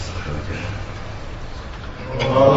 ဆို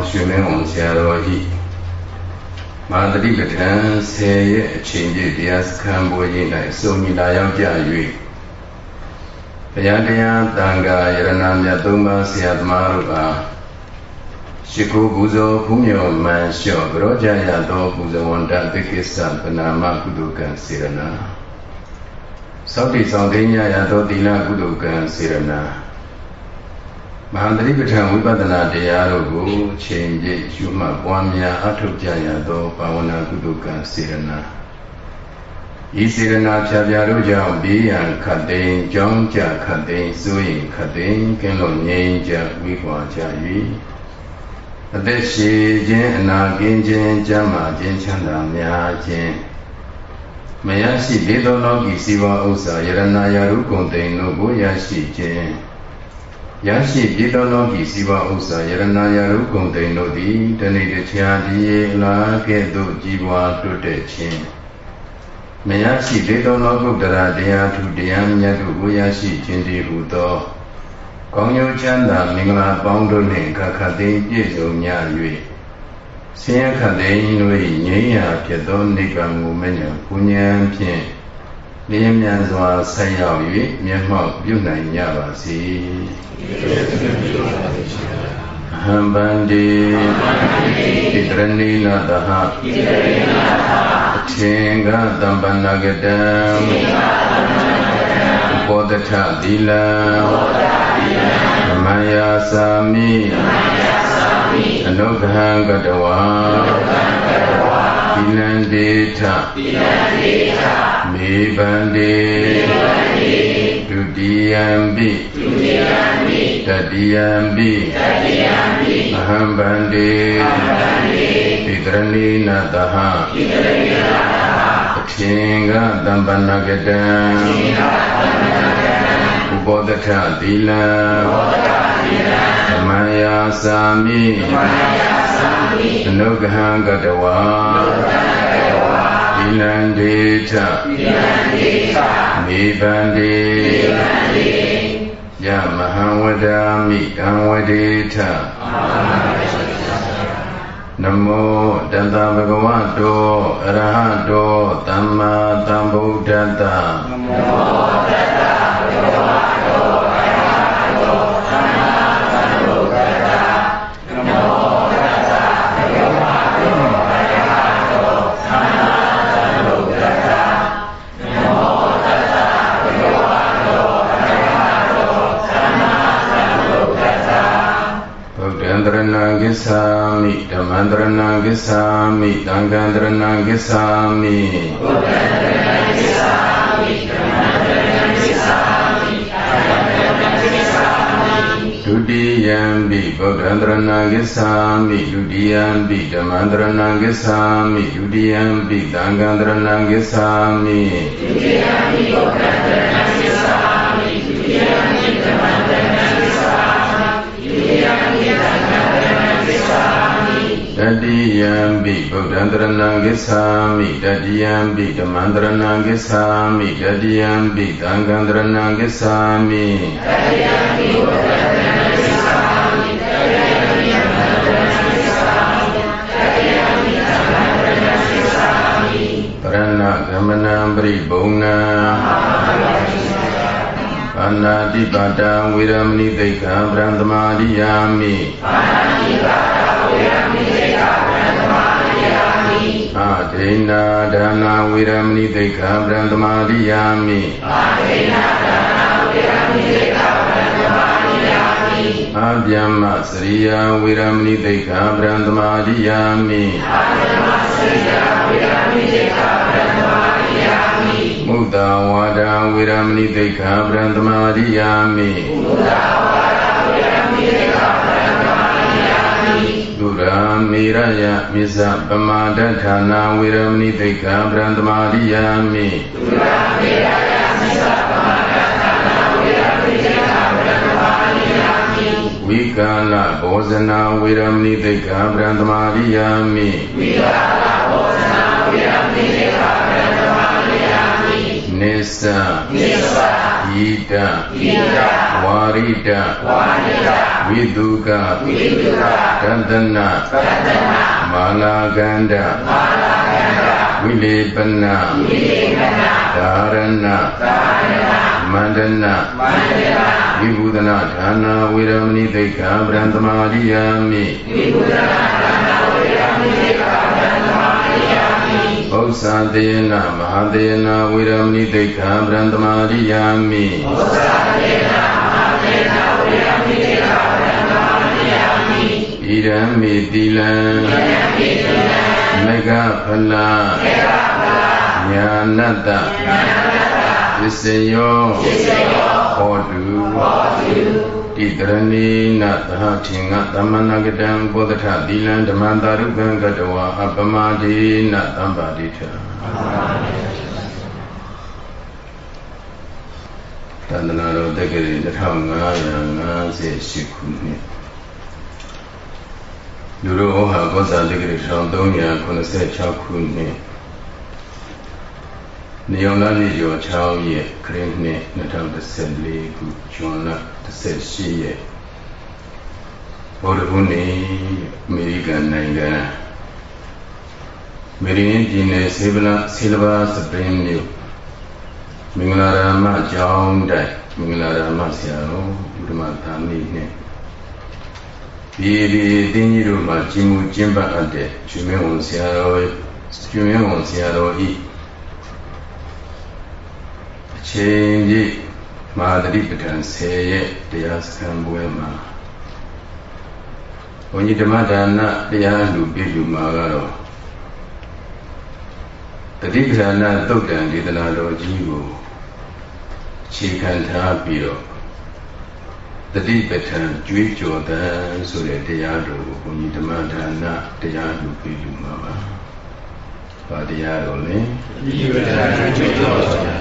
အပ်သောရွှေမင်းဝန်ဆရာတော်ဤမာတတိပဋ္ဌာန်10ရဲ့အချိန်ပြည့်တရားစခန်းပွဲရင်း၌အစုံညီလာရောက်ကြ၍ဘုရားတရားတန်ခါယရဏမြတ်သုံးပါးဆရာသမားတို့အားရှိခိုးပူဇော်ဖူးမြော်မှန်လျှော့ကြောကြရသောပူဇော်ဝန္တသိကိစ္စပနာမကုသိုလ်ကံစေရနာသောတိဆောင်သိညာရသောသီလကုသိုလ်ကံစေရနာမ ဟာသတိပဋ္ဌာန်ဝိပဿနာတရားတို့ကိုချိန်ပြည့်ယူမှတ်ပွားများအထောက်ကြရသောဘာဝနာကုသကံစေရနာဤစေရနာဖြာဖြာတို့ကြောင့်ဘေးရန်ခတ်သိမ်းကြောင်းကြခတ်သိမ်းစိုးရင်ခတ်သိမ်းကင်းလို့ငြိမ်းကြဝိကွာကြ၍အသက်ရှိခြင်းအနာကင်းခြင်းကျမ်းမာခြင်းချမ်းသာများခြင်းမရရှိသေးသောလောကီစီဝါဥစ္စာယရနာယရုကုန်သိမ်းတို့ကိုရရှိခြင်း ရရှိပြေတော်လောကီစီပါဥစ္စာယရနာယရုဂုံတိန်တို့သည်တဏိတချာဒီယေလာကဲ့သို့ကြီးပွားတွတ်တဲ့ခြင်းမရရှိဒေတောလောကုတ္တရာတရားထုတရားမြတ်တို့ကိုရရှိခြင်းတည်းဟူသောကောင်းကျိုးချမ်းသာမင်္ဂလာပေါင်းတို့နှင့်ခခသိပြည့်စုံကြ၍ဆင်းရဲခတ်သိမ်းတို့၏ငြိမ်းရာဖြစ်သောနိဗ္ဗာန်ကိုမဉ္ဇဉ်ပူဉ္ဇဉ်ဖြင့် လျင်မြန်စွာဆက်ရောက်၍မျက်မှောက်ပြုနိုင်ကြပါစေ။ဟံဗန္တိဣတရဏိနာတဟအထင်္ဂတမ္ပဏဂတံဘောဓထသီလံမယာသာမိအနုဂဟံကတဝါ သီလံဒေထမေဗန္တိဒုတိယံပိဒုတိယံပိတတိယံပိတတိယံပိအဟံဗန္တိအဟံဗန္တိဣတရဏိနတဟဣတရဏိနတဟအထင်ကတမ္ပဏကတံအထင်ကတမ္ပဏကတံ ဥပောတထသီလံဥပောတထသီလံသမယာသာမိသမယာသာမိအနုဂဟံကတဝါအနုဂဟံကတဝါသီလံဒေထသီလံဒေထမေဗန္တိမေဗန္တိယမဟံဝဒာမိကံဝဒေထနမောတတဗုဒ္ဓဝတောအရဟတောသမ္မာသမ္ဗုဒ္ဓတ္တနမောတတ န္တရဏံကိသာမိသံဃံတရဏံကိသာမိဘုဒ္ဓံတရဏံကိသာမိဓမ္မန္တရဏံကိသာမိသံဃံတရဏံကိသာမိဒုတိယံပိဗုဒ္ဓံတရဏံကိသာမိဒုတိယံပိဓမ္မန္တရဏံကိသာမိဒုတိယံပိသံဃံတရဏံကိသာမိဒုတိယံပိဗုဒ္ဓံတရဏံ တတိယံပိဗုဒ္ဓံတရဏံကိသာမိတတိယံပိဓမ္မံတရဏံကိသာမိတတိယံပိသံဃံတရဏံကိသာမိတတိယံပိဗုဒ္ဓံတရဏံကိသာမိတတိယံပိဓမ္မံတရဏံကိသာမိတတိယံပိသံဃံတရဏံကိသာမိကမနံပရိဘုံနံပါဏာတိပါတံဝေရမဏိသိက္ခာပရံသမာရိယာမိပါဏာတိပါ တံဝေရမဏိသိက္ခာပရံသမာရိယာမိအာဒိဏဒါနာဝေရမဏိသိက္ခာပရံသမာရိယာမိအာဒိဏဒါနာဝေရမဏိသိက္ခာပရံသမာရိယာမိအာဗျမ္မစရိယဝေရမဏိသိက္ခာပရံသမာရိယာမိအာဗျမ္မစရိယဝေရမဏိသိက္ခာပရံသမာရိယာမိမုဒ္ဒဝါဒဝေရမဏိသိက္ခာပရံသမာရိယာမိမုဒ္ဒဝါဒဝေရမဏိသိက္ခာပရံသမာရိယာမိဒု ရာမေရယမိစ္ဆပမာဒဌာနာဝေရမဏိသိက္ခာပရံသမာရိယာမိဒုရာမေရယမိစ္ဆပမာဒဌာနာဝေရမဏိသိက္ခာပရံသမာရိယာမိဝိကာလဘောဇနာဝေရမဏိသိက္ခာပရံသမာရိယာမိဝိကာလ နိစ္စနိစ္စဣဒဣဒဝါရိတဝါရိတဝိတုကဝိတုကတတနာတတနာမာလာကန္တမာလာကန္တဝိလေပနဝိလေပနဒါရဏဒါရဏမန္တနာမန္တနာဝိဘုဒနာဌာနာဝေရမဏိသိက္ခာပရံသမာရိယာမိဝိဘုဒနာဌာနာဝေရမဏိသိက္ခာပရံသမာရိယာ မိဥ္စာတေနမဟာတေနဝေရမဏိသိက္ခာပရံသမာရိယာမိဥ္စာတေနမဟာတေနဝေရမဏိသိက္ခာပရံသမာရိယာမိဣရံမိတိလံဣရံမိတိလံမေဃဖလံမေဃဖလံညာနတ္တညာနတ္တပစ္စယောပစ္စယောဟောတုဟောတု တိတရဏိနသဟထင်္ဂသမဏဂတံဘောဓထသီလံဓမ္မတာရုပံကတဝါအပမတိနသံပါတိထတန္တနာတော်တက္ကရီ1558ခုနှစ်လူတို့ဟောဟာကောဇာတက္ကရီ1386ခုနှစ်နေုံလာနေ့ကျော်6ရက်ခရစ်နှစ်2014ခုဇွန်လ 18ရက်ဘုရားဘုနေ့အမေရိကန်နိုင်ငံမေရီနင်းပြည်နယ်ဆေးဗလာဆေးလဘာစပရင်မြို့မင်္ဂလာရာမကျောင်းတိုက်မင်္ဂလာရာမဆရာတော်ဘုဒ္ဓမသာမီနဲ့ဒီဒီအင်းကြီးတို့မှာကြီးမှုကျင်းပအပ်တဲ့ကျွေးမဝန်ဆရာတော်ကျွေးမဝန်ဆရာတော်ဤချိန်ကြီး မာတတိပဋ္ဌာန်10ရက်တရားစခန်းပွဲမှာဘုန်းကြီးဓမ္မဒါနတရားလူပြည့်လူမှာကတော့တတိပဋ္ဌာန်သုတ်တံဒေသနာတော်ကြီးကိုခြေခံထားပြီးတော့တတိပဋ္ဌာန်ကြွေးကြော်တန်ဆိုတဲ့တရားတော်ကိုဘုန်းကြီးဓမ္မဒါနတရားလူပြည့်လူမှာပါ။ဘာတရားတော်လဲ။တတိပဋ္ဌာန်ကြွေးကြော်တန်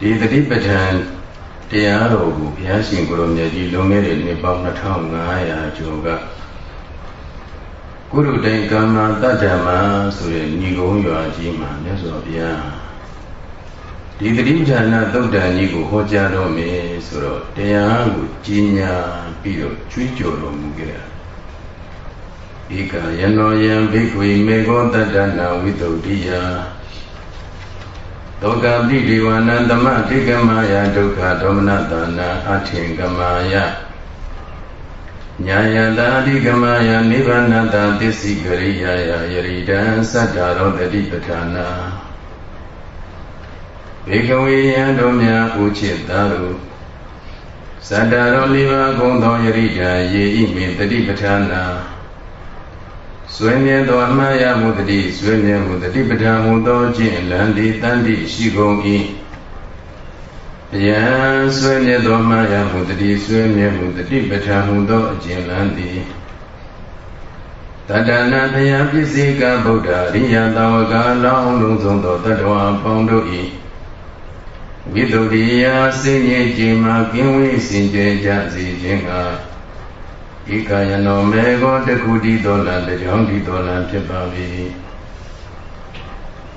ဒီတတိပဋ္ဌာန် တရားတော်ကိုဘုရားရှင်ကိုရောမြတ်ကြီးလွန်ခဲ့တဲ့နှစ်ပေါင်း2500ကျော်ကကုရုတိုင်ကမ္မတတ္တမဆိုတဲ့ညီကုန်းရွာကြီးမှာမြတ်စွာဘုရားဒီတတိပဋ္ဌာန်သုတ်တန်ကြီးကိုဟောကြားတော်မယ်ဆိုတော့တရားကိုကြီးညာပြီးတော့ကျွေးကြော်တော်မူခဲ့တာဧကယနောယံဘိက္ခွေမေဃောတတ္တနာဝိတုဒ္ဓိယ သောကပိဒီဝနံသမတိကမယဒုက္ခဒေါမနတနာအထင်ကမယညာယတာအဓိကမယနိဗ္ဗာနတသစ္စိကရိယာယယရိဒံသတ္တရောတတိပဌာနာဘေကဝေယံတို့များဥจิตသာတို့သတ္တရောလေးပါးကုန်သောယရိဒံယေဤမေတတိပဌာနာ ဆွေမြဲသောအမှန်ရမှုတတိဆွေမြဲမှုတတိပဒံမှုသောခြင်းလန္တိတန်တိရှိကုန်၏ယံဆွေမြဲသောအမှန်ရမှုတတိဆွေမြဲမှုတတိပဒံမှုသောအခြင်းလန္တိတတနာဘယပစ္စည်းကဗုဒ္ဓရိယသာဝကလောင်းလုံးစုံသောတတဝါပေါင်းတို့၏ဝိတုဒ္ဓိယစိဉ္ေခြင်းမှာကင်းဝေးစင်ကြယ်ကြစေခြင်းက ဧကယနောမေကောတခုတိသောလံတကြောင်တိသောလံဖြစ်ပါ၏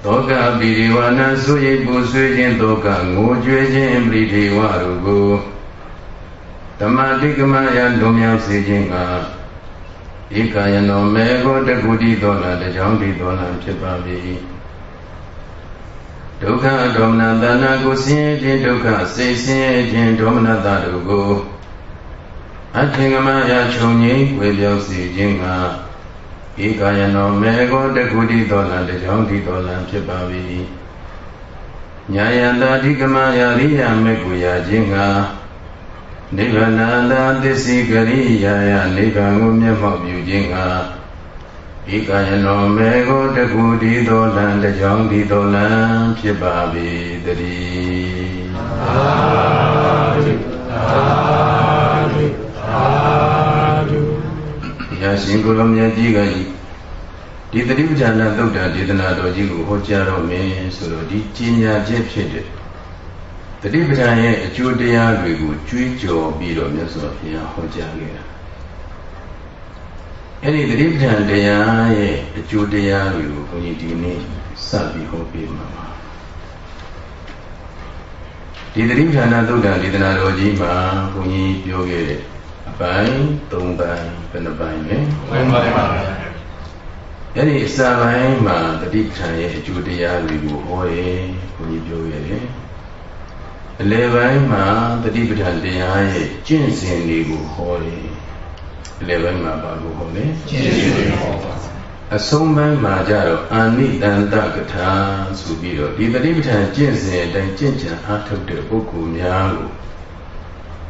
တောကပိရိဝနဆုရိပ်ပူဆွေးခြင်းတောကငိုကြွေးခြင်းပရိထေဝတို့ကိုဓမ္မတိကမယလွန်မြောက်စေခြင်းကဧကယနောမေကောတခုတိသောလံတကြောင်တိသောလံဖြစ်ပါ၏ဒုက္ခဒေါမနတဏကိုဆင်းရဲခြင်းဒုက္ခစိတ်ဆင်းရဲခြင်းဒေါမနတတို့ကို အထင်ကမရာခြုံငိမ့်ဝေပြောစီခြင်းကဧကာယနောမေကိုတကုတိတော်လံတကြောင်းဒီတော်လံဖြစ်ပါ၏ညာယန္တာဓိကမယာရိယမေကုယာခြင်းကနိဗ္ဗာန်သာသစ္စိကရိယာယနိဗ္ဗာန်ကိုမျက်မှောက်ပြုခြင်းကဧကယနောမေကိုတကူဒီတော်လံတကြောင်ဒီတော်လံဖြစ်ပါပေတည်းသာဓုသာဓု သာဓုရရှင်ကိုလိုမြတ်ကြီးကဒီတတိပဋ္ဌာန်သုတ်တံဒေသနာတော်ကြီးကိုဟောကြားတော်မင်းဆိုတော့ဒီကြီးညာချက်ဖြစ်တဲ့တတိပဋ္ဌာန်ရဲ့အကျိုးတရားတွေကိုကြွေးကြော်ပြီးတော့မြတ်စွာဘုရားဟောကြားခဲ့တာအဲ့ဒီတတိပဋ္ဌာန်တရားရဲ့အကျိုးတရားတွေကိုဘုန်းကြီးဒီနေ့စပြီးဟောပေးမှာပါဒီတတိပဋ္ဌာန်သုတ်တံဒေသနာတော်ကြီးမှာဘုန်းကြီးပြောခဲ့တဲ့အ ပိုင်း၃ပိုင်းဘယ်နှပိုင်းလဲ၃ပိုင်းပါအဲ့ဒီအစာပိုင်းမှာတတိပဋ္ဌာန်ရဲ့အကျိုးတရားတွေကိုဟောတယ်ဘုန်းကြီးပြောခဲ့တယ်အလယ်ပိုင်းမှာတတိပဋ္ဌာန်တရားရဲ့ကျင့်စဉ်တွေကိုဟောတယ်အလယ်ပိုင်းမှာဘာလို့ဟောလဲကျင့်စဉ်တွေဟောပါအဆုံးပိုင်းမှာကြတော့အာနိတန္တကထာဆိုပြီးတော့ဒီတတိပဋ္ဌာန်ကျင့်စဉ်အတိုင်းကျင့်ကြံအားထုတ်တဲ့ပုဂ္ဂိုလ်များကို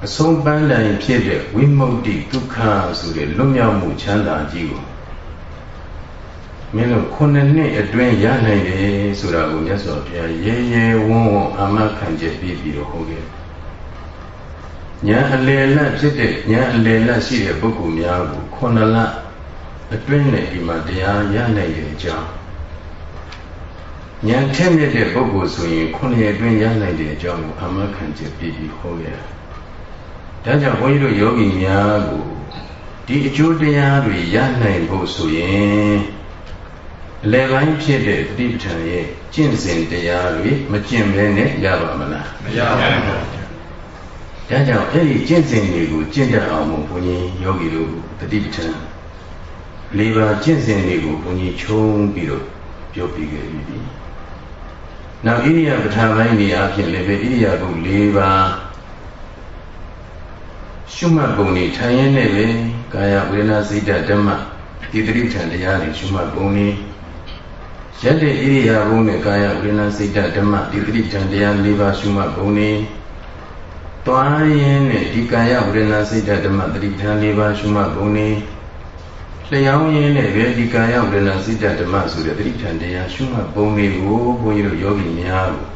အဆုံးပန်းတိုင်းဖြစ်တဲ့ဝိမု ക്തി ဒုက္ခဆိုတဲ့လွတ်မြောက်မှုချမ်းသာကြီးကိုမင်းတို့ခုနှစ်နှစ်အတွင်းရနိုင်တယ်ဆိုတာကိုမြတ်စွာဘုရားရဲရဲဝံ့ဝံ့အာမခံချက်ပြီးပြီးတော့ဟောခဲ့ညာအလယ်လတ်ဖြစ်တဲ့ညာအလယ်လတ်ရှိတဲ့ပုဂ္ဂိုလ်များကိုခုနှစ်လအတွင်းနဲ့ဒီမှာတရားရနိုင်တဲ့အကြောင်းဉာဏ်ထက်မြက်တဲ့ပုဂ္ဂိုလ်ဆိုရင်ခုနှစ်ရက်အတွင်းရနိုင်တဲ့အကြောင်းကိုအာမခံချက်ပြီးပြီးဟောခဲ့တာ ဒါကြောင့်ဘုန်းကြီးတို့ယောဂီများကိုဒီအကျိုးတရားတွေရနိုင်ဖို့ဆိုရင်အလယ်ပိုင်းဖြစ်တဲ့တတိပဋ္ဌာန်ရဲ့ကျင့်စဉ်တရားတွေမကျင့်ဘဲနဲ့ရပါမလားမရပါဘူးဒါကြောင့်အဲ့ဒီကျင့်စဉ်တွေကိုကျင့်တတ်အောင်ဘုန်းကြီးယောဂီတို့တတိပဋ္ဌာန်လေးပါးကျင့်စဉ်တွေကိုဘုန်းကြီးခြုံပြီးတော့ပြောပြခဲ့ပြီ။နောက်ဣရိယာပဋ္ဌာန်ပိုင်းနေအဖြစ်လည်းပဲဣရိယာပု၄ပါး ရှုမှတ်ပုံနေထိုင်ရင်းနဲ့ပဲကာယဝေဒနာစိတ်ဓမ္မဒီတိဋ္ဌာန်တရားတွေရှုမှတ်ပုံနေရက်တဲ့ဣရိယာပုနဲ့ကာယဝေဒနာစိတ်ဓမ္မဒီတိဋ္ဌာန်တရား၄ပါးရှုမှတ်ပုံနေတွားရင်းနဲ့ဒီကာယဝေဒနာစိတ်ဓမ္မတိဋ္ဌာန်၄ပါးရှုမှတ်ပုံနေလျှောင်းရင်းနဲ့ပဲဒီကာယဝေဒနာစိတ္တဓမ္မဆိုတဲ့တိဋ္ဌာန်တရားရှုမှတ်ပုံတွေကိုဘုန်းကြီးတို့ယောဂီများကို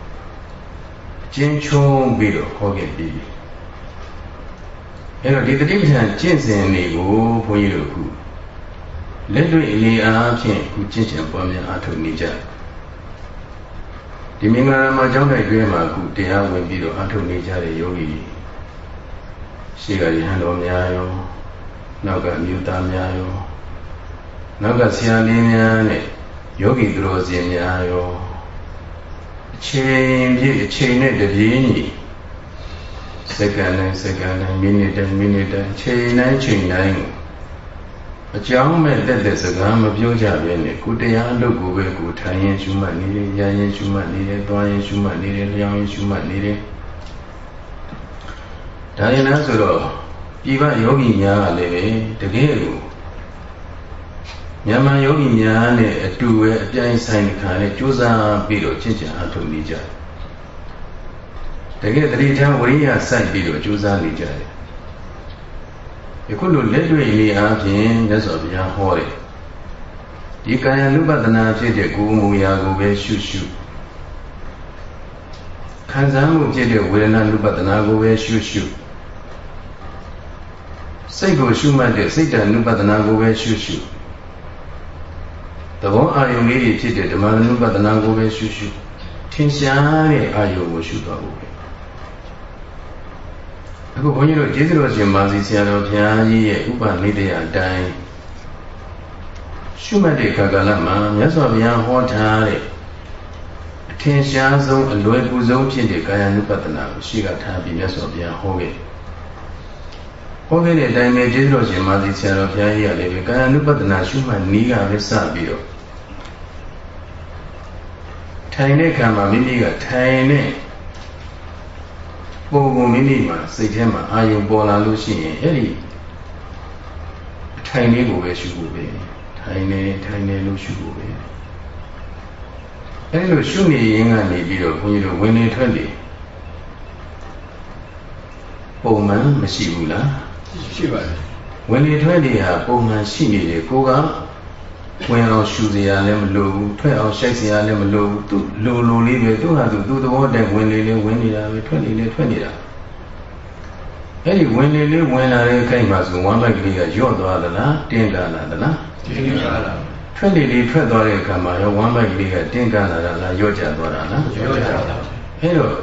ကျင်းချုံပြီးတော့ဟောခဲ့ပြီး အဲ့တော့ဒီတိဋ္ဌာန်ကျင့်စဉ်တွေကိုဘုန်းကြီးတို့ခုလက်တွေ့အနေအားဖြင့်ခုကျင့်ကြံပွားများအားထုတ်နေကြဒီမင်္ဂလာမှာကျောင်းတိုက်တွင်းမှာခုတရားဝင်ပြီးတော့အားထုတ်နေကြတဲ့ယောဂီရှိကရဟန်းတော်များရောနောက်ကမြို့သားများရောနောက်ကဆရာလေးများနဲ့ယောဂီသူတော်စင်များရောအချိန်ပြည့်အချိန်နဲ့တပြေးညီ စက္ကန့်နဲ့စက္ကန့်နဲ့မိနစ်တိုင်းမိနစ်တိုင်းချိန်တိုင်းချိန်တိုင်းအကြောင်းမဲ့တက်တဲ့စကားမပြောကြဘဲနဲ့ကိုတရားလုပ်ကိုပဲကိုထိုင်ရင်ရှုမှတ်နေတယ်၊ရရင်ရှုမှတ်နေတယ်၊သွားရင်ရှုမှတ်နေတယ်၊လျောင်းရင်ရှုမှတ်နေတယ်။ဒါရင်လားဆိုတော့ပြပယောဂီများကလည်းတကယ်ကိုမြန်မာယောဂီများနဲ့အတူပဲအပြိုင်ဆိုင်ခံနဲ့ကြိုးစားပြီးတော့ချင့်ချင်အားထုတ်နေကြတယ် တကယ်တတိထဝရိယစိုက်ပြီးတော့ကြိုးစားနေကြတယ်ယခုလိုလက်တွေ့နေအားဖြင့်မြတ်စွာဘုရားဟောတယ်ဒီကာယ ानु ပဒနာဖြစ်တဲ့ကိုယ်မူရာကိုပဲရှုရှုခံစားမှုဖြစ်တဲ့ဝေဒနာ ानु ပဒနာကိုပဲရှုရှုစိတ်ကိုရှုမှတ်တဲ့စိတ်တ ानु ပဒနာကိုပဲရှုရှုသဘောအာယုံလေးတွေဖြစ်တဲ့ဓမ္မနုပဒနာကိုပဲရှုရှုထင်ရှားတဲ့အာယုံကိုရှုသွားဖို့ပဲ အခုဘုန်းကြီးတို့ကျေးဇူးတော်ရှင်မာစီဆရာတော်ဘုရားကြီးရဲ့ဥပနိဒေယအတိုင်းရှုမှတ်တဲ့ခါကာလမှာမြတ်စွာဘုရားဟောထားတဲ့အထင်ရှားဆုံးအလွယ်ကူဆုံးဖြစ်တဲ့ကာယ ानु ပတနာကိုရှိကထားပြီးမြတ်စွာဘုရားဟောခဲ့ဟောခဲ့တဲ့အတိုင်းပဲကျေးဇူးတော်ရှင်မာသီဆရာတော်ဘုရားကြီးကလည်းပဲကာယ ानु ပတနာရှုမှတ်နည်းကပဲစပြီးတော့ထထိုင်တဲ့ခံမှာမိမိကထိုင်တဲ့ ပုံပုံမိမိမှာစိတ်ထဲမှာအာယုံပေါ်လာလို့ရှိရင်အဲ့ဒီအထိုင်လေးကိုပဲရှုဖို့ပဲထိုင်နေထိုင်နေလို့ရှုဖို့ပဲအဲ့လိုရှုနေရင်ကနေပြီးတော့ဘုန်းကြီးတို့ဝင်နေထွက်နေပုံမှန်မရှိဘူးလားရှိပါတယ်ဝင်နေထွက်နေဟာပုံမှန်ရှိနေတယ်ကိုက ဝင်အောင်ရှူစရာလည်းမလိုဘူးထွက်အောင်ရှိုက်စရာလည်းမလိုဘူးသူလိုလိုလေးပဲသူ့ဟာသူသူ့သဘောတည်းဝင်နေလေဝင်နေတာပဲထွက်နေလေထွက်နေတာအဲ့ဒီဝင်နေလေဝင်လာတဲ့အခိုက်မှာဆိုဝမ်းဘက်ကလေးကညော့သွားသလားတင်းကားလာသလားတင်းကားလာထွက်နေလေထွက်သွားတဲ့အခါမှာရောဝမ်းဘက်ကလေးကတင်းကားလာတာလားညော့ကျသွားတာလားညော့ကျတာအဲ့တော့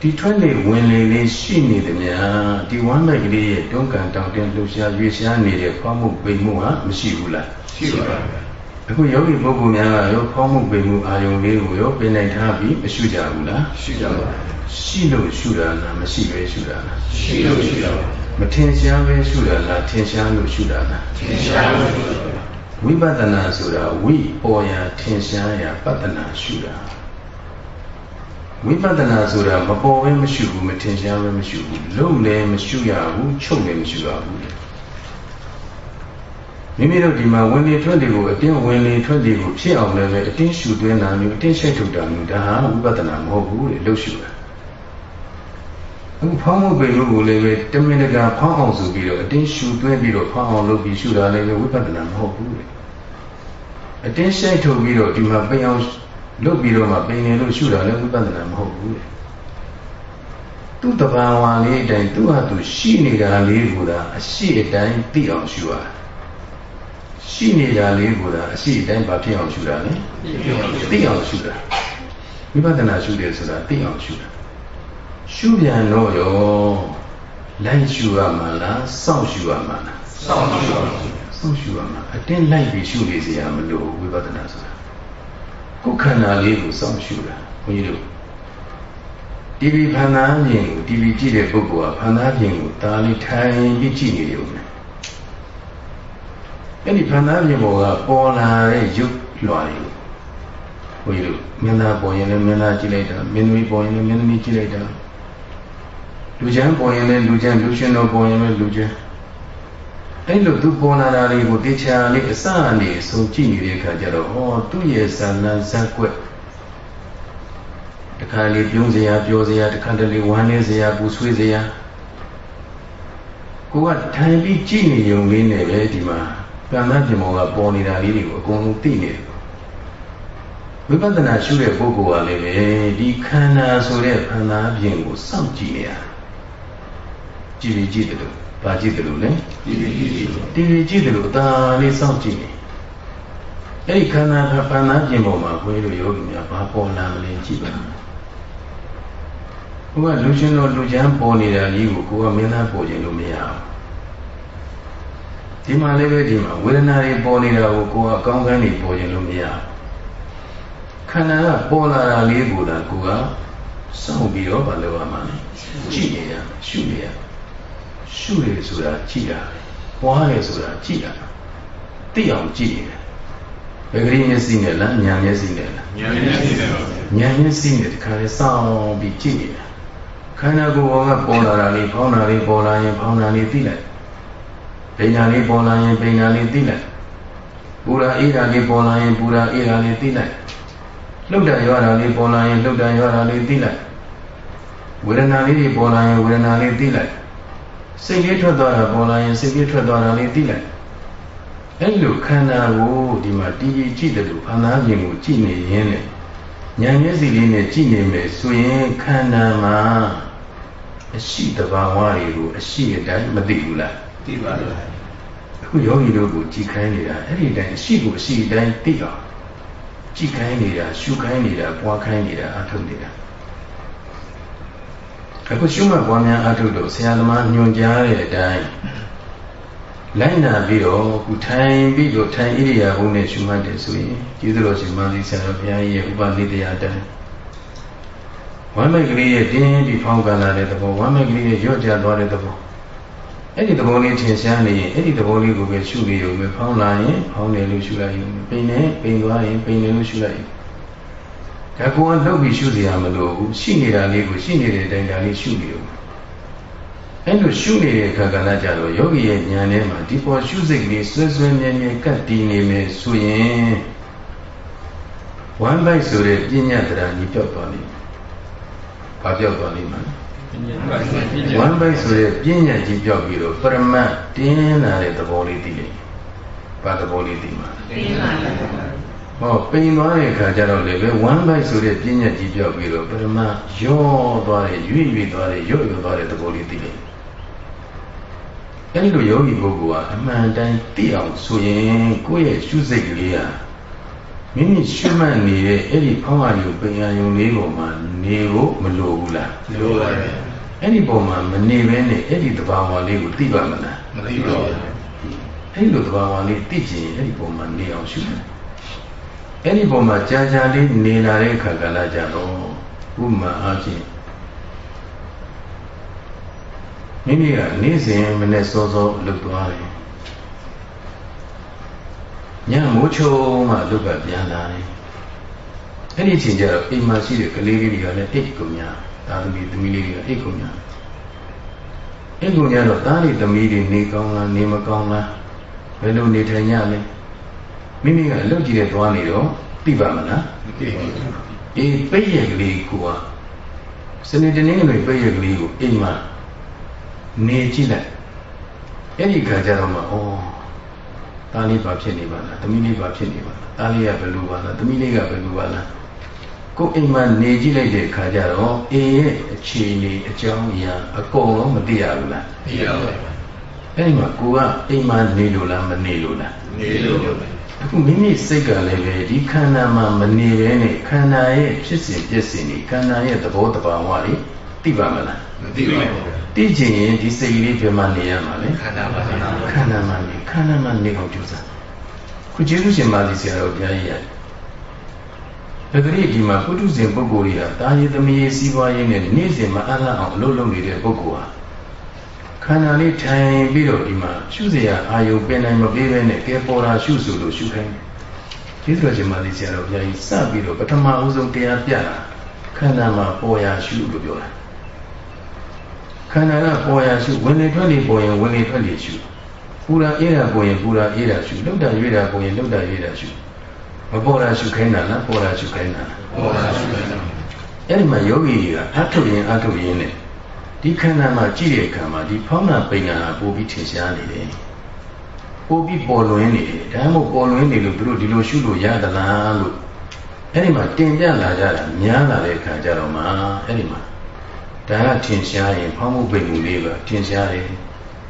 ဒီထွက်နေဝင်လေလေးရှိနေတယ်များဒီဝမ်းဘက်ကလေးရဲ့တွန်းကန်တောင်တင်းလှူရှားရွေးရှားနေတဲ့ဖောက်မှုပိန်မှုဟာမရှိဘူးလားရှိပါပါ အခုယောဂီပုဂ္ဂိုလ်များကရောဖောင်းမှုပေမှုအာယုံလေးကိုရောပြင်နိုင်ထားပြီးမရှုကြဘူးလားရှုကြပါရှိလို့ရှုတာလားမရှိပဲရှုတာလားရှိလို့ရှုတာမထင်ရှားပဲရှုတာလားထင်ရှားလို့ရှုတာလားထင်ရှားလို့ရှုတာဝိပဿနာဆိုတာဝိပေါ်ရာထင်ရှားရာပဿနာရှုတာဝိပဿနာဆိုတာမပေါ်ပဲမရှုဘူးမထင်ရှားပဲမရှုဘူးလုံးလည်းမရှုရဘူးချုပ်လည်းမရှုရဘူး မိမိတို့ဒီမှာဝင်လေထွက်လေကိုအတင်းဝင်လေထွက်လေကိုဖြစ်အောင်လည်းပဲအတင်းရှူသွင်းတာမျိုးအတင်းရှိတ်ထုတ်တာမျိုးဒါဟာဝိပဿနာမဟုတ်ဘူးလေလှုပ်ရှူတာအခုဖောင်းမှုပေလို့ကိုလည်းပဲတမင်တကာဖောင်းအောင်ဆိုပြီးတော့အတင်းရှူသွင်းပြီးတော့ဖောင်းအောင်လုပ်ပြီးရှူတာလည်းပဲဝိပဿနာမဟုတ်ဘူးလေအတင်းရှိတ်ထုတ်ပြီးတော့ဒီမှာပိန်အောင်လုပ်ပြီးတော့မှပိန်နေလို့ရှူတာလည်းဝိပဿနာမဟုတ်ဘူးလေသူ့တဘာဝလေးအတိုင်းသူ့ဟာသူရှိနေတာလေးကိုသာအရှိအတိုင်းသိအောင်ရှူရတယ် ရှိနေတာလေးကိုသာအရှိတိုင်းဘာဖြစ်အောင်ရှုတာလဲသိအောင်ရှုတာဝိပဿနာရှုတယ်ဆိုတာသိအောင်ရှုတာရှုပြန်တော့ရောလိုက်ရှုရမှာလားစောင့်ရှုရမှာလားစောင့်ရှုရမှာစောင့်ရှုရမှာအတင်းလိုက်ပြီးရှုနေစရာမလိုဝိပဿနာဆိုတာကိုယ်ခန္ဓာလေးကိုစောင့်ရှုတာဘုန်းကြီးတို့တီဗီဖန်သားမြင်ကိုတီဗီကြည့်တဲ့ပုဂ္ဂိုလ်ကဖန်သားမြင်ကိုဒါလေးထိုင်ပြီးကြည့်နေရုံနဲ့ အဲ့ဒီဖန်သားပြင်ပေါ်ကပေါ်လာတဲ့ရုပ်လွှာတွေဘုရားတို့မင်းသားပေါ်ရင်လည်းမင်းသားကြည့်လိုက်တာမင်းသမီးပေါ်ရင်လည်းမင်းသမီးကြည့်လိုက်တာလူချမ်းပေါ်ရင်လည်းလူချမ်းလူရှင်တော်ပေါ်ရင်လည်းလူချမ်းအဲ့လိုသူပေါ်လာတာတွေကိုတေချာလေးအစအနေဆုံးကြည့်နေတဲ့အခါကျတော့ဟောသူ့ရဲ့ဇာလန်ဇက်ွက်တခါလေပြုံးစရာပြောစရာတခါတလေဝမ်းနေစရာပူဆွေးစရာကိုကထိုင်ပြီးကြည့်နေုံလေးနဲ့ပဲဒီမှာ ကံသားပြင်ပေါ်ကပေါ်နေတာလေးတွေကိုအကုန်လုံးသိနေတယ်ဝိပဿနာရှုတဲ့ပုဂ္ဂိုလ်ကလည်းပဲဒီခန္ဓာဆိုတဲ့ခန္ဓာပြင်ကိုစောင့်ကြည့်နေရကြည့်ပြီးကြည့်တယ်လို့ဗာကြည့်တယ်လို့လေကြည့်ပြီးကြည့်တယ်လို့တီဗီကြည့်တယ်လို့အသာလေးစောင့်ကြည့်နေအဲ့ဒီခန္ဓာကခန္ဓာပြင်ပေါ်မှာခွေးတို့ယောဂီများဘာပေါ်လာမလဲကြည့်ပါဘုရားလူရှင်တော်လူချမ်းပေါ်နေတာကြီးကိုကိုကမင်းသားပေါ်ခြင်းလို့မရဘူး ဒီမှာလည်းပဲဒီမှာဝေဒနာတွေပေါ်နေတာကိုကိုယ်ကအကောင်းကန်းတွေပေါ်ရင်လို့မရခန္ဓာကပေါ်လာတာလေးကိုသာကိုယ်ကစောင့်ပြီးတော့မလုပ်ရမှာကြည့်နေရရှုနေရရှုရဆိုတာကြည့်တာပွားရဆိုတာကြည့်တာသိအောင်ကြည့်နေတယ်ဘယ်ကလေးမျက်စိနဲ့လားညာမျက်စိနဲ့လားညာမျက်စိနဲ့ပါညာမျက်စိနဲ့ဒီခါလေးစောင့်ပြီးကြည့်နေတာခန္ဓာကိုယ်ကပေါ်လာတာလေးဖောင်းတာလေးပေါ်လာရင်ဖောင်းတာလေးသိလိုက် ပိဏာလေးပေါ်လာရင်ပိဏာလေးသိလိုက်ပူရာအေးတာလေးပေါ်လာရင်ပူရာအေးတာလေးသိလိုက်လှုပ်တာရွာတာလေးပေါ်လာရင်လှုပ်တာရွာတာလေးသိလိုက်ဝေဒနာလေးတွေပေါ်လာရင်ဝေဒနာလေးသိလိုက်စိတ်လေးထွက်သွားတာပေါ်လာရင်စိတ်လေးထွက်သွားတာလေးသိလိုက်အဲ့လိုခန္ဓာကိုဒီမှာတည်ကြည်ကြည့်တယ်လို့ခန္ဓာပြင်ကိုကြည့်နေရင်းနဲ့ဉာဏ်မျက်စိလေးနဲ့ကြည့်နေမယ်ဆိုရင်ခန္ဓာမှာအရှိတဘာဝတွေကိုအရှိအတိုင်းမသိဘူးလား သိပါတယ်အခုယောဂီတို့ကိုကြည်ခိုင်းနေတာအဲ့ဒီတိုင်းအရှိကိုအရှိတိုင်းသိအောင်ကြည်ခိုင်းနေတာရှုခိုင်းနေတာပွားခိုင်းနေတာအထုတ်နေတာအခုရှုမှတ်ပွားများအထုတ်လို့ဆရာသမားညွှန်ကြားတဲ့အတိုင်းလိုက်နာပြီးတော့ခုထိုင်ပြီးတော့ထိုင်ဣရိယာပုနဲ့ရှုမှတ်တယ်ဆိုရင်ကျေးဇူးတော်ရှင်မလေးဆရာတော်ဘုရားကြီးရဲ့ဥပနိဒေယတိုင်းဝမ်းမိုက်ကလေးရဲ့တင်းပြီးဖောင်းကန်လာတဲ့သဘောဝမ်းမိုက်ကလေးရဲ့ရော့ကျသွားတဲ့သဘော အဲ့ဒီသဘောလေးထင်ရှားနေရင်အဲ့ဒီသဘောလေးကိုပဲရှုနေရုံပဲဖောင်းလာရင်ဖောင်းတယ်လို့ရှုလိုက်ရုံပိန်နေပိန်သွားရင်ပိန်တယ်လို့ရှုလိုက်ရုံဒါကိုကလှုပ်ပြီးရှုစရာမလိုဘူးရှိနေတာလေးကိုရှိနေတဲ့အတိုင်းဒါလေးရှုနေလို့အဲ့လိုရှုနေတဲ့အခါကလည်းကြတော့ယောဂီရဲ့ဉာဏ်ထဲမှာဒီပေါ်ရှုစိတ်ကလေးဆွဲဆွဲမြဲမြဲကတ်တည်နေမယ်ဆိုရင်ဝမ်းပိုက်ဆိုတဲ့ပညာတရားကြီးပြောက်သွားလိမ့်မယ်။ဘာပြောက်သွားလိမ့်မလဲ။ ဝမ်းပိုက်ဆိုတဲ့ပညာကြီးပြောက်ပြီးတော့ပရမတ်တင်းလာတဲ့သဘောလေးသိလိမ့်မယ်။ဘာသဘောလေးသိမှာလဲ။တင်းလာတယ်ဟောပိန်သွားတဲ့အခါကျတော့လေပဲဝမ်းပိုက်ဆိုတဲ့ပညာကြီးပြောက်ပြီးတော့ပရမရောသွားတဲ့ရွေ့ရွေ့သွားတဲ့ရွတ်ရွတ်သွားတဲ့သဘောလေးသိတယ်အဲဒီလိုယောဂီပုဂ္ဂိုလ်ကအမှန်တန်သိအောင်ဆိုရင်ကိုယ့်ရဲ့ရှုစိတ်ကလေးဟာ မိမိရှုမှတ်နေတဲ့အဲ့ဒီဖောင်းအာယုပင်အာယုလေးပေါ်မှာနေဖို့မလိုဘူးလားလိုပါတယ်အဲ့ဒီပုံမှာမနေဘဲနဲ့အဲ့ဒီတဘာဝလေးကိုသိပါမလားမသိပါဘူးအဲ့ဒီလိုတဘာဝလေးသိချင်အဲ့ဒီပုံမှာနေအောင်ရှုမယ်အဲ့ဒီပုံမှာကြာကြာလေးနေလာတဲ့အခါကလည်းကြတော့ဥမာအားဖြင့်မိမိကနေ့စဉ်မနေ့စောစောလုပ်သွားတယ် ညမိုးချုံမှလုပ်ကပြန်လာတယ်အဲ့ဒီအချိန်ကျတော့အိမ်မှာရှိတဲ့ကလေးလေးတွေကလည်းအိတ်ကုန်ညာဒါသမီးသမီးလေးတွေကအိတ်ကုန်ညာအိတ်ကုန်ညာတော့သားလေးသမီးတွေနေကောင်းလားနေမကောင်းလားဘယ်လိုနေထိုင်ကြလဲမိမိကအလုပ်ကြည့်တဲ့သွားနေတော့သိပါမလားမသိပါဘူးအေးပိတ်ရကလေးကိုကစနေတနင်္ဂနွေပိတ်ရကလေးကိုအိမ်မှာနေကြည့်လိုက်အဲ့ဒီခါကျတော့မှဩ သားလေးဘာဖြစ်နေပါလားသမီးလေးဘာဖြစ်နေပါလားသားလေးကဘယ်လိုပါလားသမီးလေးကဘယ်လိုပါလားကိုအိမ်မှာနေကြည့်လိုက်တဲ့အခါကျတော့အိမ်ရဲ့အခြေအနေအကြောင်းအရာအကုန်လုံးမသိရဘူးလားသိရပါဘူးအဲ့ဒီမှာကိုကအိမ်မှာနေလို့လားမနေလို့လားနေလို့အခုမိမိစိတ်ကလည်းပဲဒီခန္ဓာမှာမနေဘဲနဲ့ခန္ဓာရဲ့ဖြစ်စဉ်ပြည့်စင်နေခန္ဓာရဲ့သဘောတဘာဝတွေသိပါမလားမသိပါဘူး သိချင်ရင်ဒီစိတ်ကလေးပြမနေရမှာလေခန္ဓာမှာခန္ဓာမှာနေခန္ဓာမှာနေအောင်ကြိုးစားခုကျေးဇူးရှင်ပါဠိဆရာတော်ဘုရားကြီးရတယ်ဒါကြိဒီမှာပုထုဇဉ်ပုဂ္ဂိုလ်တွေကတာရည်သမီးစီးပွားရေးနဲ့နေ့စဉ်မအပ်အောင်အလုပ်လုပ်နေတဲ့ပုဂ္ဂိုလ်ဟာခန္ဓာလေးထိုင်ပြီးတော့ဒီမှာရှုစရာအာယုပင်နိုင်မပေးဘဲနဲ့ကဲပေါ်တာရှုဆိုလို့ရှုခိုင်းတယ်ကျေးဇူးတော်ရှင်ပါဠိဆရာတော်ဘုရားကြီးစပြီးတော့ပထမအဦးဆုံးတရားပြတာခန္ဓာမှာပေါ်ရာရှုလို့ပြောတာ ခန္ဓာကပေါ်ရရှုဝင်လေထွက်လေပေါ်ရင်ဝင်လေထွက်လေရှုပူရာအေးတာပေါ်ရင်ပူရာအေးတာရှုလှုပ်တာရွေ့တာပေါ်ရင်လှုပ်တာရွေ့တာရှုမပေါ်တာရှုခိုင်းတာလားပေါ်တာရှုခိုင်းတာလားပေါ်တာရှုခိုင်းတာအဲ့ဒီမှာယောဂီကအထုတ်ရင်အထုတ်ရင်နဲ့ဒီခန္ဓာမှာကြည့်တဲ့အခါမှာဒီဖောင်းနာပိန်နာပို့ပြီးထင်ရှားနေတယ်ပို့ပြီးပေါ်လွင်နေတယ်ဒါမှမဟုတ်ပေါ်လွင်နေလို့သူတို့ဒီလိုရှုလို့ရသလားလို့အဲ့ဒီမှာတင်ပြလာကြတာများလာတဲ့အခါကျတော့မှအဲ့ဒီမှာ ဒါကထင်ရှားရင်ဖောင်းမှုပိတ်မှုလေးပါထင်ရှားတယ်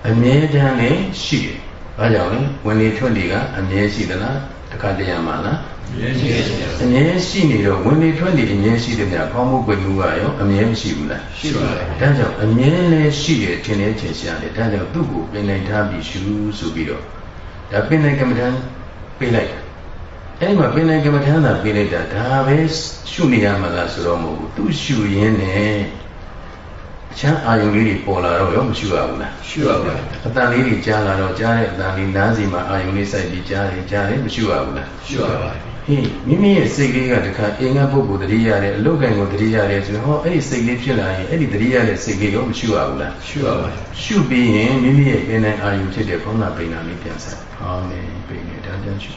အမြဲတမ်းလည်းရှိတယ်ဘာကြောင့်လဲဝင်လေထွက်လေကအမြဲရှိသလားတခါတရံမှာလားအမြဲရှိတယ်အမြဲရှိနေတော့ဝင်လေထွက်လေအမြဲရှိတယ်များဖောင်းမှုပိတ်မှုကရောအမြဲမရှိဘူးလားရှိပါတယ်ဒါကြောင့်အမြဲလည်းရှိတယ်ထင်တယ်ထင်ရှားတယ်ဒါကြောင့်သူ့ကိုပြင်နိုင်ထားပြီးရှုဆိုပြီးတော့ဒါပင်နိုင်ကမ္မဋ္ဌာန်းပေးလိုက်အဲ့ဒီမှာပင်နိုင်ကမ္မဋ္ဌာန်းသာပေးလိုက်တာဒါပဲရှုနေရမှာလားဆိုတော့မဟုတ်ဘူးသူရှုရင်းနဲ့ ချမ်းအာယုံလေးတွေပေါ်လာတော့ရောမရှိရဘူးလားရှိပါပါအတန်လေးတွေကြားလာတော့ကြားတဲ့အတန်လေးနားစီမှာအာယုံလေးစိုက်ပြီးကြားတယ်ကြားတယ်မရှိရဘူးလားရှိပါပါဟင်းမိမိရဲ့စိတ်ကလေးကတခါအင်္ဂါပုဂ္ဂိုလ်တတိရတယ်အလုတ်ကံကိုတတိရတယ်ဆိုတော့ဟောအဲ့ဒီစိတ်လေးဖြစ်လာရင်အဲ့ဒီတတိရတဲ့စိတ်ကလေးရောမရှိရဘူးလားရှိပါပါရှုပြီးရင်မိမိရဲ့ပင်နိုင်အာယုံဖြစ်တဲ့ခေါင်းနာပိန်နာလေးပြန်ဆက်ဟောနေပိန်နေတာကြမ်းရှု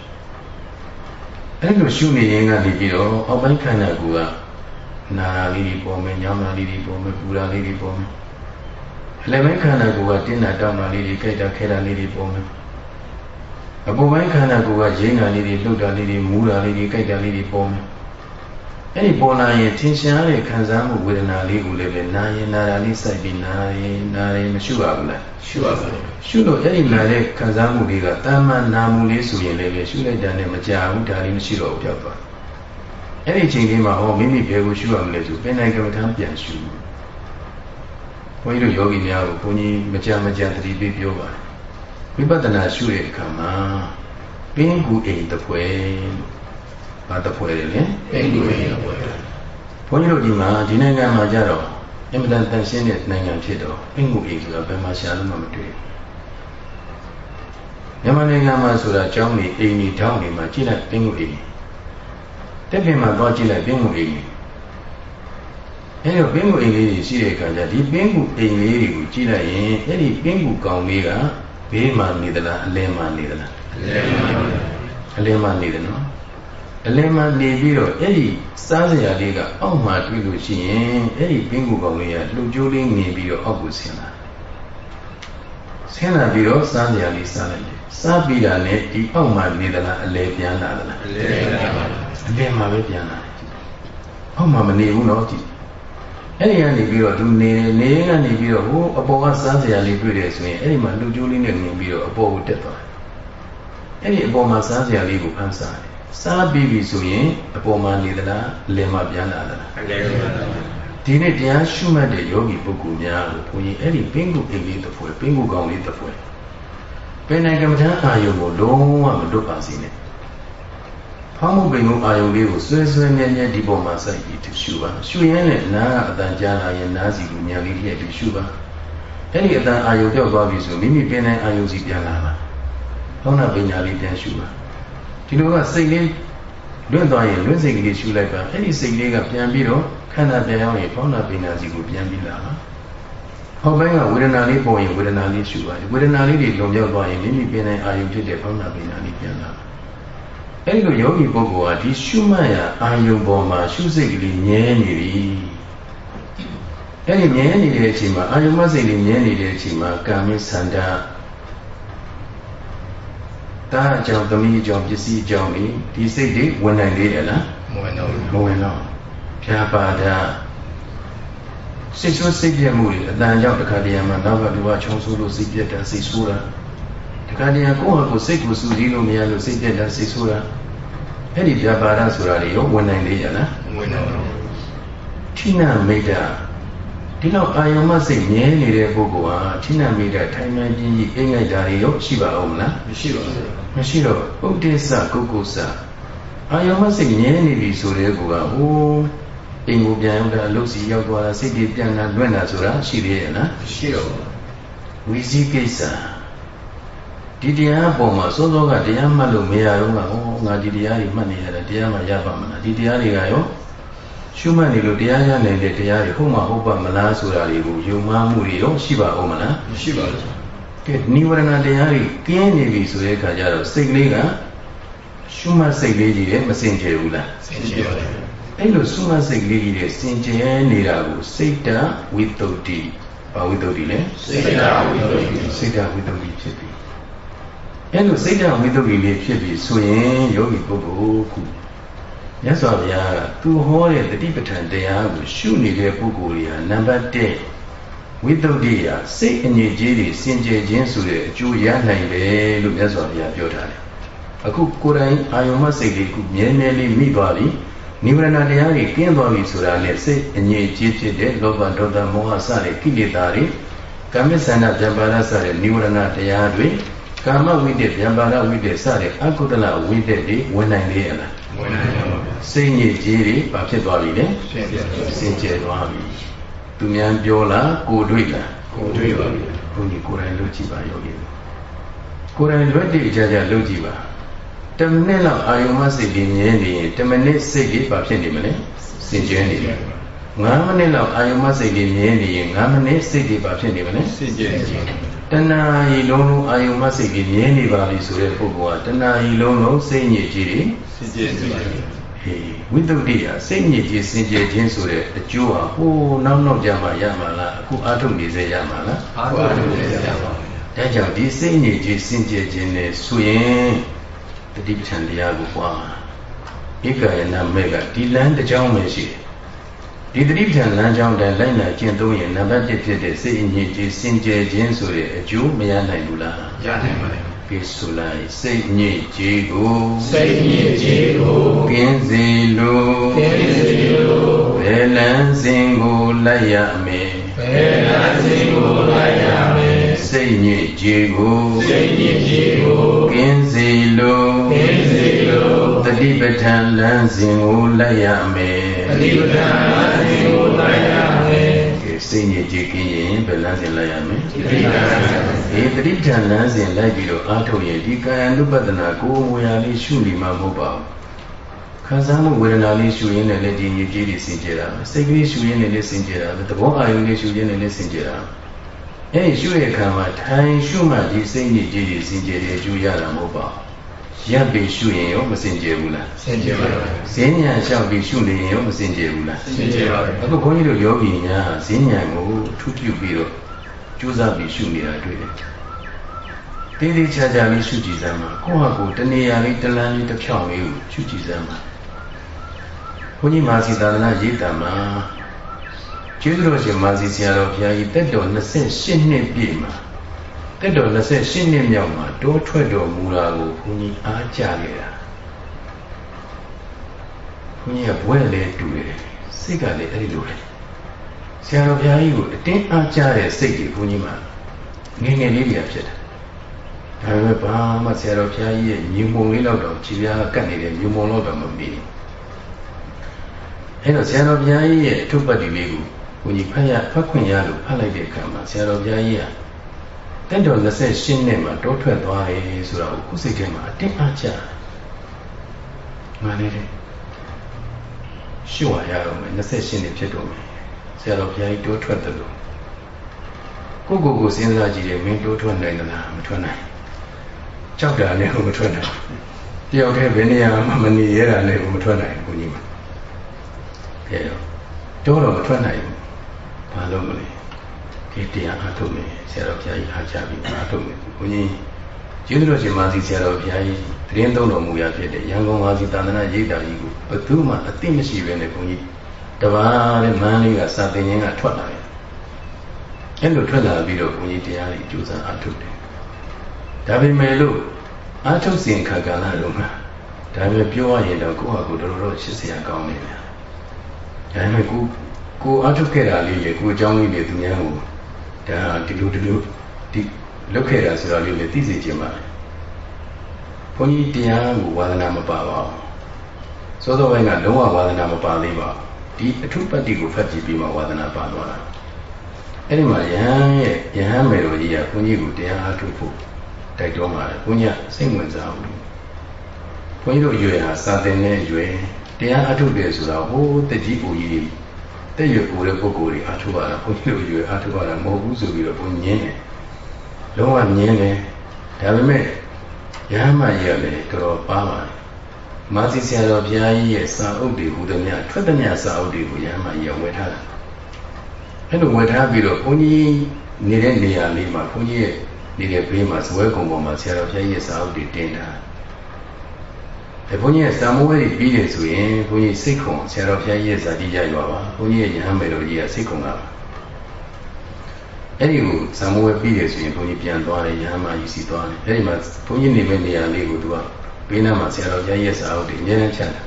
အဲ့လိုရှုနေရင်ကနေပြီးတော့အောက်ပိုင်းခန္ဓာကိုယ်က နာရာလေးတွေပေါ်မယ်ညောင်းတာလေးတွေပေါ်မယ်ပူတာလေးတွေပေါ်မယ်အလယ်ပိုင်းခန္ဓာကိုယ်ကတင်းတာတောင်းတာလေးတွေကြိုက်တာခဲတာလေးတွေပေါ်မယ်အပေါ်ပိုင်းခန္ဓာကိုယ်ကရင်းတာလေးတွေလှုပ်တာလေးတွေမူးတာလေးတွေကြိုက်တာလေးတွေပေါ်မယ်အဲ့ဒီပေါ်လာရင်ထင်ရှားတဲ့ခံစားမှုဝေဒနာလေးကိုလည်းပဲနာရင်နာတာလေးစိုက်ပြီးနာရင်နာရင်မရှိပါဘူးလားရှိပါပါရှုလို့အဲ့ဒီနာတဲ့ခံစားမှုတွေကတာမန်နာမှုလေးဆိုရင်လည်းပဲရှုလိုက်တာနဲ့မကြဘူးဒါလေးမရှိတော့ဘူးပြောက်သွား အဲ့ဒီချိန်လေးမှာဟောမိမိဘယ်ကိုရှုရမလဲဆိုပင်နိုင်ကမ္မထာပြန်ရှုဘုန်းကြီးတို့ယောဂီများကိုဘုန်းကြီးမကြမကြသတိပေးပြောပါတယ်ဝိပဿနာရှုတဲ့အခါမှာပင်ကူအိမ်တပွဲဘာတပွဲလဲပင်ကူအိမ်တပွဲဘုန်းကြီးတို့ဒီမှာဒီနိုင်ငံမှာကြတော့အင်မတန်တန်ရှင်းတဲ့နိုင်ငံဖြစ်တော့ပင်ကူအိမ်ဆိုတာဘယ်မှာရှာလို့မှမတွေ့ဘူးမြန်မာနိုင်ငံမှာဆိုတာကျောင်းနေအိမ်နေတောင်းနေမှာကြည့်လိုက်ပင်ကူအိမ် တက်ပင်မှာသွားကြည့်လိုက်ပင်ကိုအိမ်လေးအဲ့တော့ပင်ကိုအိမ်လေးကြီးရှိတဲ့အခါကျဒီပင်ကိုအိမ်လေးတွေကိုကြည့်လိုက်ရင်အဲ့ဒီပင်ကိုကောင်လေးကဘေးမှာနေသလားအလယ်မှာနေသလားအလယ်မှာအလယ်မှာနေတယ်နော်အလယ်မှာနေပြီးတော့အဲ့ဒီစားစရာလေးကအောက်မှာတွေ့လို့ရှိရင်အဲ့ဒီပင်ကိုကောင်လေးကလှုပ်ကြိုးလေးငင်ပြီးတော့အောက်ကိုဆင်းလာဆင်းလာပြီးတော့စားစရာလေးစားလိုက်တယ်စားပြီးတာနဲ့ဒီအောက်မှာနေသလားအလယ်ပြန်လာသလားအလယ်ပြန်ပါ အလယ်မှာပဲပြန်လာတယ်အောက်မှာမနေဘူးနော်ကြည့်အဲ့ဒီကနေပြီးတော့သူနေနေကနေပြီးတော့ဟိုအပေါ်ကစားစရာလေးတွေ့တယ်ဆိုရင်အဲ့ဒီမှာလူကျိုးလေးနဲ့ငင်ပြီးတော့အပေါ်ကိုတက်သွားတယ်အဲ့ဒီအပေါ်မှာစားစရာလေးကိုဖမ်းစားတယ်စားပြီးပြီဆိုရင်အပေါ်မှာနေသလားအလယ်မှာပြန်လာသလားအလယ်မှာဒီနေ့တရားရှုမှတ်တဲ့ယောဂီပုဂ္ဂိုလ်များကိုဘုန်းကြီးအဲ့ဒီပင်ကုအိမ်လေးတစ်ဖွဲပင်ကုကောင်လေးတစ်ဖွဲပင်နိုင်ကမ္မထအာယုံကိုလုံးဝမလွတ်ပါစေနဲ့ ဖောင်းမှုပင်ကုအာယုံလေးကိုဆွဲဆွဲမြဲမြဲဒီပေါ်မှာစိုက်ပြီးသူရှုပါရှုရင်းနဲ့နားကအတန်ကြားလာရင်နားစီကိုဉာဏ်လေးထည့်ပြီးရှုပါအဲ့ဒီအတန်အာယုံပြောက်သွားပြီဆိုမိမိပင်နိုင်အာယုံစီပြန်လာပါဖောင်းနာပညာလေးပြန်ရှုပါဒီလိုကစိတ်လေးလွတ်သွားရင်လွတ်စိတ်ကလေးရှုလိုက်ပါအဲ့ဒီစိတ်လေးကပြန်ပြီးတော့ခန္ဓာပြန်ရောက်ရင်ဖောင်းနာပညာစီကိုပြန်ပြီးလာပါဟောက်ပိုင်းကဝေဒနာလေးပေါ်ရင်ဝေဒနာလေးရှုပါတယ်ဝေဒနာလေးတွေလုံရောက်သွားရင်မိမိပြင်နိုင်အာယုဖြစ်တဲ့ဖောင်းနာပညာလေးပြန်လာပါ အဲ့ဒီလိုယောဂီပုဂ္ဂိုလ်ကဒီရှုမှတ်ရာအာယုပေါ်မှာရှုစိတ်ကလေးမြဲနေပြီအဲ့ဒီမြဲနေတဲ့အချိန်မှာအာယုမစိတ်လေးမြဲနေတဲ့အချိန်မှာကာမိသန္တာတာအကြောင်းသမီးအကြောင်းပစ္စည်းအကြောင်းนี่ဒီစိတ်တွေဝင်နိုင်သေးတယ်လားမဝင်တော့မဝင်တော့ဖြာပါဒစိတ်ဆိုးစိတ်ပြတ်မှုတွေအတန်ကြောင့်တခါတည်းမှာနောက်ကလူကချုံဆိုးလို့စိတ်ပြတ်တာစိတ်ဆိုးတာ တခါတည်းကိုယ့်ဟာကိုယ်စိတ်ကိုစူးစီးလို့မရလို့စိတ်ပြတ်တာစိတ်ဆိုးတာအဲ့ဒီဖြာပါဒဆိုတာတွေရောဝင်နိုင်သေးရလားမဝင်တော့ထိနာမိတ်တာဒီလောက်အာယုံမစိတ်မြဲနေတဲ့ပုဂ္ဂိုလ်ဟာထိနာမိတာထိုင်မှန်ကြီးကြီးအိမ်ငိုက်တာတွေရောရှိပါအောင်မလားမရှိပါဘူးမရှိတော့ဥဒိစ္စကုက္ကုစအာယုံမစိတ်မြဲနေပြီဆိုတဲ့ကူကဟိုးအိမ်ကိုပြန်ရောက်တာအလုပ်စီရောက်သွားတာစိတ်တွေပြန်လာလွင့်လာဆိုတာရှိသေးရဲ့လားရှိတော့ဝီစည်းကိစ္စ ဒီတရားပေါ်မှာစိုးစောကတရားမှတ်လို့မရတော့ကဟောငါဒီတရားတွေမှတ်နေရတယ်တရားမှရပါမလားဒီတရားတွေကရောရှုမှတ်နေလို့တရားရနိုင်တဲ့တရားတွေဟုတ်မှဟုတ်ပါမလားဆိုတာတွေကိုယုံမှားမှုတွေရောရှိပါဦးမလားမရှိပါဘူးကဲနိဝရဏတရားတွေကင်းနေပြီဆိုတဲ့အခါကျတော့စိတ်ကလေးကရှုမှတ်စိတ်လေးကြီးတယ်မစင်ကြယ်ဘူးလားစင်ကြယ်ပါတယ်အဲ့လိုရှုမှတ်စိတ်ကလေးကြီးတယ်စင်ကြယ်နေတာကိုစိတ်တဝိတုဒ္ဓိဘာဝိတုဒ္ဓိလဲစိတ်တဝိတုဒ္ဓိစိတ်တဝိတုဒ္ဓိဖြစ်ပြီ အဲ့လိုစိတ်တဝိတုဒ္ဓိလေးဖြစ်ပြီဆိုရင်ယောဂီပုဂ္ဂိုလ်ခုမြတ်စွာဘုရားကသူဟောတဲ့တတိပဋ္ဌာန်တရားကိုရှုနေတဲ့ပုဂ္ဂိုလ်တွေဟာနံပါတ်1ဝိတုဒ္ဓိယစိတ်အငြိကြီးတွေစင်ကြယ်ခြင်းဆိုတဲ့အကျိုးရနိုင်တယ်လို့မြတ်စွာဘုရားပြောထားတယ်အခုကိုယ်တိုင်အာယုံမစိတ်လေးခုမြဲမြဲလေးမိသွားပြီနိဗ္ဗာန်တရားကြီးကင်းသွားပြီဆိုတာနဲ့စိတ်အငြိကြီးဖြစ်တဲ့လောဘဒေါသမောဟစတဲ့ကိလေသာတွေကာမိသန္တာဗျံပါဒစတဲ့နိဗ္ဗာန်တရားတွေ ကာမဝိတ္တဗျံပါဒဝိတ္တစတဲ့အကုသလဝိတ္တတွေဝင်နိုင်လေရလားဝင်နိုင်ပါဘူးစိတ်ညစ်ကြီးတွေဘာဖြစ်သွားပြီလဲစင်ကြယ်သွားပြီသူများပြောလားကိုတွေ့လားကိုတွေ့ပါပြီဘုန်းကြီးကိုယ်တိုင်လုပ်ကြည့်ပါယောဂီကိုယ်တိုင်လွတ်တည်ကြကြလုပ်ကြည့်ပါတမိနစ်လောက်အာယုံမစိတ်ကြီးမြဲနေရင်တမိနစ်စိတ်ကြီးဘာဖြစ်နေမလဲစင်ကြယ်နေတယ်9မိနစ်လောက်အာယုံမစိတ်ကြီးမြဲနေရင်9မိနစ်စိတ်ကြီးဘာဖြစ်နေမလဲစင်ကြယ်နေတယ် တဏှာကြီးလုံးလုံးအာယုံမစိတ်ကြီးမြဲနေပါပြီဆိုတဲ့ပုဂ္ဂိုလ်ကတဏှာကြီးလုံးလုံးစိတ်ညစ်ကြီးတွေစင်ကြယ်နေပါတယ်ဟေးဝိတ္တုတိယစိတ်ညစ်ခြင်းစင်ကြယ်ခြင်းဆိုတဲ့အကျိုးဟာဟိုးနောက်နောက်ကြမှာရမှာလားအခုအာထုတ်နေစေရမှာလားအာထုတ်နေစေရပါမယ်ဒါကြောင့်ဒီစိတ်ညစ်ခြင်းစင်ကြယ်ခြင်းနဲ့ဆိုရင်တတိပဋ္ဌာန်တရားကိုပွားမှာဧကယနာမေကဒီလမ်းတစ်ကြောင်းပဲရှိတယ် ဒီတတိပဋ္ဌာန်လမ်းကြောင်းတိုင်းလိုက်နာကျင့်သုံးရင်နံပါတ်1ဖြစ်တဲ့စိတ်ညစ်ခြင်းစင်ကြယ်ခြင်းဆိုတဲ့အကျိုးမရနိုင်ဘူးလားရနိုင်ပါတယ်ပြေဆိုလိုက်စိတ်ညစ်ကြီးကိုစိတ်ညစ်ကြီးကိုကင်းစေလိုကင်းစေလိုဘယ်လန်းစဉ်ကိုလိုက်ရမယ်ဘယ်လန်းစဉ်ကိုလိုက်ရမယ်စိတ်ညစ်ကြီးကိုစိတ်ညစ်ကြီးကိုကင်းစေလိုကင်းစေလို တတိပဋ္ဌာန်လမ်းစဉ်ကိုလိုက်ရမယ်တတိပဋ္ဌာန်လမ်းစဉ်ကိုလိုက်ရမယ်စိတ်ညစ်ကြေးကင်းရင်ဘယ်လမ်းစဉ်လိုက်ရမလဲတတိပဋ္ဌာန်ဒီတတိပဋ္ဌာန်လမ်းစဉ်လိုက်ပြီးတော့အားထုတ်ရင်ဒီကာယ ानु ပဒနာကိုယ်မူရာလေးရှုနေမှာမဟုတ်ပါဘူးခခံစားမှုဝေဒနာလေးရှုရင်းနဲ့လည်းဒီညစ်ကြေးတွေစင်ကြယ်တာစိတ်ကလေးရှုရင်းနဲ့လည်းစင်ကြယ်တာသဘောအာရုံလေးရှုရင်းနဲ့လည်းစင်ကြယ်တာအဲဒီရှုရဲ့ခံမှာထိုင်ရှုမှဒီစိတ်ညစ်ကြေးတွေစင်ကြယ်တယ်ကျူရတာမဟုတ်ပါ ရပ်ပြီးရှုရင်ရောမစင်ကြယ်ဘူးလားစင်ကြယ်ပါဘူးဈဉ္ညာလျှောက်ပြီးရှုနေရင်ရောမစင်ကြယ်ဘူးလားစင်ကြယ်ပါဘူးအခုခွန်ကြီးတို့ယောဂီများဈဉ္ညာကိုထူးပြုပြီးတော့ကြိုးစားပြီးရှုနေတာတွေ့တယ်သေးသေးချာချာလေးရှုကြည့်စမ်းပါကိုယ့်ဟာကိုယ်တနေရာလေးတလန်းလေးတစ်ဖြောင်းလေးကိုရှုကြည့်စမ်းပါဘုန်းကြီးမာစီသာသနာရေးတာမှာကျေးဇူးတော်ရှင်မာစီဆရာတော်ဘုရားကြီးတက်တော်28နှစ်ပြည့်မှာ တက်တော်28နှစ်မြောက်မှာတိုးထွက်တော်မူတာကိုဘုန်းကြီးအားကြခဲ့တာဘုန်းကြီးကဘွဲလဲတူတယ်စိတ်ကလည်းအဲ့ဒီလိုလေဆရာတော်ဘုရားကြီးကိုအတင်းအားကြတဲ့စိတ်ကြီးဘုန်းကြီးမှာငယ်ငယ်လေးပြဖြစ်တယ်ဒါပေမဲ့ဘာမှဆရာတော်ဘုရားကြီးရဲ့ညီမုံလေးတော့တော့ခြေပြားကတ်နေတဲ့ညီမုံတော့တော့မပြီးဘူးအဲ့တော့ဆရာတော်ဘုရားကြီးရဲ့အထုပ်ပတ်တီလေးကိုဘုန်းကြီးဖတ်ရဖတ်ခွင့်ရလို့ဖတ်လိုက်တဲ့အခါမှာဆရာတော်ဘုရားကြီးက တက်တော်28နှစ်မှာတောထွက်သွားတယ်ဆိုတာကိုကိုယ်စိတ်ထဲမှာအတင်းအားကျမှန်တယ်ရှုရရတော့မယ်28နှစ်ဖြစ်တော့မယ်ဆရာတော်ဘုရားကြီးတောထွက်တယ်လို့ကိုကိုကိုစဉ်းစားကြည့်တယ်မင်းတောထွက်နိုင်သလားမထွက်နိုင်ကြောက်တာလည်းမထွက်နိုင်တယောက်တည်းဘယ်နေရာမှမနေရတာလည်းမထွက်နိုင်ဘူးကြီးမှာကဲတော့တော့မထွက်နိုင်ဘူးဘာလို့မလဲ ဒီတရားအားထုတ်နေဆရာတော်ဘုရားကြီးအားချပြီးအားထုတ်နေဘုန်းကြီးကျေးဇူးတော်ရှင်မာစီဆရာတော်ဘုရားကြီးတရင်သုံးတော်မူရဖြစ်တဲ့ရန်ကုန်မာစီသာသနာရိပ်တာကြီးကိုဘယ်သူမှအသိမရှိဘဲနဲ့ဘုန်းကြီးတပါးနဲ့မန်းလေးကစာသင်ရင်းကထွက်လာတယ်အဲ့လိုထွက်လာပြီးတော့ဘုန်းကြီးတရားကြီးကြိုးစားအားထုတ်တယ်ဒါပေမဲ့လို့အားထုတ်စဉ်ခါကာလတော့မှာဒါပေမဲ့ပြောရရင်တော့ကိုယ့်ဟာကိုယ်တော်တော်ရှစ်စရာကောင်းနေတယ်ဒါပေမဲ့ကိုကိုအထုတ်ခဲ့တာလေးလေကိုအကြောင်းလေးတွေသူများကို ဒါဒီလိုဒီလိုဒီလုပ်ခဲ့တာဆိုတာလေးလေသိစေချင်ပါတယ်ဘုန်းကြီးတရားကိုဝါဒနာမပါပါဘူးသောသောဘိုင်းကလုံးဝဝါဒနာမပါသေးပါဒီအထုပတ္တိကိုဖတ်ကြည့်ပြီးမှဝါဒနာပါသွားတာအဲ့ဒီမှာယဟန်ရဲ့ယဟန်မေတော်ကြီးကဘုန်းကြီးကိုတရားအားထုတ်ဖို့တိုက်တွန်းပါတယ်ဘုန်းကြီးစိတ်ဝင်စားဘူးဘုန်းကြီးတို့အရွယ်ဟာစာသင်တဲ့အရွယ်တရားအထုတ်တယ်ဆိုတာဟိုးတကြီးပူကြီး တဲ့ရွယ်ပူတဲ့ပုဂ္ဂိုလ်တွေအထုတ်ရတာဘုန်းကြီးတို့ရွယ်အထုတ်ရတာမဟုတ်ဘူးဆိုပြီးတော့ဘုန်းကြီးညင်းတယ်လုံးဝညင်းတယ်ဒါပေမဲ့ရဟမကြီးကလည်းတော်တော်ပါပါတယ်မာစီဆရာတော်ဘုရားကြီးရဲ့စာအုပ်တွေဟူသည်များထွက်သည်များစာအုပ်တွေကိုရဟမကြီးကဝယ်ထားတာအဲ့လိုဝယ်ထားပြီးတော့ဘုန်းကြီးနေတဲ့နေရာလေးမှာဘုန်းကြီးရဲ့နေတဲ့ဘေးမှာဇပွဲကုံပေါ်မှာဆရာတော်ဘုရားကြီးရဲ့စာအုပ်တွေတင်ထား အဲဘုန်းကြီးရဲ့စာမိုးဝဲကြီးပြီးတယ်ဆိုရင်ဘုန်းကြီးစိတ်ခုံဆရာတော်ဘုရားကြီးရဲ့ဇာတိရရွာပါဘုန်းကြီးရဲ့ယဟန်မေတော်ကြီးကစိတ်ခုံတာပါအဲ့ဒီကိုဇာမိုးဝဲပြီးတယ်ဆိုရင်ဘုန်းကြီးပြန်သွားတယ်ယဟန်မကြီးစီသွားတယ်အဲ့ဒီမှာဘုန်းကြီးနေမဲ့နေရာလေးကိုသူကဘေးနားမှာဆရာတော်ဘုရားကြီးရဲ့စာအုပ်တွေအများကြီးချတာ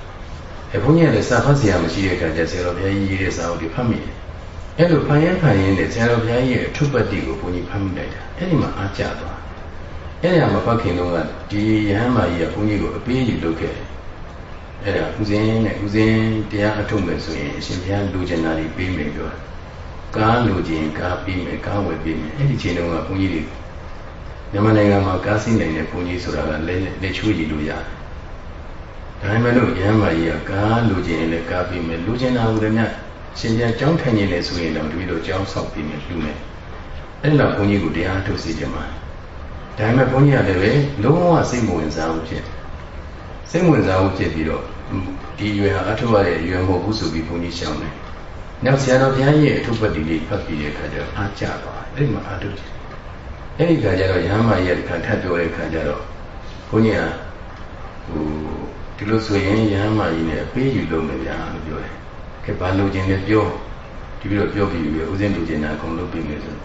အဲဘုန်းကြီးကလည်းစာဖတ်စရာမရှိတဲ့အခါကျဆရာတော်ဘုရားကြီးရေးတဲ့စာအုပ်တွေဖတ်မိတယ်အဲ့လိုဖန်ရင်ဖန်ရင်နဲ့ဆရာတော်ဘုရားကြီးရဲ့အထုပ္ပတ္တိကိုဘုန်းကြီးဖတ်မိလိုက်တာအဲ့ဒီမှာအားကျသွား အဲ့ဒါမဖတ်ခင်တော့ကဒီယဟန်မာကြီးကဘုန်းကြီးကိုအပေးယူလုပ်ခဲ့အဲ့ဒါဦးစင်းနဲ့ဦးစင်းတရားအထုတ်မယ်ဆိုရင်အရှင်ဘုရားလူကျင်တာတွေပေးမယ်ပြောကားလူကျင်ကားပေးမယ်ကားဝယ်ပေးမယ်အဲ့ဒီချိန်တုန်းကဘုန်းကြီးတွေမြန်မာနိုင်ငံမှာကားစင်းနိုင်တဲ့ဘုန်းကြီးဆိုတာကလက်လက်ချိုးရည်လို့ရတယ်ဒါပေမဲ့လို့ယဟန်မာကြီးကကားလူကျင်လည်းကားပေးမယ်လူကျင်တာဟူတယ်မြတ်ရှင်ပြန်ကြောင်းထိုင်နေလေဆိုရင်တော့တပည့်တော်ကြောင်းဆောက်ပေးမယ်လူမယ်အဲ့လောက်ဘုန်းကြီးကိုတရားထုတ်စီကြမှာ ဒါပေမဲ့ဘုန်းကြီးကလည်းပဲလုံးဝစိတ်မဝင်စားဘူးဖြစ်စိတ်ဝင်စားဘူးဖြစ်ပြီးတော့ဒီရွယ်ဟာအထုရတဲ့ရွယ်မဟုတ်ဘူးဆိုပြီးဘုန်းကြီးရှောင်းတယ်နောက်ဆရာတော်ဘုရားကြီးရဲ့အထုပ္ပတ္တိလေးဖတ်ပြီးတဲ့အခါကျတော့အားကျသွားတယ်အဲ့ဒီမှာအားထုတ်တယ်အဲ့ဒီခါကျတော့ရဟန်းမကြီးရဲ့ခါထပ်ပြောတဲ့ခါကျတော့ဘုန်းကြီးကဟိုဒီလိုဆိုရင်ရဟန်းမကြီးနဲ့အပေးယူလုပ်မယ်ဗျာလို့ပြောတယ်ကဲဘာလိုချင်လဲပြောဒီပြီးတော့ပြောပြီးပြီဦးစင်းလိုချင်တာအကုန်လုပ်ပြီးမယ်ဆို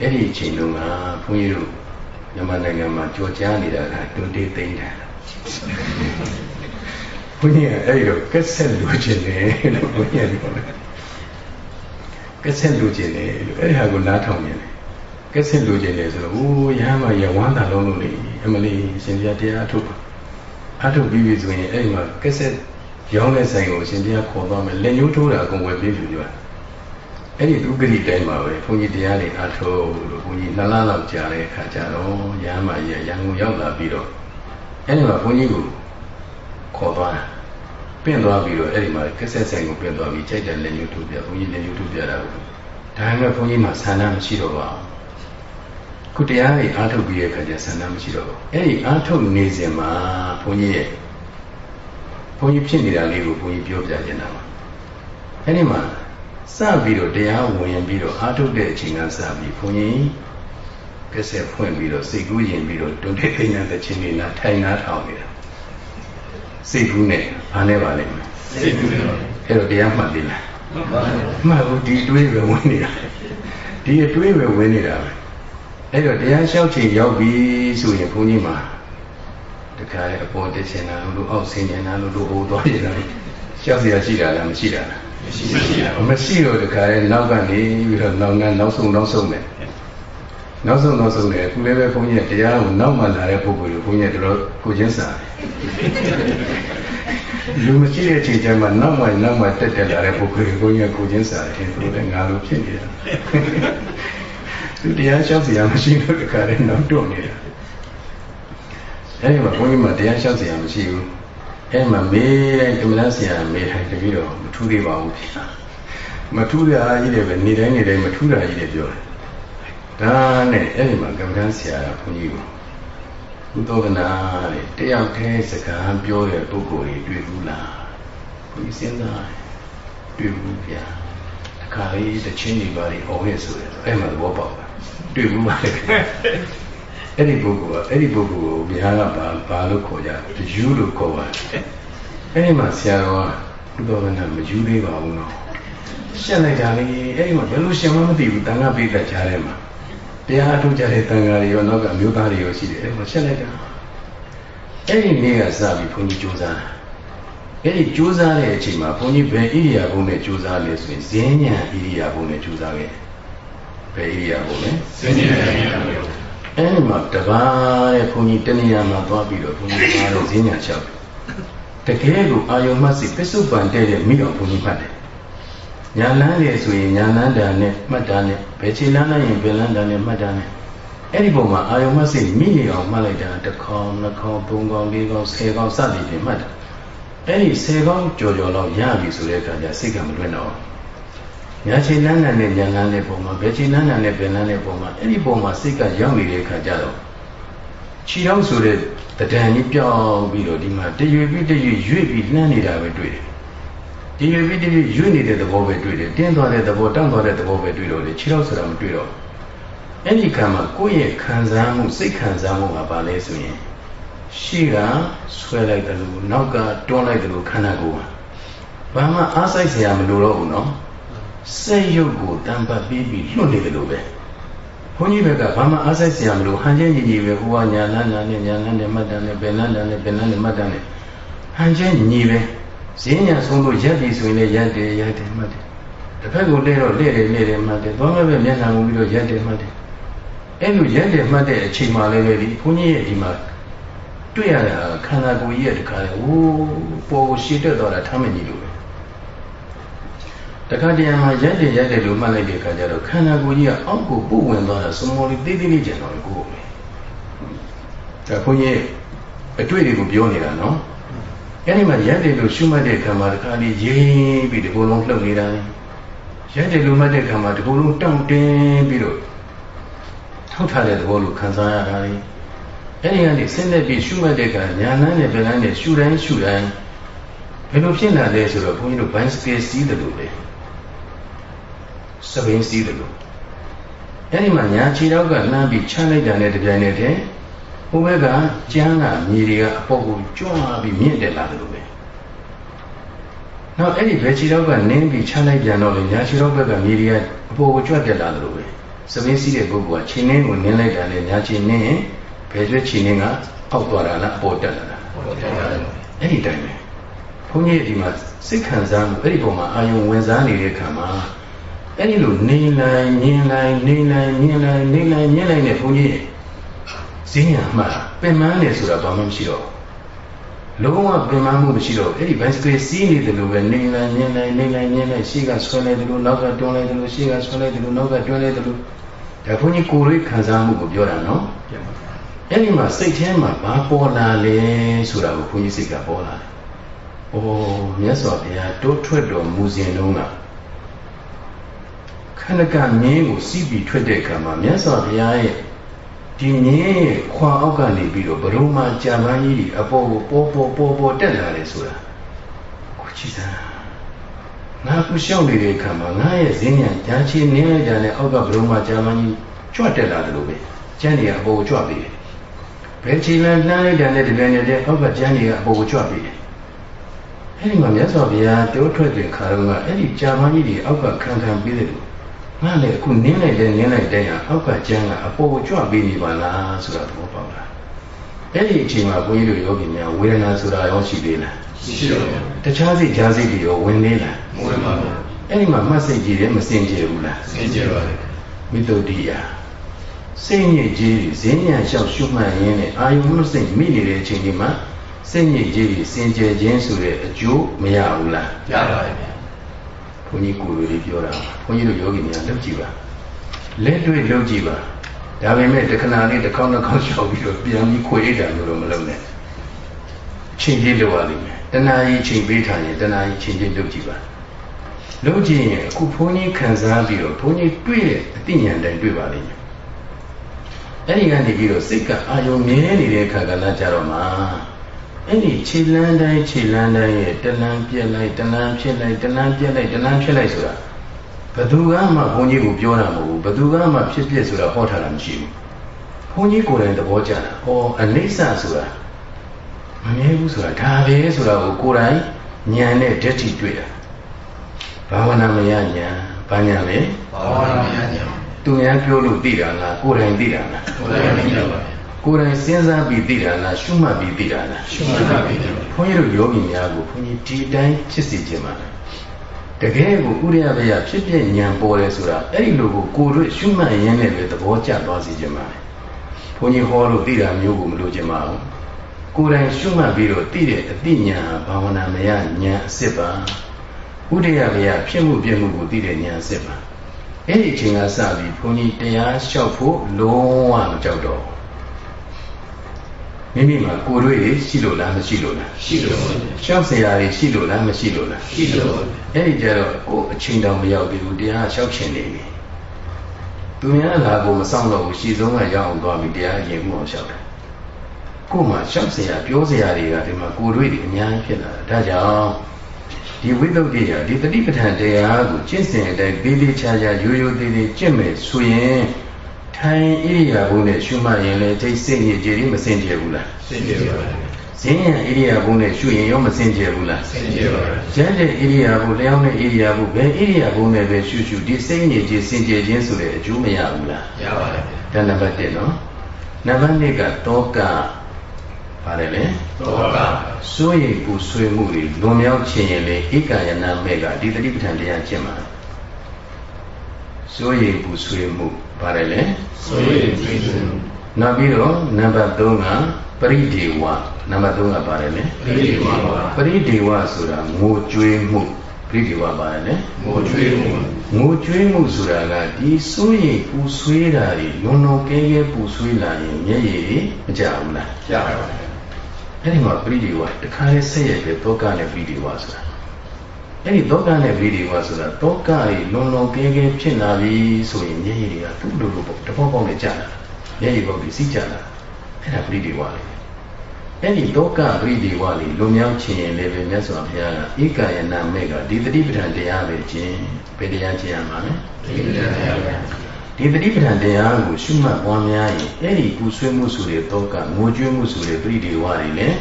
အဲ့ဒီအချိန်တုန်းကဘုန်းကြီးတို့ မြန်မာနိုင်ငံမှာကြော်ကြားနေတာကတွန်တေးသိမ့်တာဘုန်းကြီးကအဲ့ဒီတော့ကက်ဆက်လိုချင်တယ်လို့ဘုန်းကြီးကပြောတယ်ကက်ဆက်လိုချင်တယ်လို့အဲ့ဒီဟာကိုနားထောင်နေတယ်ကက်ဆက်လိုချင်တယ်ဆိုတော့အိုးရဟန်းမရဝမ်းသာလုံးလို့လေအမလီရှင်ပြတရားအထုတ်အထုတ်ပြီးပြီဆိုရင်အဲ့ဒီမှာကက်ဆက်ရောင်းတဲ့ဆိုင်ကိုရှင်တရားခေါ်သွားမယ်လက်ညှိုးထိုးတာအကုန်ဝယ်ပြီးပြီပြော အဲ့ဒီဒုက္ခတိတိုင်းမှာပဲဘုန်းကြီးတရားတွေအားထုတ်လို့ဘုန်းကြီးနှစ်လလောက်ကြာတဲ့အခါကျတော့ရဟန်းမကြီးရန်ကုန်ရောက်လာပြီးတော့အဲ့ဒီမှာဘုန်းကြီးကိုခေါ်သွားတာပင့်သွားပြီးတော့အဲ့ဒီမှာကက်ဆက်ဆိုင်ကိုပင့်သွားပြီးကြိုက်တဲ့လက်ညှိုးထိုးပြဘုန်းကြီးလက်ညှိုးထိုးပြတာကိုဒါပေမဲ့ဘုန်းကြီးမှာဆန္ဒမရှိတော့ပါဘူးခုတရားကြီးအားထုတ်ပြီးတဲ့အခါကျဆန္ဒမရှိတော့ဘူးအဲ့ဒီအားထုတ်နေစဉ်မှာဘုန်းကြီးရဲ့ဘုန်းကြီးဖြစ်နေတာလေးကိုဘုန်းကြီးပြောပြနေတာပါအဲ့ဒီမှာ စပြီးတော့တရားဝင်ပြီးတော့အားထုတ်တဲ့အချိန်ကစပြီးဘုန်းကြီးကက်ဆက်ဖွင့်ပြီးတော့စိတ်ကူးရင်ပြီးတော့တုံတဲ့အိညာတဲ့ချင်းနေလားထိုင်နာထောင်နေတာစိတ်ကူးနဲ့ဘာနဲ့ပါလိမ့်မယ်စိတ်ကူးနဲ့အဲ့တော့တရားမှတ်ပြီလားမှတ်ပါဘူးမှတ်ဘူးဒီတွေးပဲဝင်နေတာဒီအတွေးပဲဝင်နေတာပဲအဲ့တော့တရားလျှောက်ချိန်ရောက်ပြီဆိုရင်ဘုန်းကြီးမှာတခါလေအပေါ်တက်ချင်တာလို့အောက်ဆင်းနေတာလို့လို့အိုးသွားနေတာလျှောက်เสียရှိတာလားမရှိတာလား မရှိမရှိတာမရှိတော့တခါလေနောက်ကနေပြီးတော့နောက်ကနောက်ဆုံးနောက်ဆုံးတယ်နောက်ဆုံးနောက်ဆုံးတယ်အခုလည်းပဲဘုန်းကြီးတရားကိုနောက်မှလာတဲ့ပုဂ္ဂိုလ်ကိုဘုန်းကြီးတို့ကိုချင်းစာလူမရှိတဲ့အချိန်ကျမှနောက်မှနောက်မှတက်တက်လာတဲ့ပုဂ္ဂိုလ်ကိုဘုန်းကြီးကိုချင်းစာတယ်သူတို့လည်းငါလိုဖြစ်နေတာသူတရားလျှောက်စရာမရှိလို့တခါလေနောက်တွန့်နေတာအဲဒီမှာဘုန်းကြီးမှတရားလျှောက်စရာမရှိဘူး အဲမှာမေးတဲ့ကမ္ဘာဆရာမေးတယ်တပည့်တော်မထူးသေးပါဘူးဗျာမထူးတာကြီးတယ်ပဲနေတိုင်းနေတိုင်းမထူးတာကြီးတယ်ပြောတယ်ဒါနဲ့အဲ့ဒီမှာကမ္ဘာဆရာကဘုန်းကြီးကိုဘုသောကနာတဲ့တယောက်တည်းစကားပြောတဲ့ပုဂ္ဂိုလ်တွေတွေ့ဘူးလားဘုန်းကြီးစဉ်းစားတွေ့ဘူးဗျာအခါလေးတစ်ချင်းကြီးပါလေဟောခဲ့ဆိုတယ်အဲ့မှာသဘောပေါက်ပါတွေ့ဘူးပါလေ အဲ့ဒီပုဂ္ဂိုလ်ကအဲ့ဒီပုဂ္ဂိုလ်ကိုဘုရားကဘာဘာလို့ခေါ်ကြတယူလို့ခေါ်ပါတယ်အဲ့ဒီမှာဆရာတော်ကဘုသောကနာမယူသေးပါဘူးနော်ရှင်းလိုက်တာလေအဲ့ဒီမှာဘယ်လိုရှင်းမှမသိဘူးတန်ခါပိတ်သက်ကြားထဲမှာတရားအထုတ်ကြတဲ့တန်ဃာတွေရောနောက်ကအမျိုးသားတွေရောရှိတယ်အဲ့မှာရှင်းလိုက်တာအဲ့ဒီနေ့ကစပြီးဘုန်းကြီးကြိုးစားတာအဲ့ဒီကြိုးစားတဲ့အချိန်မှာဘုန်းကြီးဘယ်ဣရိယာပုနဲ့ကြိုးစားလဲဆိုရင်ဇင်းညာဣရိယာပုနဲ့ကြိုးစားခဲ့ဘယ်ဣရိယာပုလဲဇင်းညာဣရိယာပု အဲ့ဒီမှာတပါးတဲ့ဘုန်းကြီးတဏှာမှာသွားပြီးတော့ဘုန်းကြီးအားတော့ဇင်းညာလျှောက်တကယ်ကိုအာယုံမှတ်စီပစ္စုပန်တဲ့တဲ့မိတော်ဘုန်းကြီးမှတ်တယ်ညာလန်းလေဆိုရင်ညာလန်းတာနဲ့မှတ်တာနဲ့ဘယ်ခြေလန်းလိုက်ရင်ဘယ်လန်းတာနဲ့မှတ်တာနဲ့အဲ့ဒီပုံမှာအာယုံမစိတ်မိနေအောင်မှတ်လိုက်တာတစ်ခေါက်နှစ်ခေါက်သုံးခေါက်လေးခေါက်ဆယ်ခေါက်စသည်ဖြင့်မှတ်တာအဲ့ဒီဆယ်ခေါက်ကြော်ကြော်လောက်ရပြီဆိုတဲ့အခါကျစိတ်ကမလွတ်တော့ ညာခြေလန်းလန်းနဲ့ညာလန်းတဲ့ပုံမှာဘယ်ခြေလန်းလန်းနဲ့ဘယ်လန်းတဲ့ပုံမှာအဲ့ဒီပုံမှာစိတ်ကရောက်နေတဲ့အခါကျတော့ခြေတော့ဆိုတဲ့တဒံကြီးပြောင်းပြီးတော့ဒီမှာတရွေပြီးတရွေရွေ့ပြီးလှမ်းနေတာပဲတွေ့တယ်။တရွေပြီးတရွေရွေ့နေတဲ့သဘောပဲတွေ့တယ်။တင်းသွားတဲ့သဘောတန့်သွားတဲ့သဘောပဲတွေ့တော့တယ်။ခြေတော့ဆိုတာမတွေ့တော့။အဲ့ဒီကံမှာကိုယ့်ရဲ့ခံစားမှုစိတ်ခံစားမှုကဘာလဲဆိုရင်ရှေ့ကဆွဲလိုက်တယ်လို့နောက်ကတွန်းလိုက်တယ်လို့ခန္ဓာကိုယ်ကဘာမှအားစိုက်စရာမလိုတော့ဘူးနော်။ စိတ်ရုပ်ကိုတံပတ်ပြီးပြီးလွတ်နေတယ်လို့ပဲဘုန်းကြီးဘက်ကဘာမှအားစိုက်စရာမလိုဟန်ချင်းညီညီပဲဟိုကညာလန်းလန်းနဲ့ညာလန်းနဲ့မှတ်တမ်းနဲ့ဘယ်လန်းလန်းနဲ့ဘယ်လန်းနဲ့မှတ်တမ်းနဲ့ဟန်ချင်းညီညီပဲဈေးညာဆုံးလို့ရက်ပြီဆိုရင်လည်းရက်တယ်ရက်တယ်မှတ်တယ်တစ်ဖက်ကိုလဲတော့လဲတယ်လဲတယ်မှတ်တယ်သွားမဲ့ပဲမျက်နှာမူပြီးတော့ရက်တယ်မှတ်တယ်အဲ့လိုရက်တယ်မှတ်တဲ့အချိန်မှလည်းပဲဒီဘုန်းကြီးရဲ့ဒီမှာတွေ့ရတာခန္ဓာကိုယ်ကြီးရဲ့တခါလေဟိုပေါ်ကိုရှည်တက်သွားတာထမ်းမညီလို့ပဲ တခါတည်းမှာရက်တယ်ရက်တယ်လို့မှတ်လိုက်တဲ့အခါကျတော့ခန္ဓာကိုယ်ကြီးကအောက်ကိုပို့ဝင်သွားတာစမောလေးသေးသေးလေးကျန်တော့ကိုယ်ပဲဒါဘုန်းကြီးအတွေ့တွေကိုပြောနေတာနော်အဲ့ဒီမှာရက်တယ်လို့ရှုမှတ်တဲ့ခံမှာတခါလေးရင်းပြီးဒီကုလုံးလှုပ်နေတာရက်တယ်လို့မှတ်တဲ့ခံမှာဒီကုလုံးတောင့်တင်းပြီးတော့ထောက်ထားတဲ့သဘောလို့ခံစားရတာလေအဲ့ဒီကနေဆင်းသက်ပြီးရှုမှတ်တဲ့ခံညာလန်းနဲ့ဗလန်းနဲ့ရှုတိုင်းရှုတိုင်းဘယ်လိုဖြစ်လာလဲဆိုတော့ဘုန်းကြီးတို့ဘိုင်းစကေးစီးတယ်လို့ပဲ စပင်းစီးတယ်လို့အဲ့ဒီမှာညာခြေတော့ကလှမ်းပြီးချလိုက်တာနဲ့တပြိုင်နက်တည်းဟိုဘက်ကကျန်းကမြေတွေကအပေါ်ကိုကြွပြီးမြင့်တက်လာတယ်လို့ပဲနောက်အဲ့ဒီဘယ်ခြေတော့ကနင်းပြီးချလိုက်ပြန်တော့လေညာခြေတော့ဘက်ကမြေတွေကအပေါ်ကိုကြွတက်လာတယ်လို့ပဲစပင်းစီးတဲ့ပုဂ္ဂိုလ်ကခြေနှင်းကိုနင်းလိုက်တာလေညာခြေနှင်းရင်ဘယ်ကျွဲခြေနှင်းကအောက်သွားတာလားအပေါ်တက်လာတာအဲ့ဒီတိုင်းပဲဘုန်းကြီးဒီမှာစိတ်ခံစားမှုအဲ့ဒီပုံမှာအာယုံဝင်စားနေတဲ့အခါမှာ အဲ့ဒီလိုနေလိုက်ညင်လိုက်နေလိုက်ညင်လိုက်နေလိုက်ညင်လိုက်နဲ့ဘုန်းကြီးဈဉ္ညာမှပင်မတယ်ဆိုတာဘာမှမရှိတော့လုံးဝပင်မမှုမရှိတော့အဲ့ဒီဘိုင်စကယ်စီးနေတယ်လို့ပဲနေလိုက်ညင်လိုက်နေလိုက်ညင်လိုက်ရှေ့ကဆွဲလိုက်တယ်လို့နောက်ကတွန်းလိုက်တယ်လို့ရှေ့ကဆွဲလိုက်တယ်လို့နောက်ကတွန်းလိုက်တယ်လို့ဒါဘုန်းကြီးကိုယ်ရိခံစားမှုကိုပြောတာနော်အဲ့ဒီမှာစိတ်ထဲမှာဘာပေါ်လာလဲဆိုတာကိုဘုန်းကြီးစိတ်ကပေါ်လာတယ်။အိုးမြတ်စွာဘုရားတိုးထွက်တော်မူစဉ်တုန်းက ခန္ဓကမြင်းကိုစီးပြီးထွက်တဲ့အခါမှာမြတ်စွာဘုရားရဲ့ဒီမြင်းရဲ့ခွာအောက်ကနေပြီးတော့ဘရုံမှာကြာပန်းကြီးတွေအပေါ်ကိုပေါ်ပေါ်ပေါ်ပေါ်တက်လာတယ်ဆိုတာကိုကြည့်စမ်းငါခုလျှောက်နေတဲ့အခါမှာငါရဲ့ဈဉ္ညာဓာချီနင်းလိုက်တာနဲ့အောက်ကဘရုံမှာကြာပန်းကြီးကြွတက်လာတယ်လို့ပဲကျန်းနေကအပေါ်ကိုကြွပြီးတယ်ဘယ်ချီလန်းနှမ်းလိုက်တာနဲ့တကယ်နဲ့တဲ့အောက်ကကျန်းနေကအပေါ်ကိုကြွပြီးတယ်အဲ့ဒီမှာမြတ်စွာဘုရားတိုးထွက်တဲ့ခါတော့ကအဲ့ဒီကြာပန်းကြီးတွေအောက်ကခံခံပြီးတယ်လို့ ငါလည်းအခုနင်းလိုက်တဲ့နင်းလိုက်တဲ့အောက်ကကျန်းကအပေါ်ကိုကြွပြီးနေပါလားဆိုတာသဘောပေါက်လားအဲ့ဒီအချိန်မှာဘုန်းကြီးတို့ယောဂီများဝေဒနာဆိုတာရောရှိသေးလားရှိတော့ဗျာတခြားစိတ်ကြားစိတ်တွေရောဝင်နေလားမဝင်ပါဘူးအဲ့ဒီမှာမှတ်စိတ်ကြည့်တယ်မစင်ကြယ်ဘူးလားစင်ကြယ်ပါလေမိတ္တုတိယစိတ်ညစ်ကြီးဈဉ္ညာလျှောက်ရှုမှတ်ရင်းနဲ့အာယုမှုစိတ်မိနေတဲ့အချိန်ဒီမှာစိတ်ညစ်ကြီးစင်ကြယ်ခြင်းဆိုတဲ့အကျိုးမရဘူးလားရပါတယ်ဗျာ ဘုန်းကြီးကိုယ်လိုလေးပြောတာပါဘုန်းကြီးတို့ယောဂီများလုပ်ကြည့်ပါလက်တွေ့လုပ်ကြည့်ပါဒါပေမဲ့တခဏလေးတစ်ခေါက်တစ်ခေါက်လျှောက်ပြီးတော့ပြန်ပြီးခွေရတာမျိုးတော့မလုပ်နဲ့ချိန်ကြီးလုပ်ရလိမ့်မယ်တဏှာကြီးချိန်ပေးထားရင်တဏှာကြီးချိန်ကြီးလုပ်ကြည့်ပါလုပ်ကြည့်ရင်အခုဘုန်းကြီးခံစားပြီးတော့ဘုန်းကြီးတွေ့တဲ့အသိဉာဏ်တိုင်းတွေ့ပါလိမ့်မယ်အဲ့ဒီကနေပြီးတော့စိတ်ကအာယုံမြဲနေတဲ့အခါကလည်းကြတော့မှ အဲ့ဒီခြေလန်းတိုင်းခြေလန်းတိုင်းရဲ့တလန်းပြက်လိုက်တလန်းဖြစ်လိုက်တလန်းပြက်လိုက်တလန်းဖြစ်လိုက်ဆိုတာဘယ်သူကမှဘုန်းကြီးကိုပြောတာမဟုတ်ဘူးဘယ်သူကမှဖြစ်ဖြစ်ဆိုတာဟောထားတာမရှိဘူးဘုန်းကြီးကိုယ်တိုင်သဘောကျတာဩအနိစ္စဆိုတာမမြဲဘူးဆိုတာဒါပဲဆိုတာကိုကိုယ်တိုင်ဉာဏ်နဲ့ဓာတ်ထိတွေ့တာဘာဝနာမယဉာဏ်ဘာဉာဏ်လဲဘာဝနာမရညာသူများပြောလို့သိတာလားကိုယ်တိုင်သိတာလားဘုရားမြတ်ပါဗျာ ကိုယ်တိုင်စဉ်းစားပြီးသိတာလားရှုမှတ်ပြီးသိတာလားရှုမှတ်ပါပြီဗျာဘုန်းကြီးတို့ယောဂီများကိုဘုန်းကြီးဒီတိုင်းဖြစ်စေခြင်းပါလားတကယ်ကိုဥရိယဘယဖြစ်ဖြစ်ဉာဏ်ပေါ်တယ်ဆိုတာအဲ့ဒီလိုကိုကိုယ်တို့ရှုမှတ်ရင်းနဲ့ပဲသဘောကျသွားစေခြင်းပါလေဘုန်းကြီးဟောလို့သိတာမျိုးကိုမလိုချင်ပါဘူးကိုယ်တိုင်ရှုမှတ်ပြီးတော့သိတဲ့အသိဉာဏ်ဟာဘာဝနာမယဉာဏ်အစစ်ပါဥရိယဘယဖြစ်မှုပြမှုကိုသိတဲ့ဉာဏ်အစစ်ပါအဲ့ဒီအချိန်ကစပြီးဘုန်းကြီးတရားလျှောက်ဖို့လုံးဝမကြောက်တော့ဘူး မိမိမှာကိုယ်တွေ့ရှိလို့လားမရှိလို့လား ရှိတော့ဗျာ ရှောက်เสียရရှိလို့လားမရှိလို့လား ရှိတော့ဗျာ အဲ့ဒီကြတော့ကိုယ်အချိန်တောင်မရောက်သေးဘူးတရားရှောက်ချင်နေပြီသူများလာကိုမဆောင်တော့ဘူးရှည်ဆုံးကရောက်အောင်သွားပြီးတရားရင်မှုအောင်ရှောက်တယ်ကိုယ်မှာရှောက်เสียပြောเสียတွေကဒီမှာကိုယ်တွေ့တွေအများကြီးဖြစ်လာတာဒါကြောင့်ဒီဝိသုဒ္ဓိယဒီတတိပဋ္ဌာန်တရားကိုကျင့်စဉ်အတိုင်းသေးသေးချာချာရိုးရိုးသေးသေးကျင့်မယ်ဆိုရင် ထိုင်ဣရိယာပုနဲ့ရှုမှတ်ရင်လည်းသိစိတ်ညစ်ကြေးမစင်ကြဘူးလားစင်ကြယ်ပါဗျာဈဉ္ညာဣရိယာပုနဲ့ရှုရင်ရောမစင်ကြဘူးလားစင်ကြယ်ပါဗျာကျမ်းတဲ့ဣရိယာပုလျောင်းတဲ့ဣရိယာပုဘယ်ဣရိယာပုနဲ့ပဲရှုရှုဒီစိတ်ညစ်ခြင်းစင်ကြယ်ခြင်းဆိုတဲ့အကျိုးမရဘူးလားရပါတယ်ဗျာဒါနံပါတ်1နော်နံပါတ်2ကတောကပါတယ်လေတော့ကစိုးရိမ်ပူဆွေးမှုတွေလွန်မြောက်ခြင်းရင်လေဧကယနာမေကဒီတတိပဋ္ဌာန်တရားကျင့်မှာစိုးရိမ်ပူဆွေးမှု ပါတယ်လေဆိုရင်ပြည့်စုံနောက်ပြီးတော့နံပါတ်3ကပရိဒေဝနံပါတ်3ကပါတယ်လေပြည့်စုံပါပရိဒေဝဆိုတာငိုကြွေးမှုပရိဒေဝပါတယ်လေမိုးချွေးမှုငိုကြွေးမှုဆိုတာကဒီစိုးရိမ်ပူဆွေးတာတွေလွန်လွန်ကဲကဲပူဆွေးလာရင်မျက်ရည်တွေမကြဘူးလားရပါတယ်ဗျာအဲ့ဒီမှာပရိဒေဝတခါလေးဆက်ရက်ပဲတောကနဲ့ပရိဒေဝဆိုတာ အဲ့ဒီတောကနဲ့ပရိဒေဝဆိုတာတောကတွေလွန်လွန်ကဲကဲဖြစ်လာပြီဆိုရင်မျက်ရည်တွေကသူ့လိုလိုပေါ့တပေါက်ပေါက်နဲ့ကြလာမျက်ရည်ပေါက်တွေစီးကြလာအဲ့ဒါပရိဒေဝလေအဲ့ဒီတောကပရိဒေဝလေလွန်မြောက်ခြင်းရင်လည်းပဲမြတ်စွာဘုရားကဧကယနာမေကဒီတတိပဋ္ဌာန်တရားပဲခြင်းဘယ်တရားခြင်းရမှာလဲဒီတရားဗျာဒီတတိပဋ္ဌာန်တရားကိုရှုမှတ်ပွားများရင်အဲ့ဒီပူဆွေးမှုဆိုတဲ့တောကငိုကြွေးမှုဆိုတဲ့ပရိဒေဝတွေလည်း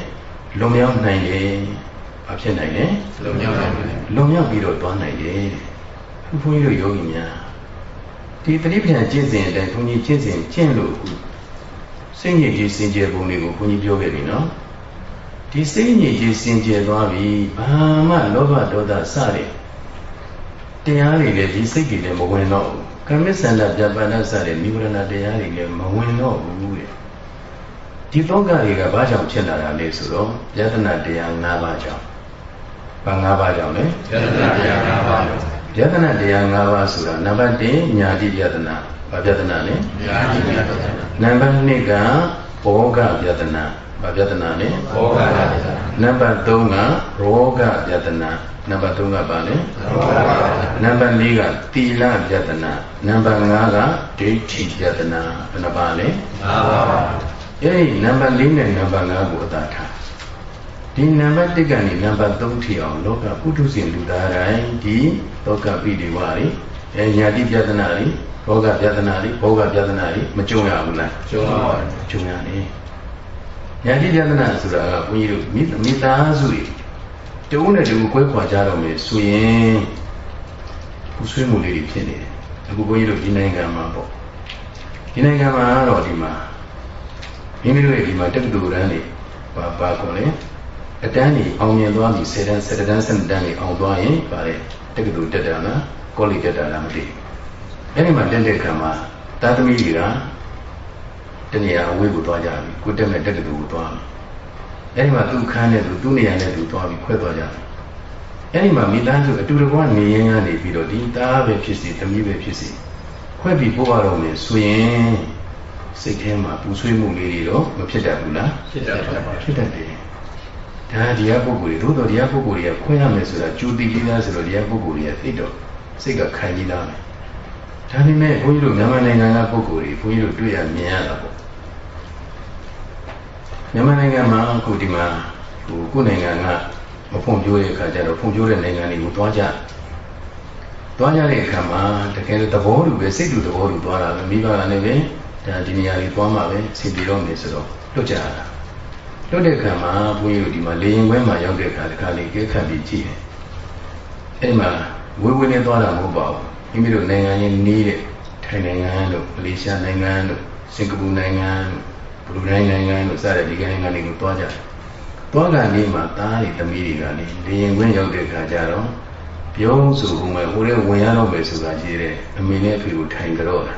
လွန်မြောက်နိုင်တယ်။ ဘာဖြစ်နိုင်လဲလုံမြောက်နိုင်ပါတယ်။လွန်မြောက်ပြီးတော့သွားနိုင်တယ်။ဘုန်းကြီးတို့ယောဂီများဒီတတိပဋ္ဌာန်ကျင့်စဉ်အတိုင်းဘုန်းကြီးကျင့်စဉ်ကျင့်လို့အခုစိတ်ညစ်ကြီးစင်ကြယ်ပုံတွေကိုဘုန်းကြီးပြောခဲ့ပြီနော်။ဒီစိတ်ညစ်ကြီးစင်ကြယ်သွားပြီဘာမှလောဘဒေါသစတဲ့တရားတွေလည်းဒီစိတ်တွေလည်းမဝင်တော့ဘူး။ကမ္မစန္ဒပြပန္နစတဲ့နိဗ္ဗာန်တရားတွေလည်းမဝင်တော့ဘူးတဲ့။ဒီသောကတွေကဘာကြောင့်ဖြစ်လာတာလဲဆိုတော့ယတနာတရား၅ပါးကြောင့်။ ဘာ၅ပါးကြောင့်လဲယတနာတရား၅ပါးဗျာယတနာတရား၅ပါးဆိုတာနံပါတ်1ညာတိယတနာ။ဘာယတနာလဲညာတိယတနာနံပါတ်2ကဘောဂပြဒနာဗာပြဒနာလဲဘောဂပြဒနာနံပါတ်3ကရောဂပြဒနာနံပါတ်3ကပါလဲရောဂပြဒနာနံပါတ်4ကတီလပြဒနာနံပါတ်5ကဒိဋ္ဌိပြဒနာဘယ်နှပါလဲငါးပါးပါအဲ့ဒီနံပါတ်4နဲ့နံပါတ်5ကိုအသာထား ဒီနံပါတ်1ကနေနံပါတ်3ထိအောင်လောကပုထုဇဉ်လူသားတိုင်းဒီလောကပိဒီဝါတွေအဲညာတိပြဒနာတွေဘောဂပြဒနာတွေဘောဂပြဒနာတွေမကြုံရဘူးလားကျုံးပါကြုံရတယ်ညာတိပြဒနာဆိုတာကဘုန်းကြီးတို့မိမိသားစုတွေတဦးနဲ့တဦးကွဲခွာကြတော့မယ်ဆိုရင်ခုဆွေးမှုလေးတွေဖြစ်နေတယ်အခုဘုန်းကြီးတို့ဒီနိုင်ငံမှာပေါ့ဒီနိုင်ငံမှာတော့ဒီမှာမိမိတို့ရဲ့ဒီမှာတက္ကသိုလ်တန်းတွေပါပါကုန်လေ အတန်းကြီးအောင်မြင်သွားပြီ10တန်း17တန်း17တန်းကြီးအောင်သွားရင်ဗါလေတက္ကသိုလ်တက်တာလားကောလိပ်တက်တာလားမသိဘူးအဲ့ဒီမှာတက်တဲ့ခံမှာသားသမီးတွေကတနေရာအဝေးကိုသွားကြပြီကိုတက်မဲ့တက္ကသိုလ်ကိုသွားပြီအဲ့ဒီမှာသူ့ခန်းနဲ့သူသူ့နေရာနဲ့သူသွားပြီးခွဲသွားကြတယ်အဲ့ဒီမှာမိသားစုအတူတကွနေရင်းကနေပြီးတော့ဒီသားပဲဖြစ်စီသမီးပဲဖြစ်စီခွဲပြီးပို့ရတော့မယ်ဆိုရင်စိတ်ထဲမှာပူဆွေးမှုလေးတွေတော့မဖြစ်တတ်ဘူးလားဖြစ်တတ်ပါဖြစ်တတ်တယ် ဒါဒီဟာပုဂ္ဂိုလ်တွေသို့တော်ဒီဟာပုဂ္ဂိုလ်တွေကခွင့်ရမယ်ဆိုတာကြိုတည်ပြီးသားဆိုတော့ဒီဟာပုဂ္ဂိုလ်တွေကသိတော့စိတ်ကခိုင်ပြီးသားမယ်ဒါပေမဲ့ဘုန်းကြီးတို့မြန်မာနိုင်ငံကပုဂ္ဂိုလ်တွေဘုန်းကြီးတို့တွေ့ရမြင်ရတာပေါ့မြန်မာနိုင်ငံမှာအခုဒီမှာဟိုကိုယ်နိုင်ငံကမဖွံ့ဖြိုးတဲ့အခါကျတော့ဖွံ့ဖြိုးတဲ့နိုင်ငံတွေကိုတွားကြတွားကြတဲ့အခါမှာတကယ်လို့သဘောတူပဲစိတ်တူသဘောတူတွားတာပဲမိဘကလည်းပဲဒါဒီနေရာကြီးတွားမှာပဲဆင်ပြေတော့မယ်ဆိုတော့လွတ်ကြရတာ လွတ်တဲ့အခါမှာဘုန်းကြီးတို့ဒီမှာလေရင်ခွဲမှာရောက်တဲ့အခါတခါလေးကဲခတ်ပြီးကြည့်တယ်အဲ့မှာဝေးဝေးနဲ့တွားတာမဟုတ်ပါဘူးမိမိတို့နိုင်ငံရင်းနီးတဲ့ထိုင်းနိုင်ငံတို့မလေးရှားနိုင်ငံတို့စင်ကာပူနိုင်ငံတို့ဘရူနိုင်းနိုင်ငံတို့စတဲ့ဒီနိုင်ငံတွေကိုတွားကြတယ်သွားကနေမှသားတွေသမီးတွေကလေလေရင်ခွင်းရောက်တဲ့အခါကျတော့ပြုံးဆိုဦးမယ်ဟိုလည်းဝင်ရတော့မယ်ဆိုတာကြီးတဲ့အမေနဲ့အဖေကိုထိုင်ကြတော့တာ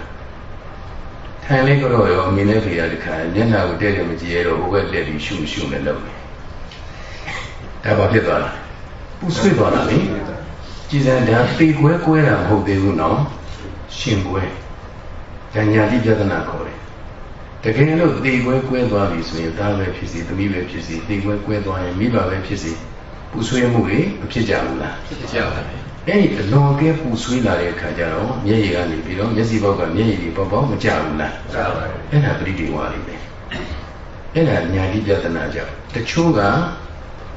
ထိုင်လိုက်ကြတော့ရောအမေနဲ့အဖေကတခါမျက်နှာကိုတဲ့တယ်မကြည့်ရတော့ဟိုဘက်လက်ပြီးရှုရှုနဲ့လုပ်တယ်ဒါဘာဖြစ်သွားလဲပူဆွေးသွားတာလေကြည်စံဒါပေခွဲကွဲတာမဟုတ်သေးဘူးနော်ရှင်ကွဲဉာဏ်ညာတိပြဿနာခေါ်တယ်တကယ်လို့သေခွဲကွဲသွားပြီဆိုရင်သားပဲဖြစ်စီသမီးပဲဖြစ်စီသေခွဲကွဲသွားရင်မိဘပဲဖြစ်စီပူဆွေးမှုတွေမဖြစ်ကြဘူးလားဖြစ်ကြပါမယ် အဲ့ဒီအလွန်ကဲပူဆွေးလာတဲ့အခါကျတော့မျက်ရည်ကနေပြီးတော့မျက်စိဘောက်ကမျက်ရည်တွေပေါက်ပေါက်မကြဘူးလားကြပါမယ်အဲ့ဒါပရိဒီဝါလေးပဲအဲ့ဒါညာတိပြဿနာကြောင့်တချို့က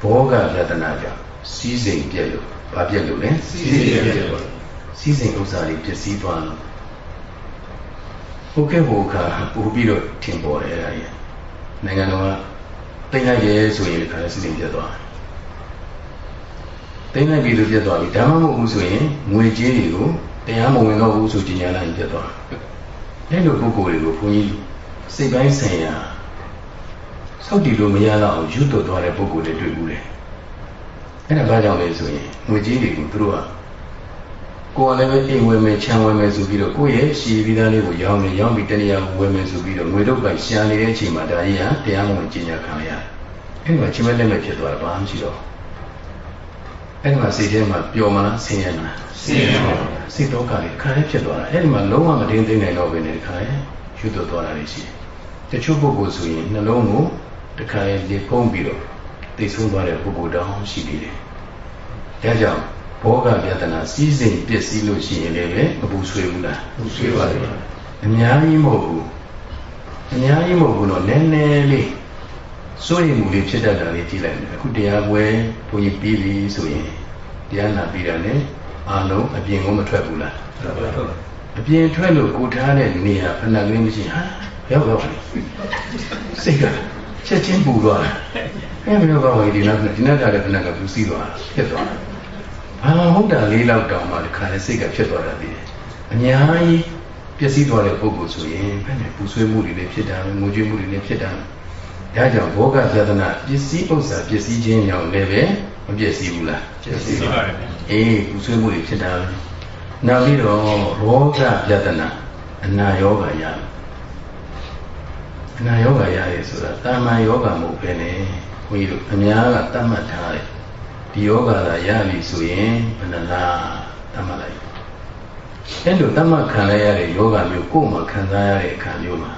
ဘောဂပြဿနာကြောင့်စီးစိမ်ပြက်လို့ဘာပြက်လို့လဲစီစီပြည့်ပါစီးစိမ်ဥစ္စာတွေပျက်စီးသွားလို့ဟိုကဲဟိုခါပို့ပြီးတော့ထင်ပေါ်တယ်အဲ့ဒါကြီးနိုင်ငံတော်ကတိတ်လိုက်ရဲဆိုရင်ခါစီးစိမ်ပြက်သွားတယ် တိတ်လိုက်ပြီးလို့ပြက်သွားပြီဒါမှမဟုတ်ဘူးဆိုရင်ငွေကြေးတွေကိုတရားမဝင်တော့ဘူးဆိုကြင်ညာလိုက်ပြက်သွားတယ်အဲ့လိုပုဂ္ဂိုလ်တွေကိုဘုန်းကြီးစိတ်ပိုင်းဆိုင်ရာစောက်တည်လို့မရတော့အောင်ယူတ်တော်သွားတဲ့ပုဂ္ဂိုလ်တွေတွေ့ဘူးလေအဲ့ဒါဘာကြောင့်လဲဆိုရင်ငွေကြေးတွေကိုသူတို့ကကိုယ်ကလည်းပဲအိမ်ဝယ်မယ်ခြံဝယ်မယ်ဆိုပြီးတော့ကိုယ့်ရဲ့ရှည်ပြီးသားလေးကိုရောင်းမယ်ရောင်းပြီးတနေရာကိုဝယ်မယ်ဆိုပြီးတော့ငွေတော့ကရှာနေတဲ့အချိန်မှာဒါကြီးဟာတရားမဝင်ကျင့်ကြခံရတယ်။အဲ့ဒီမှာချင်းမဲ့လက်မဲ့ဖြစ်သွားတာဘာမှမရှိတော့ဘူး။ အဲ့ဒီမှာစိတ်ထဲမှာပျော်မလားဆင်းရဲမလားဆင်းရဲပါစိတ်တော့ကလည်းခါလေးဖြစ်သွားတာ။အဲ့ဒီမှာလုံးဝမတင်းသိနိုင်တော့ဘဲနဲ့ခါလေးရွတ်တော့သွားတာလေးရှိတယ်။တချို့ပုဂ္ဂိုလ်ဆိုရင်နှလုံးကိုတစ်ခါလေးလေဖုံးပြီးတော့သိဆုံးသွားတဲ့ပုဂ္ဂိုလ်တောင်ရှိသေးတယ်။ဒါကြောင့်ဘောဂပြဒနာစီးစိမ်ပျက်စီးလို့ရှိရင်လည်းမပူဆွေးဘူးလားဘူးဆွေးပါလိမ့်မယ်အများကြီးမဟုတ်ဘူးအများကြီးမဟုတ်ဘူးတော့နည်းနည်းလေး စိုးရိမ်မှုလေးဖြစ်တတ်တာလေးကြည့်လိုက်မယ်အခုတရားပွဲဘုန်းကြီးပြီးပြီဆိုရင်တရားနာပြီးတာနဲ့အာလုံးအပြင်ကိုမထွက်ဘူးလားဟုတ်ပါဘူးအပြင်ထွက်လို့ကိုထားတဲ့နေရာဖဏကလေးမရှိဟာရောက်ရောက်လေစိတ်ကချက်ချင်းပူသွားတာအဲမလို့ပါဝင်ဒီနောက်ဒီနောက်ကလည်းဖဏကပူစီးသွားတာဖြစ်သွားတာဘာဟုတ်တာလေးလောက်တောင်မှဒီခါလေးစိတ်ကဖြစ်သွားတာဒီအများကြီးပျက်စီးသွားတဲ့ပုဂ္ဂိုလ်ဆိုရင်ဘယ်နဲ့ပူဆွေးမှုတွေလည်းဖြစ်တာငိုကြွေးမှုတွေလည်းဖြစ်တာ ဒါကြောင့်ဘောဂပြဒနာပစ္စည်းဥစ္စာပစ္စည်းချင်းကြောင့်လည်းပဲမပျက်စီးဘူးလားကျက်စီပါလိမ့်မယ်အေးပူဆွေးမှုတွေဖြစ်တာပဲနောက်ပြီးတော့ရောဂပြဒနာအနာယောဂရမယ်အနာယောဂရရဲဆိုတာတာမန်ယောဂမဟုတ်ပဲနဲ့ဘုန်းကြီးတို့အများကတတ်မှတ်ထားတယ်ဒီယောဂလာရပြီဆိုရင်ဘယ်နှလားတတ်မှတ်လိုက်အဲ့လိုတတ်မှတ်ခံရရတဲ့ယောဂမျိုးကိုယ်မှခံစားရတဲ့အခါမျိုးမှာ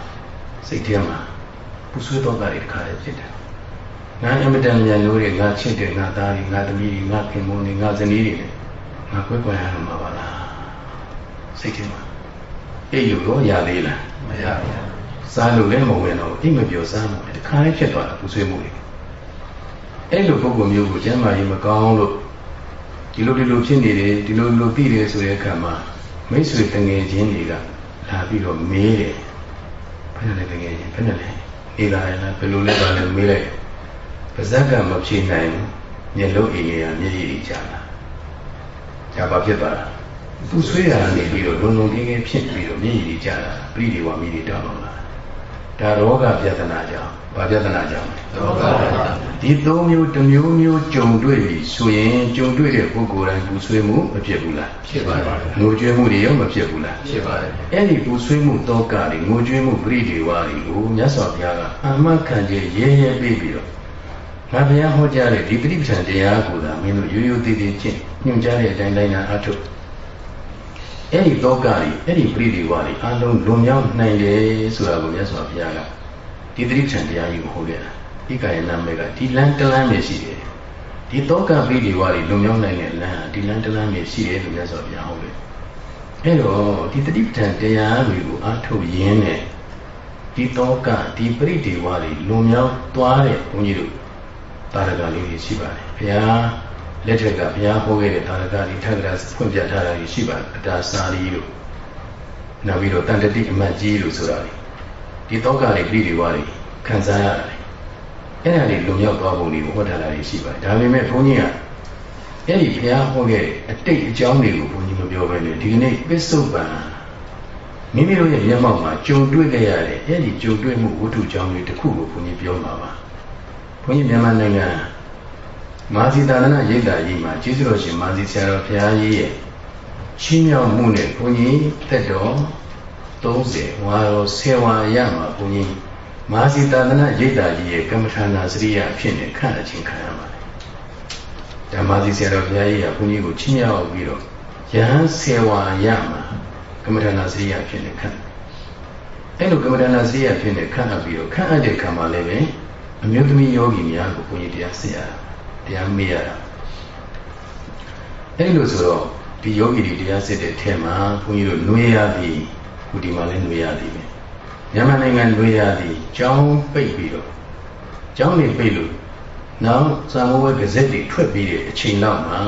စိတ်ထဲမှာဘ ပူဆွေးတော့ကတွေတခါလေဖြစ်တယ်ငါအမတန်မြန်လို့တွေငါချစ်တယ်ငါသားတွေငါသမီးတွေငါခင်မုန်းတွေငါဇနီးတွေငါကွဲကွဲရမှာပါလားစိတ်ထဲမှာအေးလို့ရောရသေးလားမရဘူးစားလို့လည်းမဝင်တော့အိမ်မပြောစားမှာတခါလေးဖြစ်သွားတာပူဆွေးမှုတွေအဲ့လိုပုံပုံမျိုးကိုကျမ်းမာရေးမကောင်းလို့ဒီလိုဒီလိုဖြစ်နေတယ်ဒီလိုလိုပြီးတယ်ဆိုတဲ့အခါမှာမိတ်ဆွေတငယ်ချင်းတွေကလာပြီးတော့မေးတယ်ဘယ်နဲ့လဲတငယ်ချင်းဘယ်နဲ့လဲ နေလာရင်ဘယ်လိုလဲပါလဲမေးလိုက်ပါဇက်ကမဖြေနိုင်ဘူးမျက်လုံးအိမ်ရမျက်ရည်ကြလာဒါဘာဖြစ်သွားလဲသူဆွေးရတာနေပြီးတော့လုံလုံကင်းကင်းဖြစ်ပြီးတော့မျက်ရည်ကြလာပြိဒီဝါမိတွေတောင်းလာ ဒါရောဂပြဿနာကြောင့်ဘာပြဿနာကြောင့်ရောဂပြဿနာဒီသုံးမျိုးတစ်မျိုးမျိုးကြုံတွေ့ပြီဆိုရင်ကြုံတွေ့တဲ့ပုဂ္ဂိုလ်တိုင်းပူဆွေးမှုမဖြစ်ဘူးလားဖြစ်ပါတယ်ငိုကြွေးမှုတွေရောမဖြစ်ဘူးလားဖြစ်ပါတယ်အဲ့ဒီပူဆွေးမှုတောကတွေငိုကြွေးမှုပြိဒီဝါတွေကိုမြတ်စွာဘုရားကအမှန်ခံခြင်းရဲရဲပြီးပြီးတော့ငါဘုရားဟောကြားတဲ့ဒီပဋိပ္ပံတရားကိုသာမင်းတို့ရိုးရိုးသေးသေးချင်းညွှန်ကြားတဲ့အတိုင်းတိုင်းနာအထု အဲ့ဒီတောကတွေအဲ့ဒီပရိဒီဝါတွေအလုံးလွန်မြောက်နိုင်တယ်ဆိုတာကိုမြတ်စွာဘုရားကဒီသတိထံတရားကြီးကိုဟောခဲ့တာဒီကာယနာမေကဒီလမ်းတလမ်းပဲရှိတယ်ဒီတောကပရိဒီဝါတွေလွန်မြောက်နိုင်တဲ့လမ်းဒီလမ်းတလမ်းပဲရှိတယ်လို့မြတ်စွာဘုရားဟောခဲ့အဲ့တော့ဒီသတိထံတရားတွေကိုအားထုတ်ရင်းနဲ့ဒီတောကဒီပရိဒီဝါတွေလွန်မြောက်သွားတဲ့ဘုန်းကြီးတို့တာရကလေးတွေရှိပါတယ်ဘုရား လက်ထက်ကဘုရားဟောခဲ့တဲ့သာရကလေးထက်ကရာဖွင့်ပြထားတာရှိပါတယ်အတာစာလီတို့နောက်ပြီးတော့တန်တတိအမတ်ကြီးလို့ဆိုတာလေဒီတောကလေးပြည်တွေဝါတွေခံစားရတယ်အဲ့ဒါလေးလုံရောက်သွားပုံတွေကိုဟောထားတာရှိပါတယ်ဒါပေမဲ့ဘုန်းကြီးကအဲ့ဒီဘုရားဟောခဲ့တဲ့အတိတ်အကြောင်းတွေကိုဘုန်းကြီးမပြောဘဲနဲ့ဒီကနေ့ပစ္စုပန်မိမိတို့ရဲ့မျက်မှောက်မှာကြုံတွေ့ကြရတဲ့အဲ့ဒီကြုံတွေ့မှုဝတ္ထုကြောင်းတွေတစ်ခုကိုဘုန်းကြီးပြောမှာပါဘုန်းကြီးမြန်မာနိုင်ငံ မာဇီတာသနာရိပ်သာကြီးမှာကျေးဇူးတော်ရှင်မာဇီဆရာတော်ဘုရားကြီးရဲ့ချီးမြှောက်မှုနဲ့ဘုန်းကြီးတက်တော်30ဝါတော်10ဝါရမှာဘုန်းကြီးမာဇီတာသနာရိပ်သာကြီးရဲ့ကမ္မထာနာစရိယအဖြစ်နဲ့ခန့်အချင်းခံရပါတယ်။ဓမ္မဇီဆရာတော်ဘုရားကြီးကဘုန်းကြီးကိုချီးမြှောက်ပြီးတော့ယဟန်10ဝါရမှာကမ္မထာနာစရိယအဖြစ်နဲ့ခန့်အဲ့လိုကမ္မထာနာစရိယအဖြစ်နဲ့ခန့်အပ်ပြီးတော့ခန့်အပ်တဲ့ခံမှာလည်းပဲအမျိုးသမီးယောဂီများကိုဘုန်းကြီးတရားဆက်ရ တာတရားမေးရတာအဲ့လိုဆိုတော့ဒီယောဂီတွေတရားစစ်တဲ့အထက်မှာဘုန်းကြီးတို့နှွေးရသည်ခုဒီမှာလည်းနှွေးရသည်ပဲမြန်မာနိုင်ငံနှွေးရသည်ကျောင်းပိတ်ပြီးတော့ကျောင်းတွေပိတ်လို့နောက်စာမိုးဝဲကစက်တွေထွက်ပြီးတဲ့အချိန်လောက်မှာ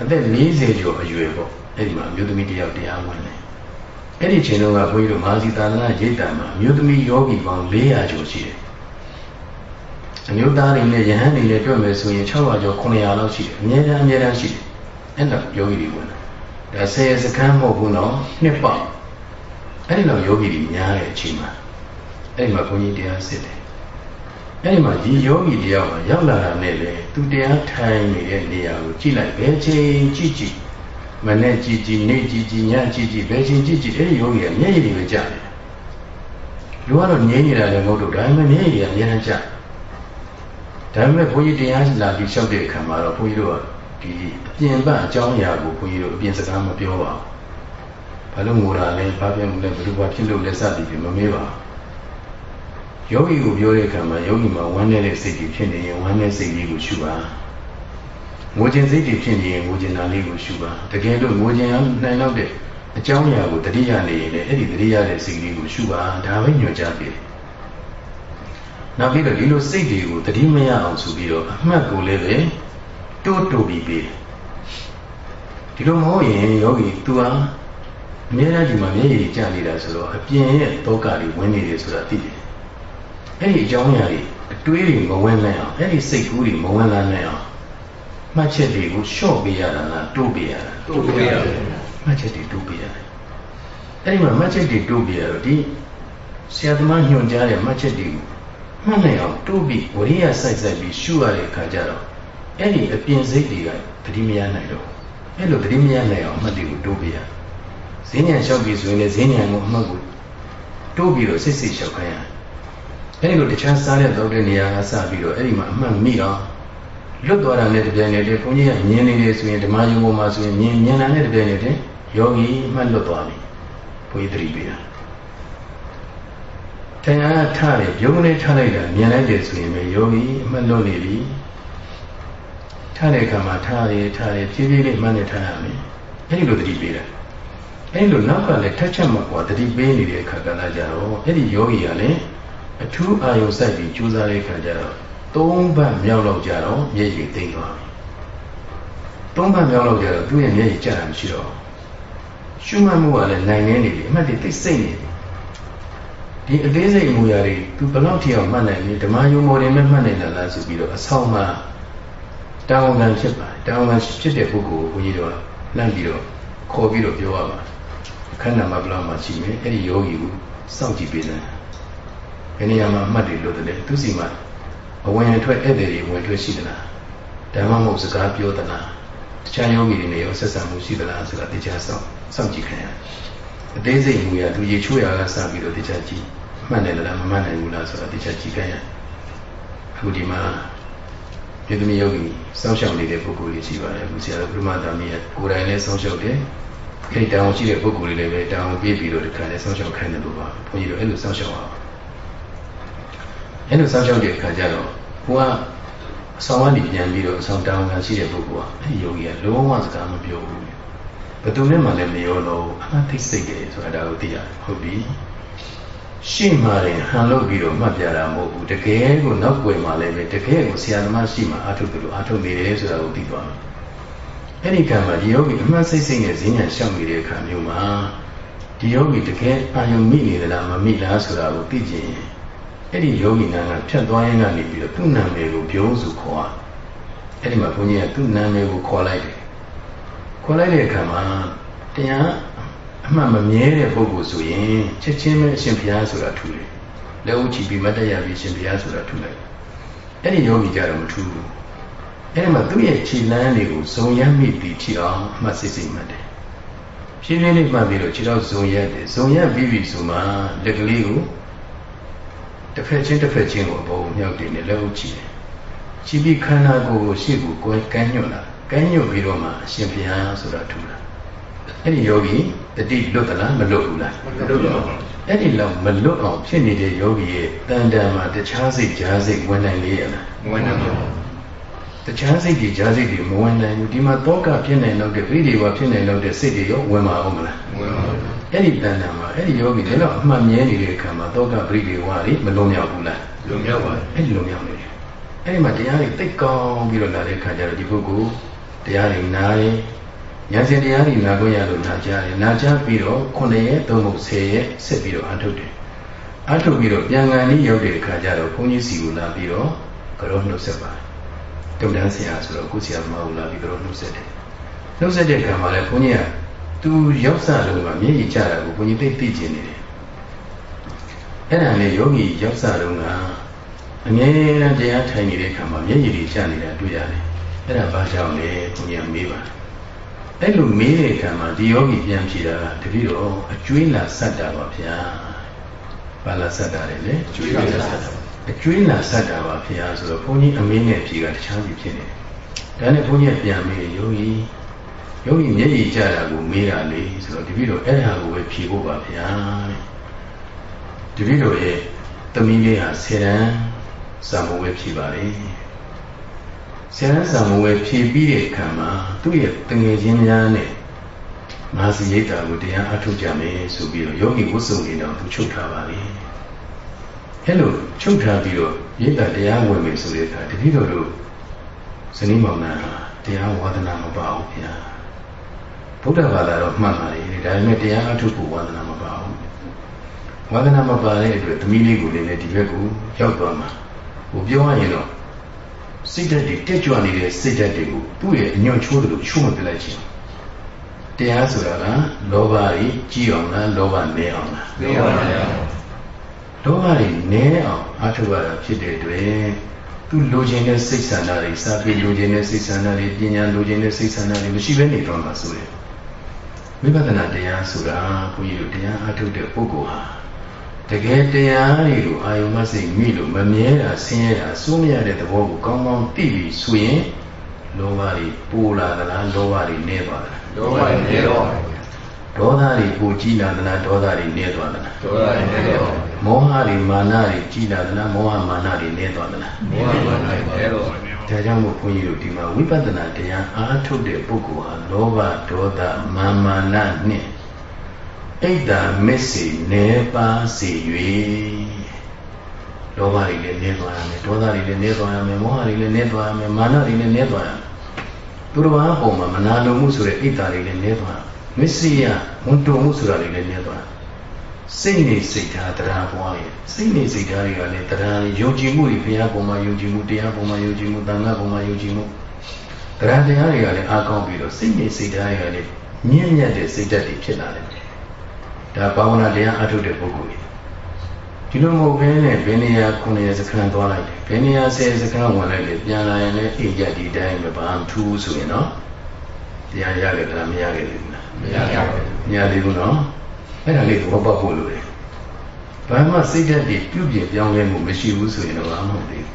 အသက်40ကျော်အရွယ်ပေါ့အဲ့ဒီမှာအမျိုးသမီးတယောက်တရားဝင်တယ်အဲ့ဒီချိန်တုန်းကဘုန်းကြီးတို့မာဇီသာသနာရိပ်တံမှာအမျိုးသမီးယောဂီပေါင်း400ကျော်ရှိတယ် အမျိုးသားတွေနဲ့ယဟန်တွေနဲ့တွေ့မယ်ဆိုရင်600ကျော်900လောက်ရှိတယ်အများကြီးအများကြီးရှိတယ်အဲ့တော့ယောဂီတွေဝင်တာဒါဆယ်စခန်းမဟုတ်ဘူးနော်နှစ်ပေါက်အဲ့ဒီတော့ယောဂီတွေများတဲ့အချိန်မှာအဲ့ဒီမှာဘုန်းကြီးတရားစစ်တယ်အဲ့ဒီမှာဒီယောဂီတယောက်ကရောက်လာတာနဲ့လေသူတရားထိုင်နေတဲ့နေရာကိုကြည့်လိုက်ဘယ်ချိန်ကြည့်ကြည့်မနဲ့ကြည့်ကြည့်နေ့ကြည့်ကြည့်ညကြည့်ကြည့်ဘယ်ချိန်ကြည့်ကြည့်အဲ့ဒီယောဂီကမျက်ရည်တွေပဲကြားတယ်လူကတော့ငြင်းနေတာလည်းမဟုတ်တော့ဒါပေမဲ့မျက်ရည်တွေကအများကြီးကြား ဒါပေမဲ့ဘုန်းကြီးတရားလာပြီးလျှောက်တဲ့အခါမှာတော့ဘုန်းကြီးတို့ကဒီအပြင်ဘအကြောင်းအရာကိုဘုန်းကြီးတို့အပြင်စကားမပြောပါဘူး။ဘာလို့ငိုတာလဲဘာဖြစ်လို့လဲဘယ်လိုဘာဖြစ်လို့လဲစသည်ဖြင့်မမေးပါဘူး။ယောဂီကိုပြောတဲ့အခါမှာယောဂီမှာဝမ်းနေတဲ့စိတ်ကြီးဖြစ်နေရင်ဝမ်းတဲ့စိတ်လေးကိုရှုပါ။ငိုခြင်းစိတ်ကြီးဖြစ်နေရင်ငိုခြင်းနာလေးကိုရှုပါ။တကယ်လို့ငိုခြင်းနိုင်တော့တဲ့အကြောင်းအရာကိုတတိယနေရင်လည်းအဲ့ဒီတတိယတဲ့စိတ်လေးကိုရှုပါဒါပဲညွှန်ကြားပေးတယ် နောက်ပြီးတော့ဒီလိုစိတ်တွေကိုတတိမရအောင်ဆိုပြီးတော့အမှတ်ကိုလည်းပဲတိုးတိုးပြီးပေးဒီလိုမဟုတ်ရင်ယောဂီ तू ဟာအများကြီးဒီမှာမျက်ရည်ကျနေတာဆိုတော့အပြင်ရဲ့တောကတွေဝင်နေတယ်ဆိုတာသိတယ်အဲ့ဒီအကြောင်းအရာတွေအတွေးတွေမဝင်နိုင်အောင်အဲ့ဒီစိတ်ကူးတွေမဝင်လာနိုင်အောင်မှတ်ချက်တွေကိုလျှော့ပေးရတာလားတိုးပေးရတာတိုးပေးရတယ်မှတ်ချက်တွေတိုးပေးရတယ်အဲ့ဒီမှာမှတ်ချက်တွေတိုးပေးရတော့ဒီဆရာသမားညွှန်ကြားတဲ့မှတ်ချက်တွေကို မှတ်နိုင်အောင်တိုးပြီးဝရိယစိုက်စိုက်ပြီးရှုရတဲ့အခါကျတော့အဲ့ဒီအပြင်စိတ်တွေကတတိမရနိုင်တော့အဲ့လိုတတိမရနိုင်အောင်အမှတ်တွေကိုတိုးပြရဈဉ္ဉံလျှောက်ပြီးဆိုရင်လည်းဈဉ္ဉံကိုအမှတ်ကိုတိုးပြီးတော့စိတ်စိတ်လျှောက်ခိုင်းရအဲ့ဒီလိုတခြားစားတဲ့တော့တဲ့နေရာကစပြီးတော့အဲ့ဒီမှာအမှတ်မိတော့လွတ်သွားတာနဲ့တပြိုင်နက်တည်းဘုန်းကြီးကမြင်နေတယ်ဆိုရင်ဓမ္မယုံပေါ်မှာဆိုရင်မြင်မြင်တာနဲ့တပြိုင်နက်တည်းယောဂီမှတ်လွတ်သွားပြီဘုရားသတိပေးတာ တရားထားတယ်ပြုံးလေးထားလိုက်တာမြင်လိုက်တယ်ဆိုရင်ပဲယောဂီအမှတ်လို့နေပြီထားတဲ့အခါမှာထားတယ်ထားတယ်ဖြည်းဖြည်းလေးမှတ်နေထားရမယ်အဲ့ဒီလိုတတိပေးတာအဲ့လိုနောက်ကလည်းထက်ချက်မှကွာတတိပေးနေတဲ့အခါကလည်းကြတော့အဲ့ဒီယောဂီကလည်းအထူးအာယုံစိုက်ပြီးကြိုးစားတဲ့အခါကျတော့သုံးပတ်မြောက်လောက်ကြတော့မျက်ရည်သိမ့်သွားပြီသုံးပတ်မြောက်လောက်ကြတော့သူ့ရဲ့မျက်ရည်ကျတာမရှိတော့ရှုမှတ်မှုကလည်းနိုင်နေနေပြီအမှတ်တွေသိစိတ်နေပြီ ဒီအသေးစိတ်အမူအရာတွေသူဘယ်လောက်ထိအောင်မှတ်နိုင်လဲဓမ္မယုံမော်တွေမဲ့မှတ်နိုင်လားဆိုပြီးတော့အဆောင်မှာတာဝန်ခံဖြစ်ပါတယ်တာဝန်ခံဖြစ်တဲ့ပုဂ္ဂိုလ်ကိုဘုန်းကြီးတို့ကလန့်ပြီးတော့ခေါ်ပြီးတော့ပြောရမှာအခန္ဓာမှာဘယ်လောက်မှရှိမယ်အဲ့ဒီယောဂီကိုစောင့်ကြည့်ပေးတယ်ဘယ်နေရာမှာအမှတ်တွေလွတ်တယ်သူစီမှာအဝင်အထွက်ဧည့်သည်တွေဝင်ထွက်ရှိသလားဓမ္မမဟုတ်စကားပြောသလားတခြားယောဂီတွေနဲ့ရောဆက်ဆံမှုရှိသလားဆိုတာတရားစောင့်စောင့်ကြည့်ခင်ရအသေးစိတ်မူရသူရေချိုးရကစပြီးတော့တရားကြည့် မှတ်တယ်လားမမှတ်နိုင်ဘူးလားဆိုတာတရားကြည့်ခင်ရအခုဒီမှာမြေသမီးယောဂီစောင့်ရှောက်နေတဲ့ပုဂ္ဂိုလ်တွေရှိပါတယ်အခုဆရာတော်ဘုရမသာမီးရဲ့ကိုယ်တိုင်လည်းစောင့်ရှောက်တယ်ခိတောင်ရှိတဲ့ပုဂ္ဂိုလ်တွေလည်းပဲတောင်ပြေးပြီးတော့ဒီခါလည်းစောင့်ရှောက်ခိုင်းတယ်လို့ပါဘုန်းကြီးတို့အဲ့လိုစောင့်ရှောက်အောင်အဲ့လိုစောင့်ရှောက်တဲ့အခါကျတော့ဘုရားအဆောင်ကနေပြန်ပြီးတော့အဆောင်တောင်းခံရှိတဲ့ပုဂ္ဂိုလ်ကအဲ့ဒီယောဂီကလုံးဝစကားမပြောဘူးဘယ်သူနဲ့မှလည်းမရောလို့အမှတ်သိစိတ်တယ်ဆိုတာဒါကိုသိရတယ်ဟုတ်ပြီ ရှေ့မှာရင်ဟန်လုပ်ပြီးတော့မှတ်ပြတာမဟုတ်ဘူးတကယ်ကိုနောက်ွယ်မှာလည်းပဲတကယ်ကိုဆရာသမားရှိမှအာထုတ်တယ်လို့အာထုတ်နေတယ်ဆိုတာကိုသိသွားတယ်အဲ့ဒီကံမှာဒီယောဂီအမှတ်စိတ်စိတ်နဲ့ဈဉ္ညာရှောက်နေတဲ့အခါမျိုးမှာဒီယောဂီတကယ်အာယုံမိနေသလားမမိလားဆိုတာကိုသိကြရင်အဲ့ဒီယောဂီနာကဖြတ်သွားရင်ကနေပြီးတော့သူ့နာမည်ကိုပြောဆိုခေါ်ရအဲ့ဒီမှာဘုန်းကြီးကသူ့နာမည်ကိုခေါ်လိုက်တယ်ခေါ်လိုက်တဲ့အခါမှာတရား အမှန်မမြဲတဲ့ပုဂ္ဂိုလ်ဆိုရင်ချက်ချင်းပဲအရှင်ဘုရားဆိုတာထူတယ်လက်ဦးချီပြီးမတ်တရားပြီးအရှင်ဘုရားဆိုတာထူလိုက်အဲ့ဒီယောဂီကြတော့မထူဘူးအဲ့ဒီမှာသူ့ရဲ့ခြေလမ်းတွေကိုဇုံရမ်းမိပြီးထီအောင်အမှတ်စိတ်စိတ်မှတ်တယ်ဖြည်းဖြည်းလေးမှတ်ပြီးတော့ခြေတော့ဇုံရက်တယ်ဇုံရက်ပြီးပြီဆိုမှလက်ကလေးကိုတစ်ဖက်ချင်းတစ်ဖက်ချင်းကိုအပေါ်မြောက်တင်နေလက်ဦးချီတယ်ချီပြီးခန္ဓာကိုယ်ကိုရှေ့ကိုကိုယ်ကမ်းညွတ်လာကမ်းညွတ်ပြီးတော့မှအရှင်ဘုရားဆိုတာထူတာ အဲ့ဒီယောဂီတတိလွတ်သလားမလွတ်ဘူးလားမလွတ်ပါဘူးအဲ့ဒီလောက်မလွတ်အောင်ဖြစ်နေတဲ့ယောဂီရဲ့တန်တန်မှာတခြားစိတ်ကြားစိတ်ဝင်နိုင်လေရလားမဝင်နိုင်ပါဘူးတခြားစိတ်တွေကြားစိတ်တွေမဝင်နိုင်ဘူးဒီမှာတောကဖြစ်နိုင်တော့တဲ့ပြိတွေဝဖြစ်နိုင်တော့တဲ့စိတ်တွေရောဝင်ပါအောင်မလားဝင်ပါဘူးအဲ့ဒီတန်တန်မှာအဲ့ဒီယောဂီလည်းတော့အမှန်မြဲနေတဲ့အခါမှာတောကပြိတွေဝတွေမလုံးမြောက်ဘူးလားလုံးမြောက်ပါဘူးအဲ့ဒီလုံးမြောက်နေတယ်အဲ့ဒီမှာတရားတွေသိကောင်းပြီးတော့လာတဲ့အခါကျတော့ဒီပုဂ္ဂိုလ်တရားတွေနားရင် ဉာဏ်စဉ်တရားတွေနာခွင့်ရလို့နာကြားတယ်နာကြားပြီးတော့9ရက်3ဟုတ်10ရက်ဆက်ပြီးတော့အထုတ်တယ်အထုတ်ပြီးတော့ပြန်ကန်လေးရောက်တဲ့အခါကျတော့ဘုန်းကြီးစီကိုလာပြီးတော့ကြောနှုတ်ဆက်ပါတယ်တုံတန်းဆရာဆိုတော့ကိုဆရာမဟုတ်လာပြီးကြောနှုတ်ဆက်တယ်နှုတ်ဆက်တဲ့အခါမှာလည်းဘုန်းကြီးကသူရောက်စားလုံးကမျက်ရည်ကျတာကိုဘုန်းကြီးသိသိကျင်နေတယ်အဲ့ဒါနဲ့ယောဂီရောက်စားလုံးကအမြဲတမ်းတရားထိုင်နေတဲ့အခါမှာမျက်ရည်တွေကျနေတာတွေ့ရတယ်အဲ့ဒါဘာကြောင့်လဲဘုရားမေးပါ အဲ့လိုမေးတဲ့အခါမှာဒီယောဂီပြန်ဖြေတာတပည့်တော်အကျွေးလာဆက်တာပါဗျာဘာလာဆက်တာလဲလေအကျွေးလာဆက်တာအကျွေးလာဆက်တာပါဗျာဆိုတော့ဘုန်းကြီးအမင်းနဲ့ဖြေကတခြားစီဖြစ်နေတယ်ဒါနဲ့ဘုန်းကြီးပြန်မေးယောဂီယောဂီမျက်ရည်ကျတာကိုမေးတာလေဆိုတော့တပည့်တော်အဲ့ဒါကိုပဲဖြေဖို့ပါဗျာတပည့်တော်ရဲ့သမီးလေးဟာဆယ်တန်းစာမိုးပဲဖြေပါလေ ဆရာဆံမဝဲဖြည့်ပြီးတဲ့အခါမှာသူ့ရဲ့တငယ်ချင်းများနဲ့မာစီရိတ်တာကိုတရားအထုတ်ကြမယ်ဆိုပြီးတော့ယောဂီဝတ်စုံနေတော့သူချုပ်ထားပါလေအဲ့လိုချုပ်ထားပြီးတော့ရိတ်တာတရားဝင်မယ်ဆိုတဲ့အခါတတိတော်တို့ဇနီးမောင်နှံဟာတရားဝါဒနာမပါဘူးဗျာဗုဒ္ဓဘာသာတော့မှတ်ပါလေဒါပေမဲ့တရားအထုတ်ဖို့ဝါဒနာမပါဘူးဝါဒနာမပါတဲ့အတွက်သမီးလေးကိုလည်းဒီဘက်ကိုရောက်သွားမှာဟိုပြောရရင်တော့ စိတ်ဓာတ်တွေတက်ကြွနေတဲ့စိတ်ဓာတ်တွေကိုသူ့ရဲ့အညွန့်ချိုးတယ်လို့ချိုးမပြလိုက်ခြင်းတရားဆိုတာကလောဘကြီးကြီးအောင်လားလောဘနည်းအောင်လားနည်းအောင်ပါဗျာလောဘကြီးနည်းအောင်အားထုတ်ရတာဖြစ်တဲ့အတွက်သူလိုချင်တဲ့စိတ်ဆန္ဒတွေစာပေလိုချင်တဲ့စိတ်ဆန္ဒတွေပညာလိုချင်တဲ့စိတ်ဆန္ဒတွေမရှိဘဲနေတော့မှာဆိုတယ်ဝိပဿနာတရားဆိုတာဘုန်းကြီးတို့တရားအားထုတ်တဲ့ပုဂ္ဂိုလ်ဟာ တကယ်တရားတွေကိုအာယုံမစိတ်မိလို့မမြဲတာဆင်းရဲတာစိုးမရတဲ့သဘောကိုကောင်းကောင်းသိပြီဆိုရင်လောဘတွေပူလာသလားလောဘတွေနည်းသွားသလားလောဘတွေနည်းတော့ဒေါသတွေပူကြီးလာသလားဒေါသတွေနည်းသွားသလားဒေါသတွေနည်းတော့မောဟတွေမာနတွေကြီးလာသလားမောဟမာနတွေနည်းသွားသလားမောဟမာနတွေတော့ဒါကြောင့်မို့ဘုန်းကြီးတို့ဒီမှာဝိပဿနာတရားအားထုတ်တဲ့ပုဂ္ဂိုလ်ဟာလောဘဒေါသမာမာနနဲ့ အိတ်တာမစ္စေနေပါစေ၍လောဘတွေလည်းနည်းသွားရမယ်ဒေါသတွေလည်းနည်းသွားရမယ်မောဟတွေလည်းနည်းသွားရမယ်မာနတွေလည်းနည်းသွားရမယ်သူတော်ဘာပုံမှာမနာလိုမှုဆိုတဲ့အိတ်တာတွေလည်းနည်းသွားမစ္စေယဝန်တုံမှုဆိုတာတွေလည်းနည်းသွားစိတ်နေစိတ်ထားတရားပွားရဲ့စိတ်နေစိတ်ထားတွေကလည်းတရားယုံကြည်မှုတွေဘုရားပုံမှာယုံကြည်မှုတရားပုံမှာယုံကြည်မှုသံဃာပုံမှာယုံကြည်မှုတရားတရားတွေကလည်းအားကောင်းပြီးတော့စိတ်နေစိတ်ထားတွေကလည်းမြင့်မြတ်တဲ့စိတ်ဓာတ်တွေဖြစ်လာတယ် ဒါဘာဝနာတရားအထုတ်တဲ့ပုဂ္ဂိုလ်တွေဒီလိုမဟုတ်ဘဲနဲ့ဘယ်နေရာခုနေရာစခန်းသွားလိုက်တယ်ဘယ်နေရာဆယ်စခန်းဝင်လိုက်တယ်ပြန်လာရင်လည်းအိတ်ကြဒီတိုင်းပဲဘာမှထူးဆိုရင်တော့တရားရခဲ့သလားမရခဲ့ဘူးလားမရရဘူးမရသေးဘူးနော်အဲ့ဒါလေးသဘောပေါက်ဖို့လိုတယ်ဘာမှစိတ်ဓာတ်တွေပြုပြင်ပြောင်းလဲမှုမရှိဘူးဆိုရင်တော့ဘာမှမဟုတ်သေးဘူး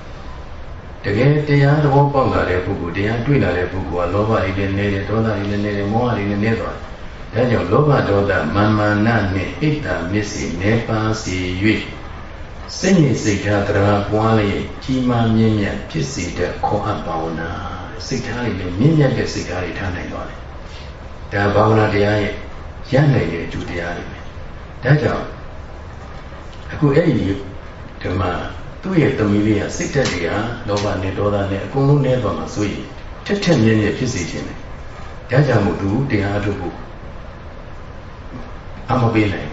တကယ်တရားသဘောပေါက်လာတဲ့ပုဂ္ဂိုလ်တရားတွေ့လာတဲ့ပုဂ္ဂိုလ်ကလောဘတွေလည်းနေတယ်ဒေါသတွေလည်းနေတယ်မောဟတွေလည်းနေသွားတယ် ဒါကြောင့်လောဘဒေါသမာမာနနဲ့ဣတ္တမစ္စေနေပါစေ၍စိတ်နဲ့စိတ်ထားတရားပွားလျက်ကြီးမားမြင့်မြတ်ဖြစ်စေတဲ့ခေါ်အပ်ပါဝနာစိတ်ထားတွေလည်းမြင့်မြတ်တဲ့စိတ်ထားတွေထားနိုင်သွားတယ်ဒါဘာဝနာတရားရဲ့ရနိုင်တဲ့အကျိုးတရားတွေပဲဒါကြောင့်အခုအဲ့ဒီဓမ္မသူ့ရဲ့တမီးလေးကစိတ်တက်တွေကလောဘနဲ့ဒေါသနဲ့အကုန်လုံးနဲ့သွားမှာဆိုရင်ထက်ထက်မြဲမြဲဖြစ်စေခြင်းတယ်ဒါကြောင့်မို့သူတရားအထုတ်ဖို့ အမပေးနိုင်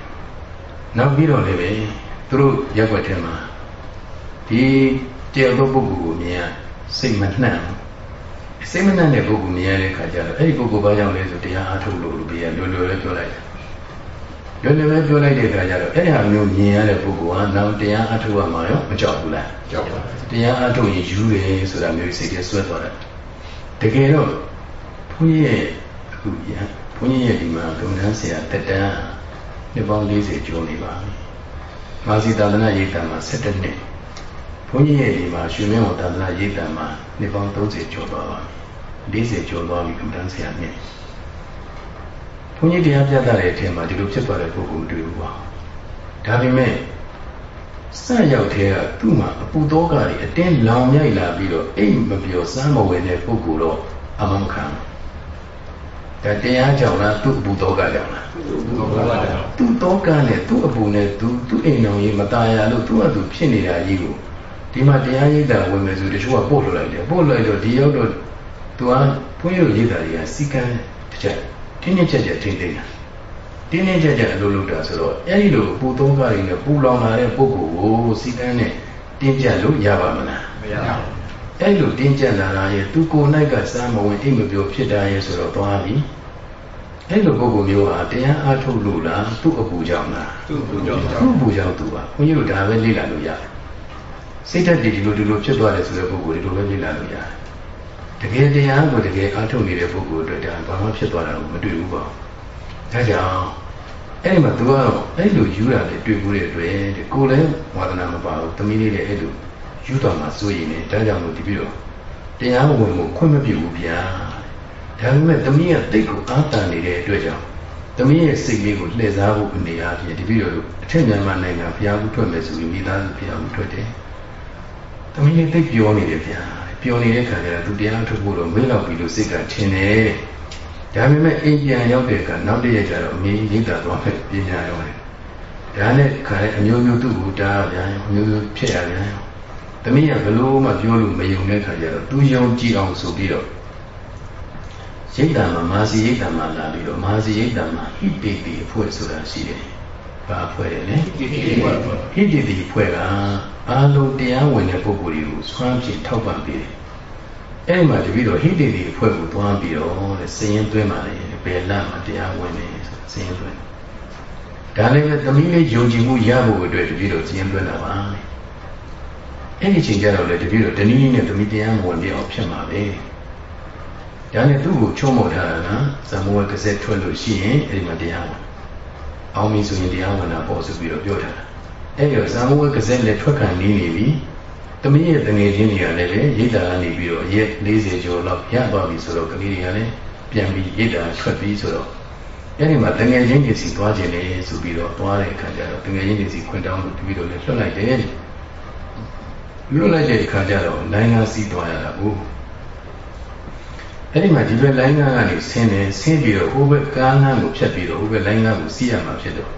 နောက်ပြီးတော့လည်းပဲသူတို့ရက်ွက်ထဲမှာဒီတရားသောပုဂ္ဂိုလ်ကိုမြင်ရစိတ်မနှံ့စိတ်မနှံ့တဲ့ပုဂ္ဂိုလ်မြင်ရတဲ့ခါကျတော့အဲ့ဒီပုဂ္ဂိုလ်ဘာကြောင့်လဲဆိုတရားအထုတ်လို့လို့ပြရလွယ်လွယ်လေးပြောလိုက်တယ်လွယ်လွယ်ပဲပြောလိုက်တဲ့အခါကျတော့အဲ့ဒီဟာမျိုးမြင်ရတဲ့ပုဂ္ဂိုလ်ဟာနောက်တရားအထုတ်ရမှာရောမကြောက်ဘူးလားကြောက်ပါတရားအထုတ်ရင်ယူတယ်ဆိုတာမျိုးစိတ်ထဲဆွဲသွားတယ်တကယ်တော့ဘုန်းကြီးရဲ့အခုရဘုန်းကြီးရဲ့ဒီမှာကမ္ဘာဆရာတက်တန်း နှစ်ပေါင်း40ကျော်နေပါပြီမာစီသာသနာရေးတံမှာ17နှစ်ဘုန်းကြီးရဲ့ဒီမှာရွှေမင်းတော်သာသနာရေးတံမှာနှစ်ပေါင်း30ကျော်သွားပါပြီ40ကျော်သွားပြီကမ္ဘာဆရာနဲ့ဘုန်းကြီးတရားပြသတဲ့အထက်မှာဒီလိုဖြစ်သွားတဲ့ပုဂ္ဂိုလ်မတွေ့ဘူးပါဒါပေမဲ့စရောက်တဲ့ကသူ့မှာအပူသောကတွေအတင်းလောင်မြိုက်လာပြီးတော့အိမ်မပြောစမ်းမဝင်တဲ့ပုဂ္ဂိုလ်တော့အမှန်ခံ ဒါတရားကြောင့်လားသူ့အပူသောကကြောင့်လား ဘောပါတော့ သူ့သောကနဲ့သူ့အပူနဲ့သူသူ့အိမ်တော်ကြီးမตายရလို့သူ့အတူဖြစ်နေတာကြီးကိုဒီမှာတရားရိပ်တာဝင်မယ်ဆိုတချို့ကပို့လို့လိုက်တယ်ပို့လိုက်တော့ဒီရောက်တော့သူကဘုန်းကြီးတို့ရိပ်တာတွေကစီကံတစ်ချက်တင်းတင်းချက်ချက်ထိမ့်သိမ့်တာတင်းတင်းချက်ချက်အလုပ်လုပ်တာဆိုတော့အဲ့ဒီလိုပူသောကတွေနဲ့ပူလောင်လာတဲ့ပုဂ္ဂိုလ်ကိုစီကံနဲ့တင်းကျပ်လို့ရပါမလား မရဘူး အဲ့လိုတင်းကျပ်လာတာရဲ့သူကိုယ်၌ကစမ်းမဝင်အိမ်မပြောဖြစ်တာရဲ့ဆိုတော့သွားပြီအဲ့လိုပုဂ္ဂိုလ်မျိုးဟာတရားအားထုတ်လို့လားသူ့အပူကြောင့်လားသူ့ဘူးကြောင့်သူ့အပူကြောင့်သူပါဘုန်းကြီးတို့ဒါပဲလေ့လာလို့ရတယ်စိတ်ဓာတ်တွေဒီလိုဒီလိုဖြစ်သွားတယ်ဆိုတဲ့ပုဂ္ဂိုလ်ဒီလိုပဲလေ့လာလို့ရတယ်တကယ်တရားကိုတကယ်အားထုတ်နေတဲ့ပုဂ္ဂိုလ်အတွက်ဒါဘာမှဖြစ်သွားတာကိုမတွေ့ဘူးပေါ့ဒါကြောင့်အဲ့ဒီမှာသူကတော့အဲ့လိုယူတာလေတွေ့ဘူးတဲ့အတွက်တဲ့ကိုယ်လည်းဝါဒနာမပါဘူးသမီးလေးလည်းအဲ့လို ယူတော်မှာစိုးရင်လည်းဒါကြောင့်မို့ဒီပြီးတော့တရားဝင်မှုခွင့်မပြုဘူးဗျာဒါပေမဲ့သမီးကတိတ်ကိုအားတန်နေတဲ့အတွက်ကြောင့်သမီးရဲ့စိတ်လေးကိုလှည့်စားဖို့အနေအားဖြင့်ဒီပြီးတော့အထက်မြန်မာနိုင်ငံဘုရားဘူးထွက်မယ်ဆိုပြီးမိသားစုဘုရားဘူးထွက်တယ်သမီးလေးတိတ်ပြောနေတယ်ဗျာပြောနေတဲ့ခါကျတော့သူတရားထုတ်ဖို့တော့မေ့လောက်ပြီလို့စိတ်ကထင်တယ်ဒါပေမဲ့အိမ်ပြန်ရောက်တဲ့အခါနောက်တစ်ရက်ကျတော့အမင်းရိတ်တာသွားမယ်ပညာရောတယ်ဒါနဲ့ခါတဲ့အမျိုးမျိုးသူ့ကိုတားပြန်အမျိုးမျိုးဖြစ်ရပြန် သမီးကဘလို့မှပြောလို့မယုံတဲ့ခါကျတော့သူယုံကြည်အောင်ဆိုပြီးတော့ရိတ်တာမှာမာစီရိတ်တာမှာလာပြီးတော့မာစီရိတ်တာမှာဟိတေတိအဖွဲ့ဆိုတာရှိတယ်။ဘာအဖွဲ့လဲဒီဒီဘောပါဟိတေတိအဖွဲ့ကအာလုံးတရားဝင်တဲ့ပုဂ္ဂိုလ်တွေကိုဆွမ်းဖြင့်ထောက်ပံ့ပေးတယ်။အဲဒီမှာတပည့်တော်ဟိတေတိအဖွဲ့ကိုတွားပြီးတော့တဲ့စည်ရင်သွင်းပါလေဘယ်လမှာတရားဝင်နေဆိုစည်ရင်သွင်း။ဒါလည်းပဲသမီးလေးယုံကြည်မှုရဖို့အတွက်တပည့်တော်စည်ရင်သွင်းတာပါ။ အဲ့ဒီချိန်ကျတော့လေတပည့်တော်တနည်းနည်းနဲ့သမီးတရားဝင်ပြအောင်ဖြစ်မှာပဲ။ဒါနဲ့သူ့ကိုချုံးမော်ထားတာကဇမဝကစက်ထွက်လို့ရှိရင်အဲ့ဒီမှာတရားဝင်။အောင်ပြီဆိုရင်တရားဝင်တာပေါ့ဆိုပြီးတော့ပြောထားတာ။အဲ့ဒီတော့ဇမဝကစက်လည်းထွက်ခံနေနေပြီ။သမီးရဲ့တငယ်ချင်းတွေကလည်းပဲရိတ်တာကနေပြီးတော့ရက်40ကျော်လောက်ရသွားပြီဆိုတော့ကလေးတွေကလည်းပြန်ပြီးရိတ်တာထွက်ပြီးဆိုတော့အဲ့ဒီမှာတငယ်ချင်းတွေစီသွားခြင်းလေဆိုပြီးတော့သွားတဲ့အခါကျတော့တငယ်ချင်းတွေစီခွင့်တောင်းလို့တပည့်တော်လည်းလွတ်လိုက်တယ် လွတ်လိုက်တဲ့အခါကျတော့နိုင်ငံစီသွားရတာဘူးအဲ့ဒီမှာဒီဘက်လိုင်းကားကနေဆင်းတယ်ဆင်းပြီးတော့ဟိုဘက်ကားလမ်းကိုဖြတ်ပြီးတော့ဟိုဘက်လိုင်းကားကိုစီးရမှာဖြစ်တော့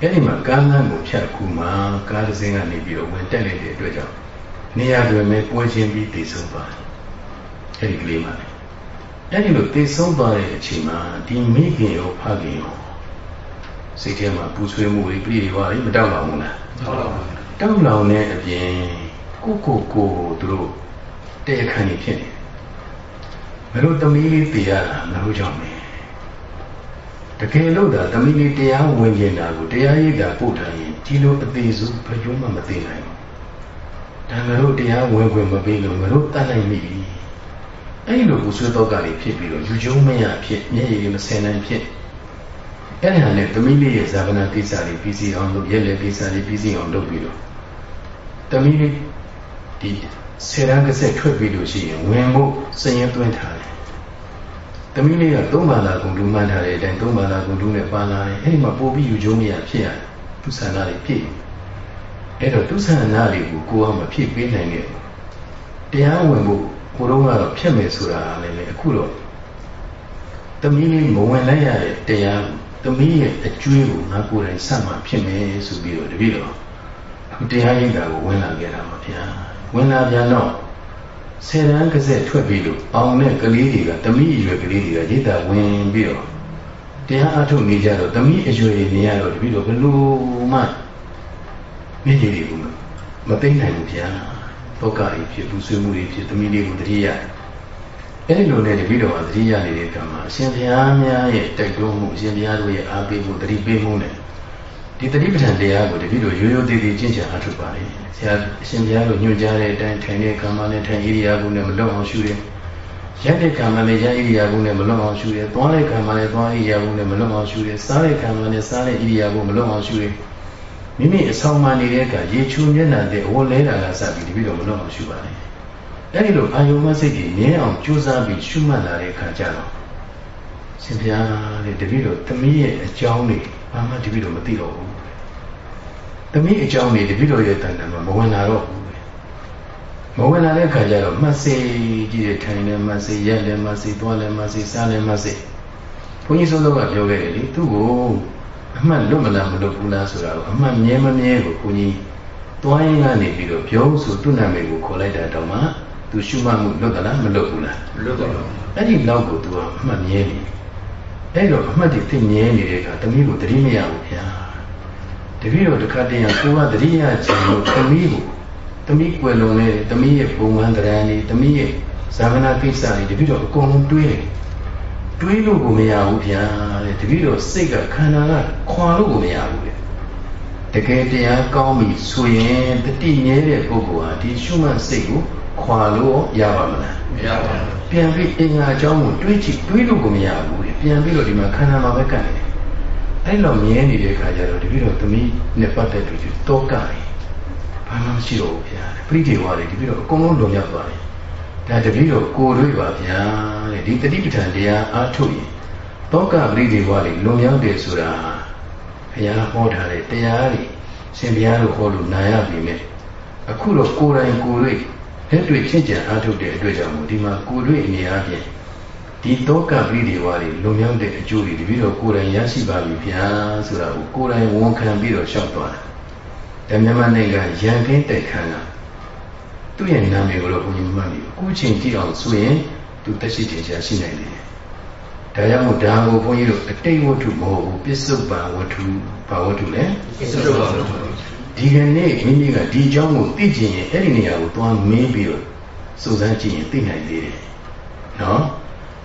အဲ့ဒီမှာကားလမ်းကိုဖြတ်ခုမှကားတစ်စင်းကနေပြီးတော့ဝင်တက်လိုက်တဲ့အတွက်ကြောင့်နေရာတွင်ပဲပွဲချင်းပြီးတည်ဆုံးပါတယ်အဲ့ဒီကလေးမှာအဲ့ဒီလိုတည်ဆုံးသွားတဲ့အချိန်မှာဒီမိခင်ရောဖခင်ရောစိတ်ထဲမှာပူဆွေးမှုတွေပြည်ပါလိမတောက်ပါဘူးလားဟုတ်ပါဘူးတောက်လောင်တဲ့အပြင် ကိုကိုကိုကိုသူတို့တရားခံနေဖြစ်နေဘယ်လိုသမီးလေးတရားတာမလို့ကြောင့်လဲတကယ်လို့သာသမီးလေးတရားဝင်နေတာကိုတရားရိပ်တာပို့ထားရင်ဒီလိုအသေးစုဘယ်ကျုံးမှမသိနိုင်ဘူးဒါငါတို့တရားဝင်ခွင့်မပေးလို့ငါတို့တတ်နိုင်ပြီအဲ့ဒီလိုကိုဆွေးတော့ကလေးဖြစ်ပြီးတော့ယူကျုံမရဖြစ်မျက်ရည်မဆင်နိုင်ဖြစ်အဲ့ဒီဟာနဲ့သမီးလေးရဲ့ဇာဗနာကိစ္စတွေပြီးစီအောင်လုပ်ရက်လက်ကိစ္စတွေပြီးစီအောင်လုပ်ပြီးတော့သမီးလေး ဒီဆယ်ရန်ကဆက်ထွက်ပြီးလို့ရှိရင်ဝင်ဖို့စည်ရင်သွင်းထားတယ်သမီးလေးကသုံးပါးလာကုန်လူမှန်းထားတဲ့အတိုင်းသုံးပါးလာကုန်လူနဲ့ပါလာတယ်အဲ့ဒီမှာပို့ပြီးယူကျုံမရဖြစ်ရတယ်သူဆန္ဒတွေဖြစ်အဲ့တော့သူဆန္ဒတွေကိုကိုယ်ကမဖြစ်ပေးနိုင်ခဲ့ဘူးတရားဝင်ဖို့ကိုတော့ကတော့ဖြစ်မယ်ဆိုတာလည်းလေအခုတော့သမီးလေးမဝင်လိုက်ရတဲ့တရားသမီးရဲ့အကျွေးကိုငါကိုယ်တိုင်ဆက်မှဖြစ်မယ်ဆိုပြီးတော့တပည့်တော်အခုတရားရိပ်တာကိုဝင်လာခဲ့တာပါဗျာ ဝင်လာပြန်တော့ဆယ်တန်းကစက်ထွက်ပြီးလို့အောင်တဲ့ကလေးတွေကသမီးအရွယ်ကလေးတွေကရိပ်တာဝင်ပြီးတော့တရားအထုတ်နေကြတော့သမီးအရွယ်နေရတော့တပည့်တော်ဘယ်လိုမှမျက်ရည်တွေကမသိနိုင်ဘူးဗျာဒုက္ခတွေဖြစ်ပူဆွေးမှုတွေဖြစ်သမီးလေးကိုတတိယအဲ့ဒီလိုနဲ့တပည့်တော်ကတတိယနေတဲ့ကံမှာအရှင်ဘုရားများရဲ့တိုက်တွန်းမှုအရှင်ဘုရားတို့ရဲ့အားပေးမှုတတိပေးမှုနဲ့ ဒီတတိပဋ္ဌာန်တရားကိုတပည့်တော်ရိုးရိုးသေးသေးကျင့်ကြံအားထုတ်ပါလေဆရာအရှင်ဘုရားတို့ညွှန်ကြားတဲ့အတိုင်းထိုင်တဲ့ကံမှာနဲ့ထိုင်ဣရိယာပုနဲ့မလွတ်အောင်ရှုတယ်ရက်တဲ့ကံမှာလည်းရက်ဣရိယာပုနဲ့မလွတ်အောင်ရှုတယ်သွားတဲ့ကံမှာလည်းသွားဣရိယာပုနဲ့မလွတ်အောင်ရှုတယ်စားတဲ့ကံမှာလည်းစားတဲ့ဣရိယာပုမလွတ်အောင်ရှုတယ်မိမိအဆောင်မှနေတဲ့အခါရေချူမျက်နှာတဲ့အဝတ်လဲတာကစပြီးတပည့်တော်မလွတ်အောင်ရှုပါလေအဲဒီလိုအာယုံမစိတ်ကြီးမြဲအောင်ကြိုးစားပြီးရှုမှတ်လာတဲ့အခါကျတော့ရှင်ဘုရားတဲ့တပည့်တော်သမီးရဲ့အကြောင်းတွေဘာမှတပည့်တော်မသိတော့ဘူး သမီးအကြောင်းတွေတပည့်တော်ရဲ့တန်တန်မှာမဝင်လာတော့ဘူးမဝင်လာတဲ့အခါကျတော့မတ်စေကြီးတဲ့ထိုင်နေမတ်စေရက်လည်းမတ်စေသွားလည်းမတ်စေစားလည်းမတ်စေဘုန်းကြီးစိုးစိုးကပြောခဲ့တယ်လေသူ့ကိုအမှတ်လွတ်မလားမလွတ်ဘူးလားဆိုတာကိုအမှတ်မြဲမမြဲကိုဘုန်းကြီးတွိုင်းကနေပြီးတော့ပြောဆိုသူ့နာမည်ကိုခေါ်လိုက်တာတော့မှသူရှုမှတ်မှုလွတ်သလားမလွတ်ဘူးလားလွတ်ပါဘူးအဲ့ဒီလောက်ကိုသူကအမှတ်မြဲနေအဲ့တော့အမှတ်တွေသိမြဲနေတဲ့အခါတမီးကိုတတိမရဘူးဗျာ တပည့်တော်တစ်ခါတည်းကကိုကတတိယခြင်းလို့တမီးကိုတမီးကွယ်လွန်နေတယ်တမီးရဲ့ပုံမှန်တရားတွေတမီးရဲ့ဇာမနာကိစ္စတွေတပည့်တော်အကုန်လုံးတွေးတယ်တွေးလို့ကိုမရဘူးဗျာတဲ့တပည့်တော်စိတ်ကခန္ဓာကခွာလို့ကိုမရဘူးတဲ့တကယ်တရားကောင်းပြီဆိုရင်တတိမြဲတဲ့ပုဂ္ဂိုလ်ဟာဒီရှုမှတ်စိတ်ကိုခွာလို့ရပါမလားမရပါဘူးပြန်ပြီးအင်္ဂါအကြောင်းကိုတွေးကြည့်တွေးလို့ကိုမရဘူးလေပြန်ပြီးတော့ဒီမှာခန္ဓာမှာပဲကတ်နေတယ် အဲ့လိုမြဲနေတဲ့ခါကျတော့တပည့်တော်သမီးနဲ့ပတ်သက်ပြီးတော့ကတယ်ဘာမှမရှိတော့ဘူးဗျာပရိဒေဝါတွေတပည့်တော်အကုန်လုံးလုံရောက်သွားတယ်ဒါတပည့်တော်ကိုယ်တွေပါဗျာတဲ့ဒီတတိပဋ္ဌာန်တရားအားထုတ်ရင်တောကပရိဒေဝါတွေလုံရောက်တယ်ဆိုတာဘုရားဟောထားတဲ့တရားတွေရှင်ဘုရားတို့ဟောလို့နာရပြီမဲ့အခုတော့ကိုယ်တိုင်ကိုယ်တွေလက်တွေ့ချင်းကြံအားထုတ်တဲ့အတွက်ကြောင့်မို့ဒီမှာကိုယ်တွေ့အနေအားဖြင့် ဒီတောကပရိဒေဝါတွေလုံမြောက်တဲ့အကျိုးတွေတပည့်တော်ကိုယ်တိုင်ရရှိပါပြီဗျာဆိုတာကိုကိုယ်တိုင်ဝန်ခံပြီးတော့ရှောက်သွားတာဓမ္မနိုင်ငံရန်ကင်းတိုက်ခန်းကသူ့ရဲ့နာမည်ကိုတော့ဘုန်းကြီးမှတ်ပြီးအခုချိန်ကြည့်အောင်ဆိုရင်သူတက်ရှိတင်ရှားရှိနိုင်တယ်ဒါကြောင့်မို့ဒါကိုဘုန်းကြီးတို့အတိတ်ဝတ္ထုမဟုတ်ဘူးပစ္စုပန်ဝတ္ထုဘာဝတ္ထုလဲစွတ်ပါဘူးဒီကနေ့မိမိကဒီအကြောင်းကိုသိကျင်ရင်အဲ့ဒီနေရာကိုသွားမင်းပြီးတော့စုံစမ်းကြည့်ရင်သိနိုင်သေးတယ်နော်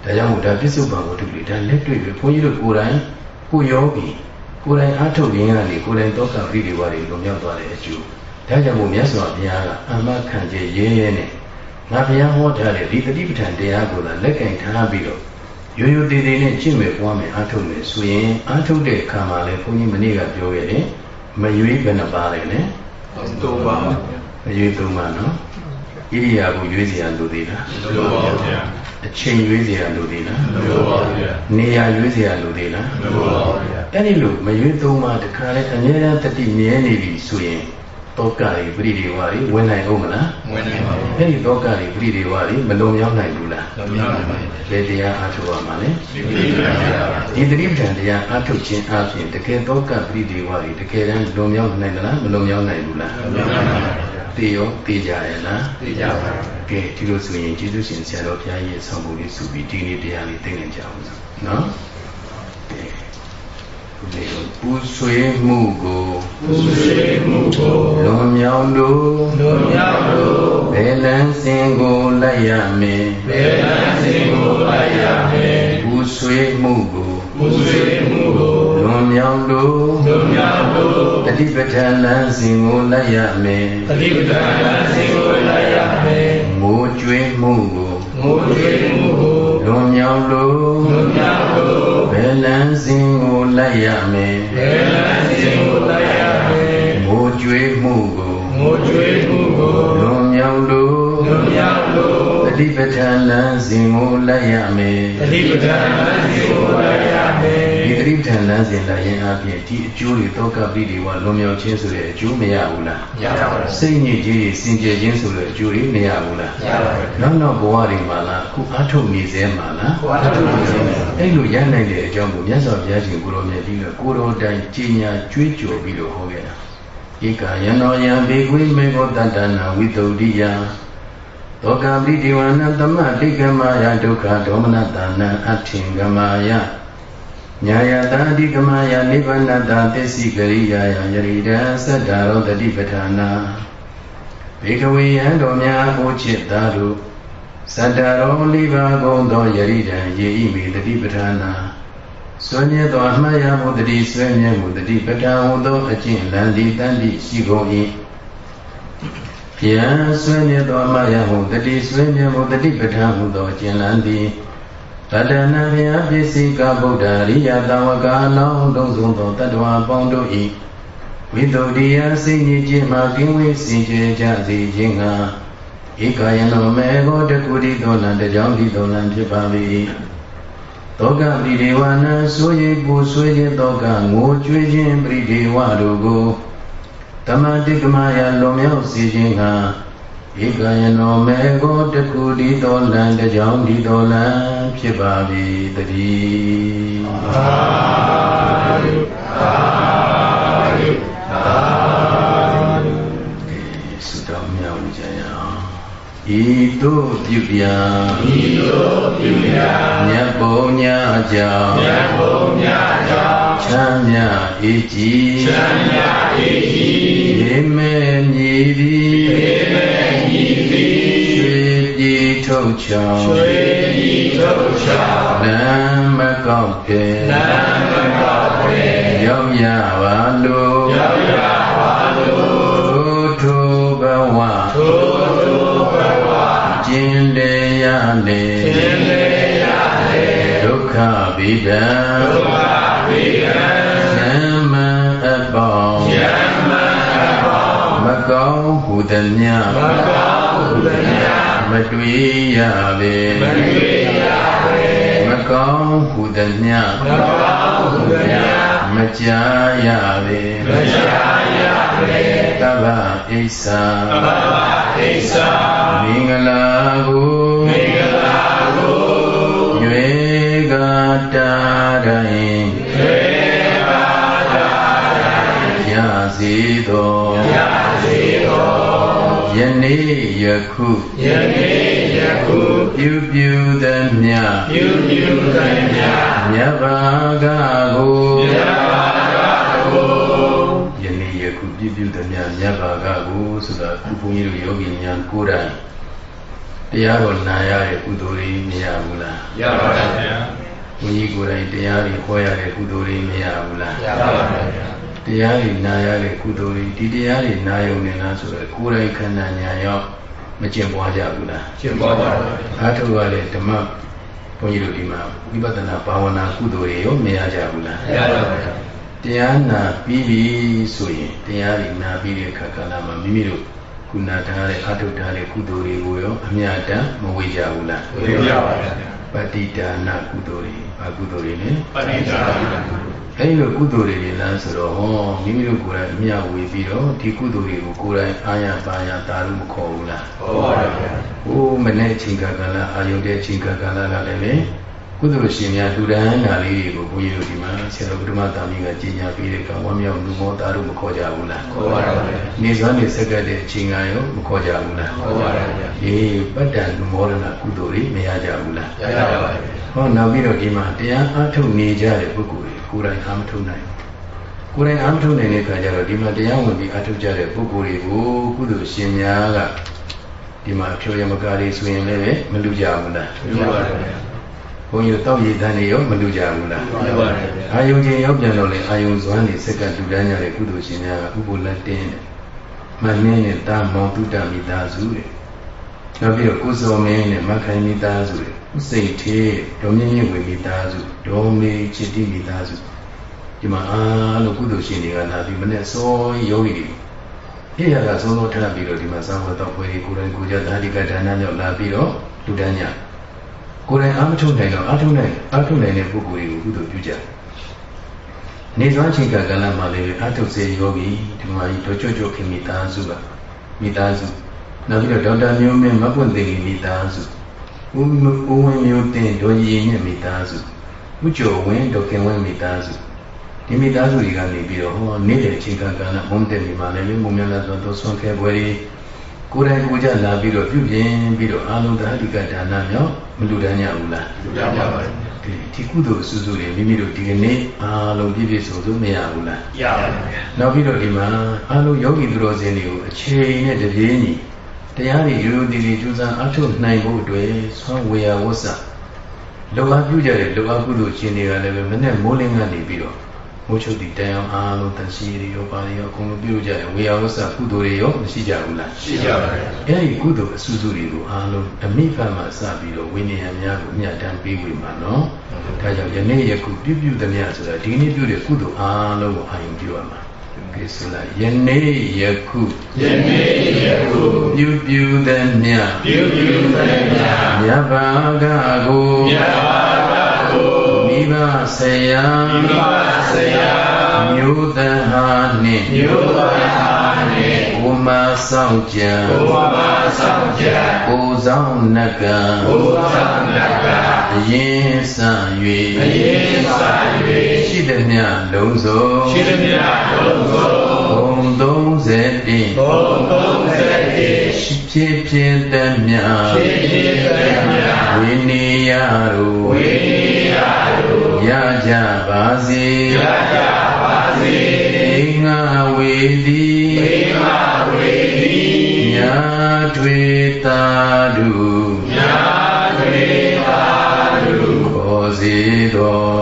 ဒါကြောင့်မို့ဒါပြစ္ဆုတ်ပံဝတ္ထုတွေဒါလက်တွေ့ပဲဘုန်းကြီးတို့ကိုယ်တိုင်ကိုယောဂီကိုယ်တိုင်အားထုတ်ရင်းကနေကိုယ်တိုင်တောကပရိဒီဝါတွေလွန်မြောက်သွားတဲ့အကျိုးဒါကြောင့်မို့မြတ်စွာဘုရားကအမခံကျရဲရဲနဲ့ငါဘုရားဟောထားတဲ့ဒီတတိပဋ္ဌာန်တရားကိုသာလက်ကင်ထားပြီးတော့ရိုးရိုးသေးသေးနဲ့ကျင့်မယ်ပွားမယ်အားထုတ်မယ်ဆိုရင်အားထုတ်တဲ့အခါမှာလည်းဘုန်းကြီးမနေ့ကပြောခဲ့တယ်မရွေးဘယ်နှပါလဲနဲ့တော့ပါဘူးမရွေးသုံးပါနော်ဣရိယာပုရွေးစရာလိုသေးလားလို့ပါဗျာ အချိန်ရွေးเสียလို့သေးလား မလိုပါဘူးဗျာ နေရာရွေးเสียလို့သေးလား မလိုပါဘူးဗျာ အဲ့ဒီလိုမရွေးသုံးပါတခါလဲအမြဲတမ်းတတိမြဲနေပြီဆိုရင်တောကတွေပရိဒီဝါတွေဝင်နိုင်အောင်မလား ဝင်နိုင်ပါဘူး အဲ့ဒီတောကတွေပရိဒီဝါတွေမလုံမြောက်နိုင်ဘူးလား လုံမြောက်နိုင်ပါဘူး ဘယ်တရားအားထုတ်ရမှာလဲ ဒီလိုပါဗျာ ဒီတတိပဋ္ဌာန်တရားအားထုတ်ခြင်းအပြင်တကယ်တောကပရိဒီဝါတွေတကယ်တမ်းလုံမြောက်နိုင်သလားမလုံမြောက်နိုင်ဘူးလား လုံမြောက်နိုင်ပါဗျာ သိရောသိကြရဲ့လားသိကြပါဘူးကဲဒီလိုဆိုရင်ကျေးဇူးရှင်ဆရာတော်ဘုရားရဲ့ဆောင်းပုံလေးစုပြီးဒီနေ့တရားလေးသိနေကြအောင်နော်ကဲခုလေးတော့ပူဆွေးမှုကိုသူရှိမှုကိုလွန်မြောက်လို့လွန်မြောက်လို့ဘယ်လန်းစင်ကိုလိုက်ရမည်ဘယ်လမ်းစဉ်ကိုလိုက်ရမယ်ပူဆွေးမှုကိုသူရှိမှုကိုလွန် မြောက်လို့လွန်မြောက်လို့တတိပဋ္ဌာန်လန်းစင်ကိုလိုက်ရမည်သတိပဋ္ဌာန်လမ်းစဉ်ကိုလိုက်ရမယ်ငိုကြွေးမှုကိုငိုကြွေးမှုကိုလွန်မြောက်လို့လွန်မြောက်လို့ဘယ်လန်းစင်ကိုလိုက်ရမည်ဘယ်လမ်းစဉ်ကိုလိုက်ရမယ်ငိုကြွေးမှုကိုငိုကြွေးမှုကိုလွန်မြောက်လို့လွန်မြောက်လို့တတိပဋ္ဌာန်လန်းစဉ်ကိုလိုက်ရမယ်သတိပဋ္ဌာန်လမ်းစဉ်ကိုလိုက်ရမယ် ဒီတတိပဋ္ဌာန်လန်းစဉ်လိုက်ရင်အပြင်ဒီအကျိုးတွေတောကပိတွေဝလွန်မြောက်ခြင်းဆိုတဲ့အကျိုးမရဘူးလားရပါပါစိတ်ညစ်ကြေးတွေစင်ကြယ်ခြင်းဆိုတဲ့အကျိုးတွေမရဘူးလားရပါပါနောက်နောက်ဘဝတွေမှာလားအခုအထုတ်နေစေမှာလားဘဝထုတ်နေစေမှာအဲ့လိုရနိုင်တဲ့အကြောင်းကိုမြတ်စွာဘုရားရှင်ကိုရောမြတ်ပြီးတော့ကိုရောတိုင်ကြီးညာကြွေးကြော်ပြီးတော့ဟောခဲ့တာဧကယနောယံဘေကွေမေဃောတတ္တနာဝိတုဒ္ဓိယသောကပိတိဝနသမတိကမယဒုက္ခဒေါမနတနံအထင်ကမယ ညာယတာတိကမယနိဗ္ဗာနတာသစ္စိကရိယာယယရိဒံသတ္တရောတတိပဋ္ဌာနာဘေကဝေယံတော်များဘုချစ်သားတို့သတ္တရောလိပါကုံသောယရိဒံယေဤမိတတိပဋ္ဌာနာဆွေမြဲသောအမှတ်ရမှုတတိဆွေမြဲမှုတတိပဋ္ဌာန်ဟူသောအကျင့်လန်ဒီတန်တိရှိကုန်၏ပြန်ဆွေမြဲသောအမှတ်ရမှုတတိဆွေမြဲမှုတတိပဋ္ဌာန်ဟူသောအကျင့်လန်ဒီ တတနာဘုရားပစ္စည်းကဗုဒ္ဓရိယတဝကာလောင်းလုံးစုံသောတတ္တဝါပေါင်းတို့၏ဝိတုဒ္ဓိယစိတ်ညစ်ခြင်းမှကင်းဝေးစင်ကြယ်ကြစေခြင်းကဧကယနောမေဃောတကုတိသောလံတကြောင်ဒီသောလံဖြစ်ပါ၏တောကပရိဒေဝနာဆိုရိပူဆွေးခြင်းတောကငိုကြွေးခြင်းပရိဒေဝတို့ကိုတမတိကမယလွန်မြောက်စေခြင်းက ဧကယနောမေဃောတကုတိသောလံတကြောင်ဒီသောလံဖြစ်ပါ၏တည်းသာဓုသာဓုသာဓုဆုတောင်းမြောက်ကြရအောင်ဤသို့ပြုပြဤသို့ပြုရာမြတ်ဘုံညာကြောင့်မြတ်ဘုံများကြောင့်ချမ်းမြအေးကြည်ချမ်းသာ၏ဤရေမဲမြည်သည်ေမေဤသည်ရွှေပြည် ထုတ်ချောင်းရွှေဤထုတ်ချောင်းလမ်းမကောက်ဖြင့်လမ်းမကောက်ပဲရောက်ရပါလိုရောက်ရပါလို့ထိုထိုဘဝထိုထိုဘဝကျင်လေရလေသင်လေရလေဒုက္ခဗိဒံဒုက္ခဝိရံသမ္မအပေါင်းယမအဘောမကောင်းဟုသမျှမကောင်းဟုသမျှ မတွေ့ရပေမတွေ့ရပဲမကောင်းဟုသမျှမကောင်းဟုသမျှမကြားရပေမရှာရပဲတဗ္ဗဣစ္ဆာအဘဘဣစ္ဆာမင်္ဂလာကိုမင်္ဂလာကိုရွေကတာတိုင်းသေပါတာရစေသောရစေသော ယနေ့ယခုယနေ့ယခုပြုပြုသမျှပြုပြုသမျှမြတ်ဘာကကိုမြတ်ဘာကကိုယနေ့ယခုပြုပြုသမျှမြတ်ဘာကကိုဆိုတာခုဘုန်းကြီးတို့ယောဂီများကိုယ်တိုင်တရားတော်နာရတဲ့ကုသိုလ်တွေမရဘူးလားရပါပါဗျာဘုန်းကြီးကိုယ်တိုင်တရားတွေဟောရတဲ့ကုသိုလ်တွေမရဘူးလားရပါပါဗျာ တရားတွေနာရတဲ့ကုသိုလ်တွေဒီတရားတွေနာယုံနေလားဆိုတော့ကိုယ်တိုင်ခန္ဓာညာရောက်မကျင့်ပွားကြဘူးလားရှင်းပေါ်ပါဗျာအားထုတ်ရတဲ့ဓမ္မဘုန်းကြီးတို့ဒီမှာဝိပဿနာဘာဝနာကုသိုလ်တွေရောမရကြဘူးလားရပါပါဗျာတရားနာပြီးပြီဆိုရင်တရားတွေနာပြီးတဲ့အခါကာလမှာမိမိတို့ခုနထားတဲ့အထုထားတဲ့ကုသိုလ်တွေကိုရောအမြတ်တမ်းမဝေကြဘူးလားဝေကြပါဗျာပฏิဒါနကုသိုလ်တွေဘာကုသိုလ်တွေလဲပฏิဒါန အဲဒီလိုကုသိုလ်တွေလမ်းဆိုတော့ဟောမိမိတို့ကိုယ်တိုင်အမြတ်ဝေပြီးတော့ဒီကုသိုလ်တွေကိုကိုယ်တိုင်အာရပါရတာလို့မခေါ်ဘူးလားခေါ်ပါဗျာဟိုမနေ့ချိန်ကကလာအာယုန်တဲ့ချိန်ကကလာကလည်းကုသိုလ်ရှင်များလူဒန်းနာလေးတွေကိုဘုန်းကြီးတို့ဒီမှာဆရာတော်ဘုဒ္ဓမသာမီးကကြီးညာပြီးတဲ့ကံဝမ်းမြောက်လူမောသားတို့မခေါ်ကြဘူးလားခေါ်ပါပါဗျာနေစွမ်းနေစက္ကတဲ့အချိန်ကရောမခေါ်ကြဘူးလားခေါ်ပါပါဗျာအေးပတ္တန်လူမောရဏကုသိုလ်တွေမရကြဘူးလားရကြပါပါဟောနောက်ပြီးတော့ဒီမှာတရားအားထုတ်နေကြတဲ့ပုဂ္ဂိုလ်တွေ ကိုယ်တိုင်အားမထုတ်နိုင်ကိုယ်တိုင်အားမထုတ်နိုင်တဲ့အခါကျတော့ဒီမှာတရားဝင်ပြီးအားထုတ်ကြတဲ့ပုဂ္ဂိုလ်တွေကိုကုသိုလ်ရှင်များကဒီမှာဖြိုရမကားတွေဆိုရင်လည်းမလူကြဘူးလားလူပါပါဗျာဘုန်းကြီးတောက်ရည်တန်းတွေရောမလူကြဘူးလားမှန်ပါတယ်ဗျာအာယုံချင်းရောက်ပြန်တော့လေအာယုံဇွမ်းတွေစက်ကလူတန်းကြတဲ့ကုသိုလ်ရှင်များကဥပုလတ်တင်းတဲ့မနှင်းနဲ့တာမောင်တုတ္တမိသားစုတဲ့နောက်ပြီးတော့ကိုစောမင်းနဲ့မခိုင်မိသားစုတဲ့ဥ စိတ်သေးဒေါမြင့်မြင့်ဝေမိသားစုဒေါမေချစ်တိမိသားစုဒီမှာအားလုံးကုသိုလ်ရှင်တွေကလာပြီးမနဲ့စောယောဂီတွေပြရတာဆုံးဆုံးထပ်ပြီးတော့ဒီမှာသာဝတ္တပွဲတွေကိုယ်တိုင်ကိုကြသာတိကဒါနမြောက်လာပြီးတော့လူတန်းကြကိုယ်တိုင်အားမထုတ်နိုင်တော့အားထုတ်နိုင်အားထုတ်နိုင်တဲ့ပုဂ္ဂိုလ်တွေကိုကုသိုလ်ပြုကြနေစွမ်းချိန်ကကလမှာလည်းအားထုတ်စေယောဂီဒီမှာကြီးတော့ကြွကြွခင်မိသားစုကမိသားစုနောက်ပြီးတော့ဒေါက်တာမျိုးမင်းမပွင့်သိမိသားစု ဦးဦးဝင်းမျိုးတင်ဒေါ်ကြီးနဲ့မိသားစုဦးကျော်ဝင်းဒေါ်ခင်ဝင်းမိသားစုဒီမိသားစုတွေကနေပြီးတော့ဟောနေတဲ့ချိန်ကကလမုန်းတဲ့ဒီမှာလည်းမုံမြလာဆိုတော့ဆွမ်းခဲပွဲတွေကိုယ်တိုင်ကိုကြလာပြီးတော့ပြုပြင်ပြီးတော့အာလုံတဟတိကဒါနမြောက်မလူတန်းကြဘူးလားလူတန်းပါပါတယ်ဒီကုသိုလ်အစုစုတွေမိမိတို့ဒီကနေ့အာလုံပြည့်ပြည့်စုံစုံမရဘူးလားရပါဘူးနောက်ပြီးတော့ဒီမှာအာလုံယောဂီသူတော်စင်တွေကိုအချိန်နဲ့တပြေးညီ တရားတွေရိုးရိုးတည်တည်ကြိုးစားအထုတ်နိုင်ဖို့အတွက်ဆွမ်းဝေယဝဆလောကပြုကြတဲ့လောကကုသိုလ်ရှင်တွေကလည်းပဲမနဲ့မိုးလင်းကနေပြီးတော့မိုးချုပ်တည်တန်အောင်အားလုံးတန်ရှိတွေရောပါတွေရောအကုန်လုံးပြုကြတယ်ဝေယဝဆကုသိုလ်တွေရောမရှိကြဘူးလားရှိကြပါတယ်အဲဒီကုသိုလ်အစုစုတွေကိုအားလုံးအမိဖတ်မှစပြီးတော့ဝိနည်းများကိုအမြတ်တမ်းပေးဝေမှာနော်ဒါကြောင့်ယနေ့ယခုပြုပြုသမျှဆိုတာဒီနေ့ပြုတဲ့ကုသိုလ်အားလုံးကိုအာရုံပြုရမှာ ကဲဆိုလိုက်ယနေ့ယခုယနေ့ယခုပြုပြုသမျှပြုပြုသမျှမြတ်ဘာကကိုမြတ်ဘာကကိုမိဘဆရာမိဘဆရာမြို့သဟာနှင့်မြို့သဟာ နှင့်ဘုမဆောင်ကြံဘုမဆောင်ကြံကိုဆောင်နကံကိုဆောင်နကံအရင်စံ၍အရင်စံ၍ရှိသည်မြလုံးစုံရှိသည်မြလုံးစုံဘုံ30ဘုံ30ရှိဖြစ်ဖြစ်သည်မြဖြစ်ဖြစ်သည်မြဝိနည်းရတို့ဝိနည်းရတို့ရကြပါစေရကြပါစေငါဝေ သည်ငါဝေသည်ညာထွေတာတို့ညာထွေတာတို့ခေါ်စေတော်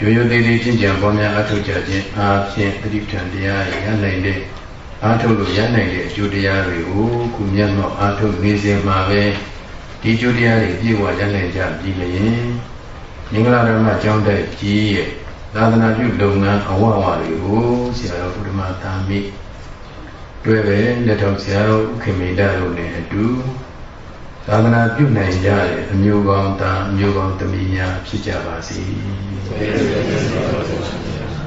ရိုးရိုးသေးသေးချင်းကြံပေါ်များအထုတ်ကြခြင်းအားဖြင့်တတိပ္ပံတရားရနိုင်တဲ့အားထုတ်လို့ရနိုင်တဲ့အကျိုးတရားတွေကိုခုမျက်မှောက်အားထုတ်နေစဉ်မှာပဲဒီကျိုးတရားတွေပြည့်ဝရနိုင်ကြပြီလျင်မင်္ဂလာဓမ္မကျောင်းတိုက်ကြီးရဲ့သာသနာပြုလုပ်ငန်းအဝဝတွေကိုဆရာတော်ဘုဒ္ဓမာသာမိတွေ့ပဲလက်ထောက်ဆရာတော်ဥခင်မေတ္တာတို့နဲ့အတူ သာသနာပြုနိုင်ကြတဲ့အမျိုးကောင်းသားအမျိုးကောင်းသမီးများဖြစ်ကြပါစေ။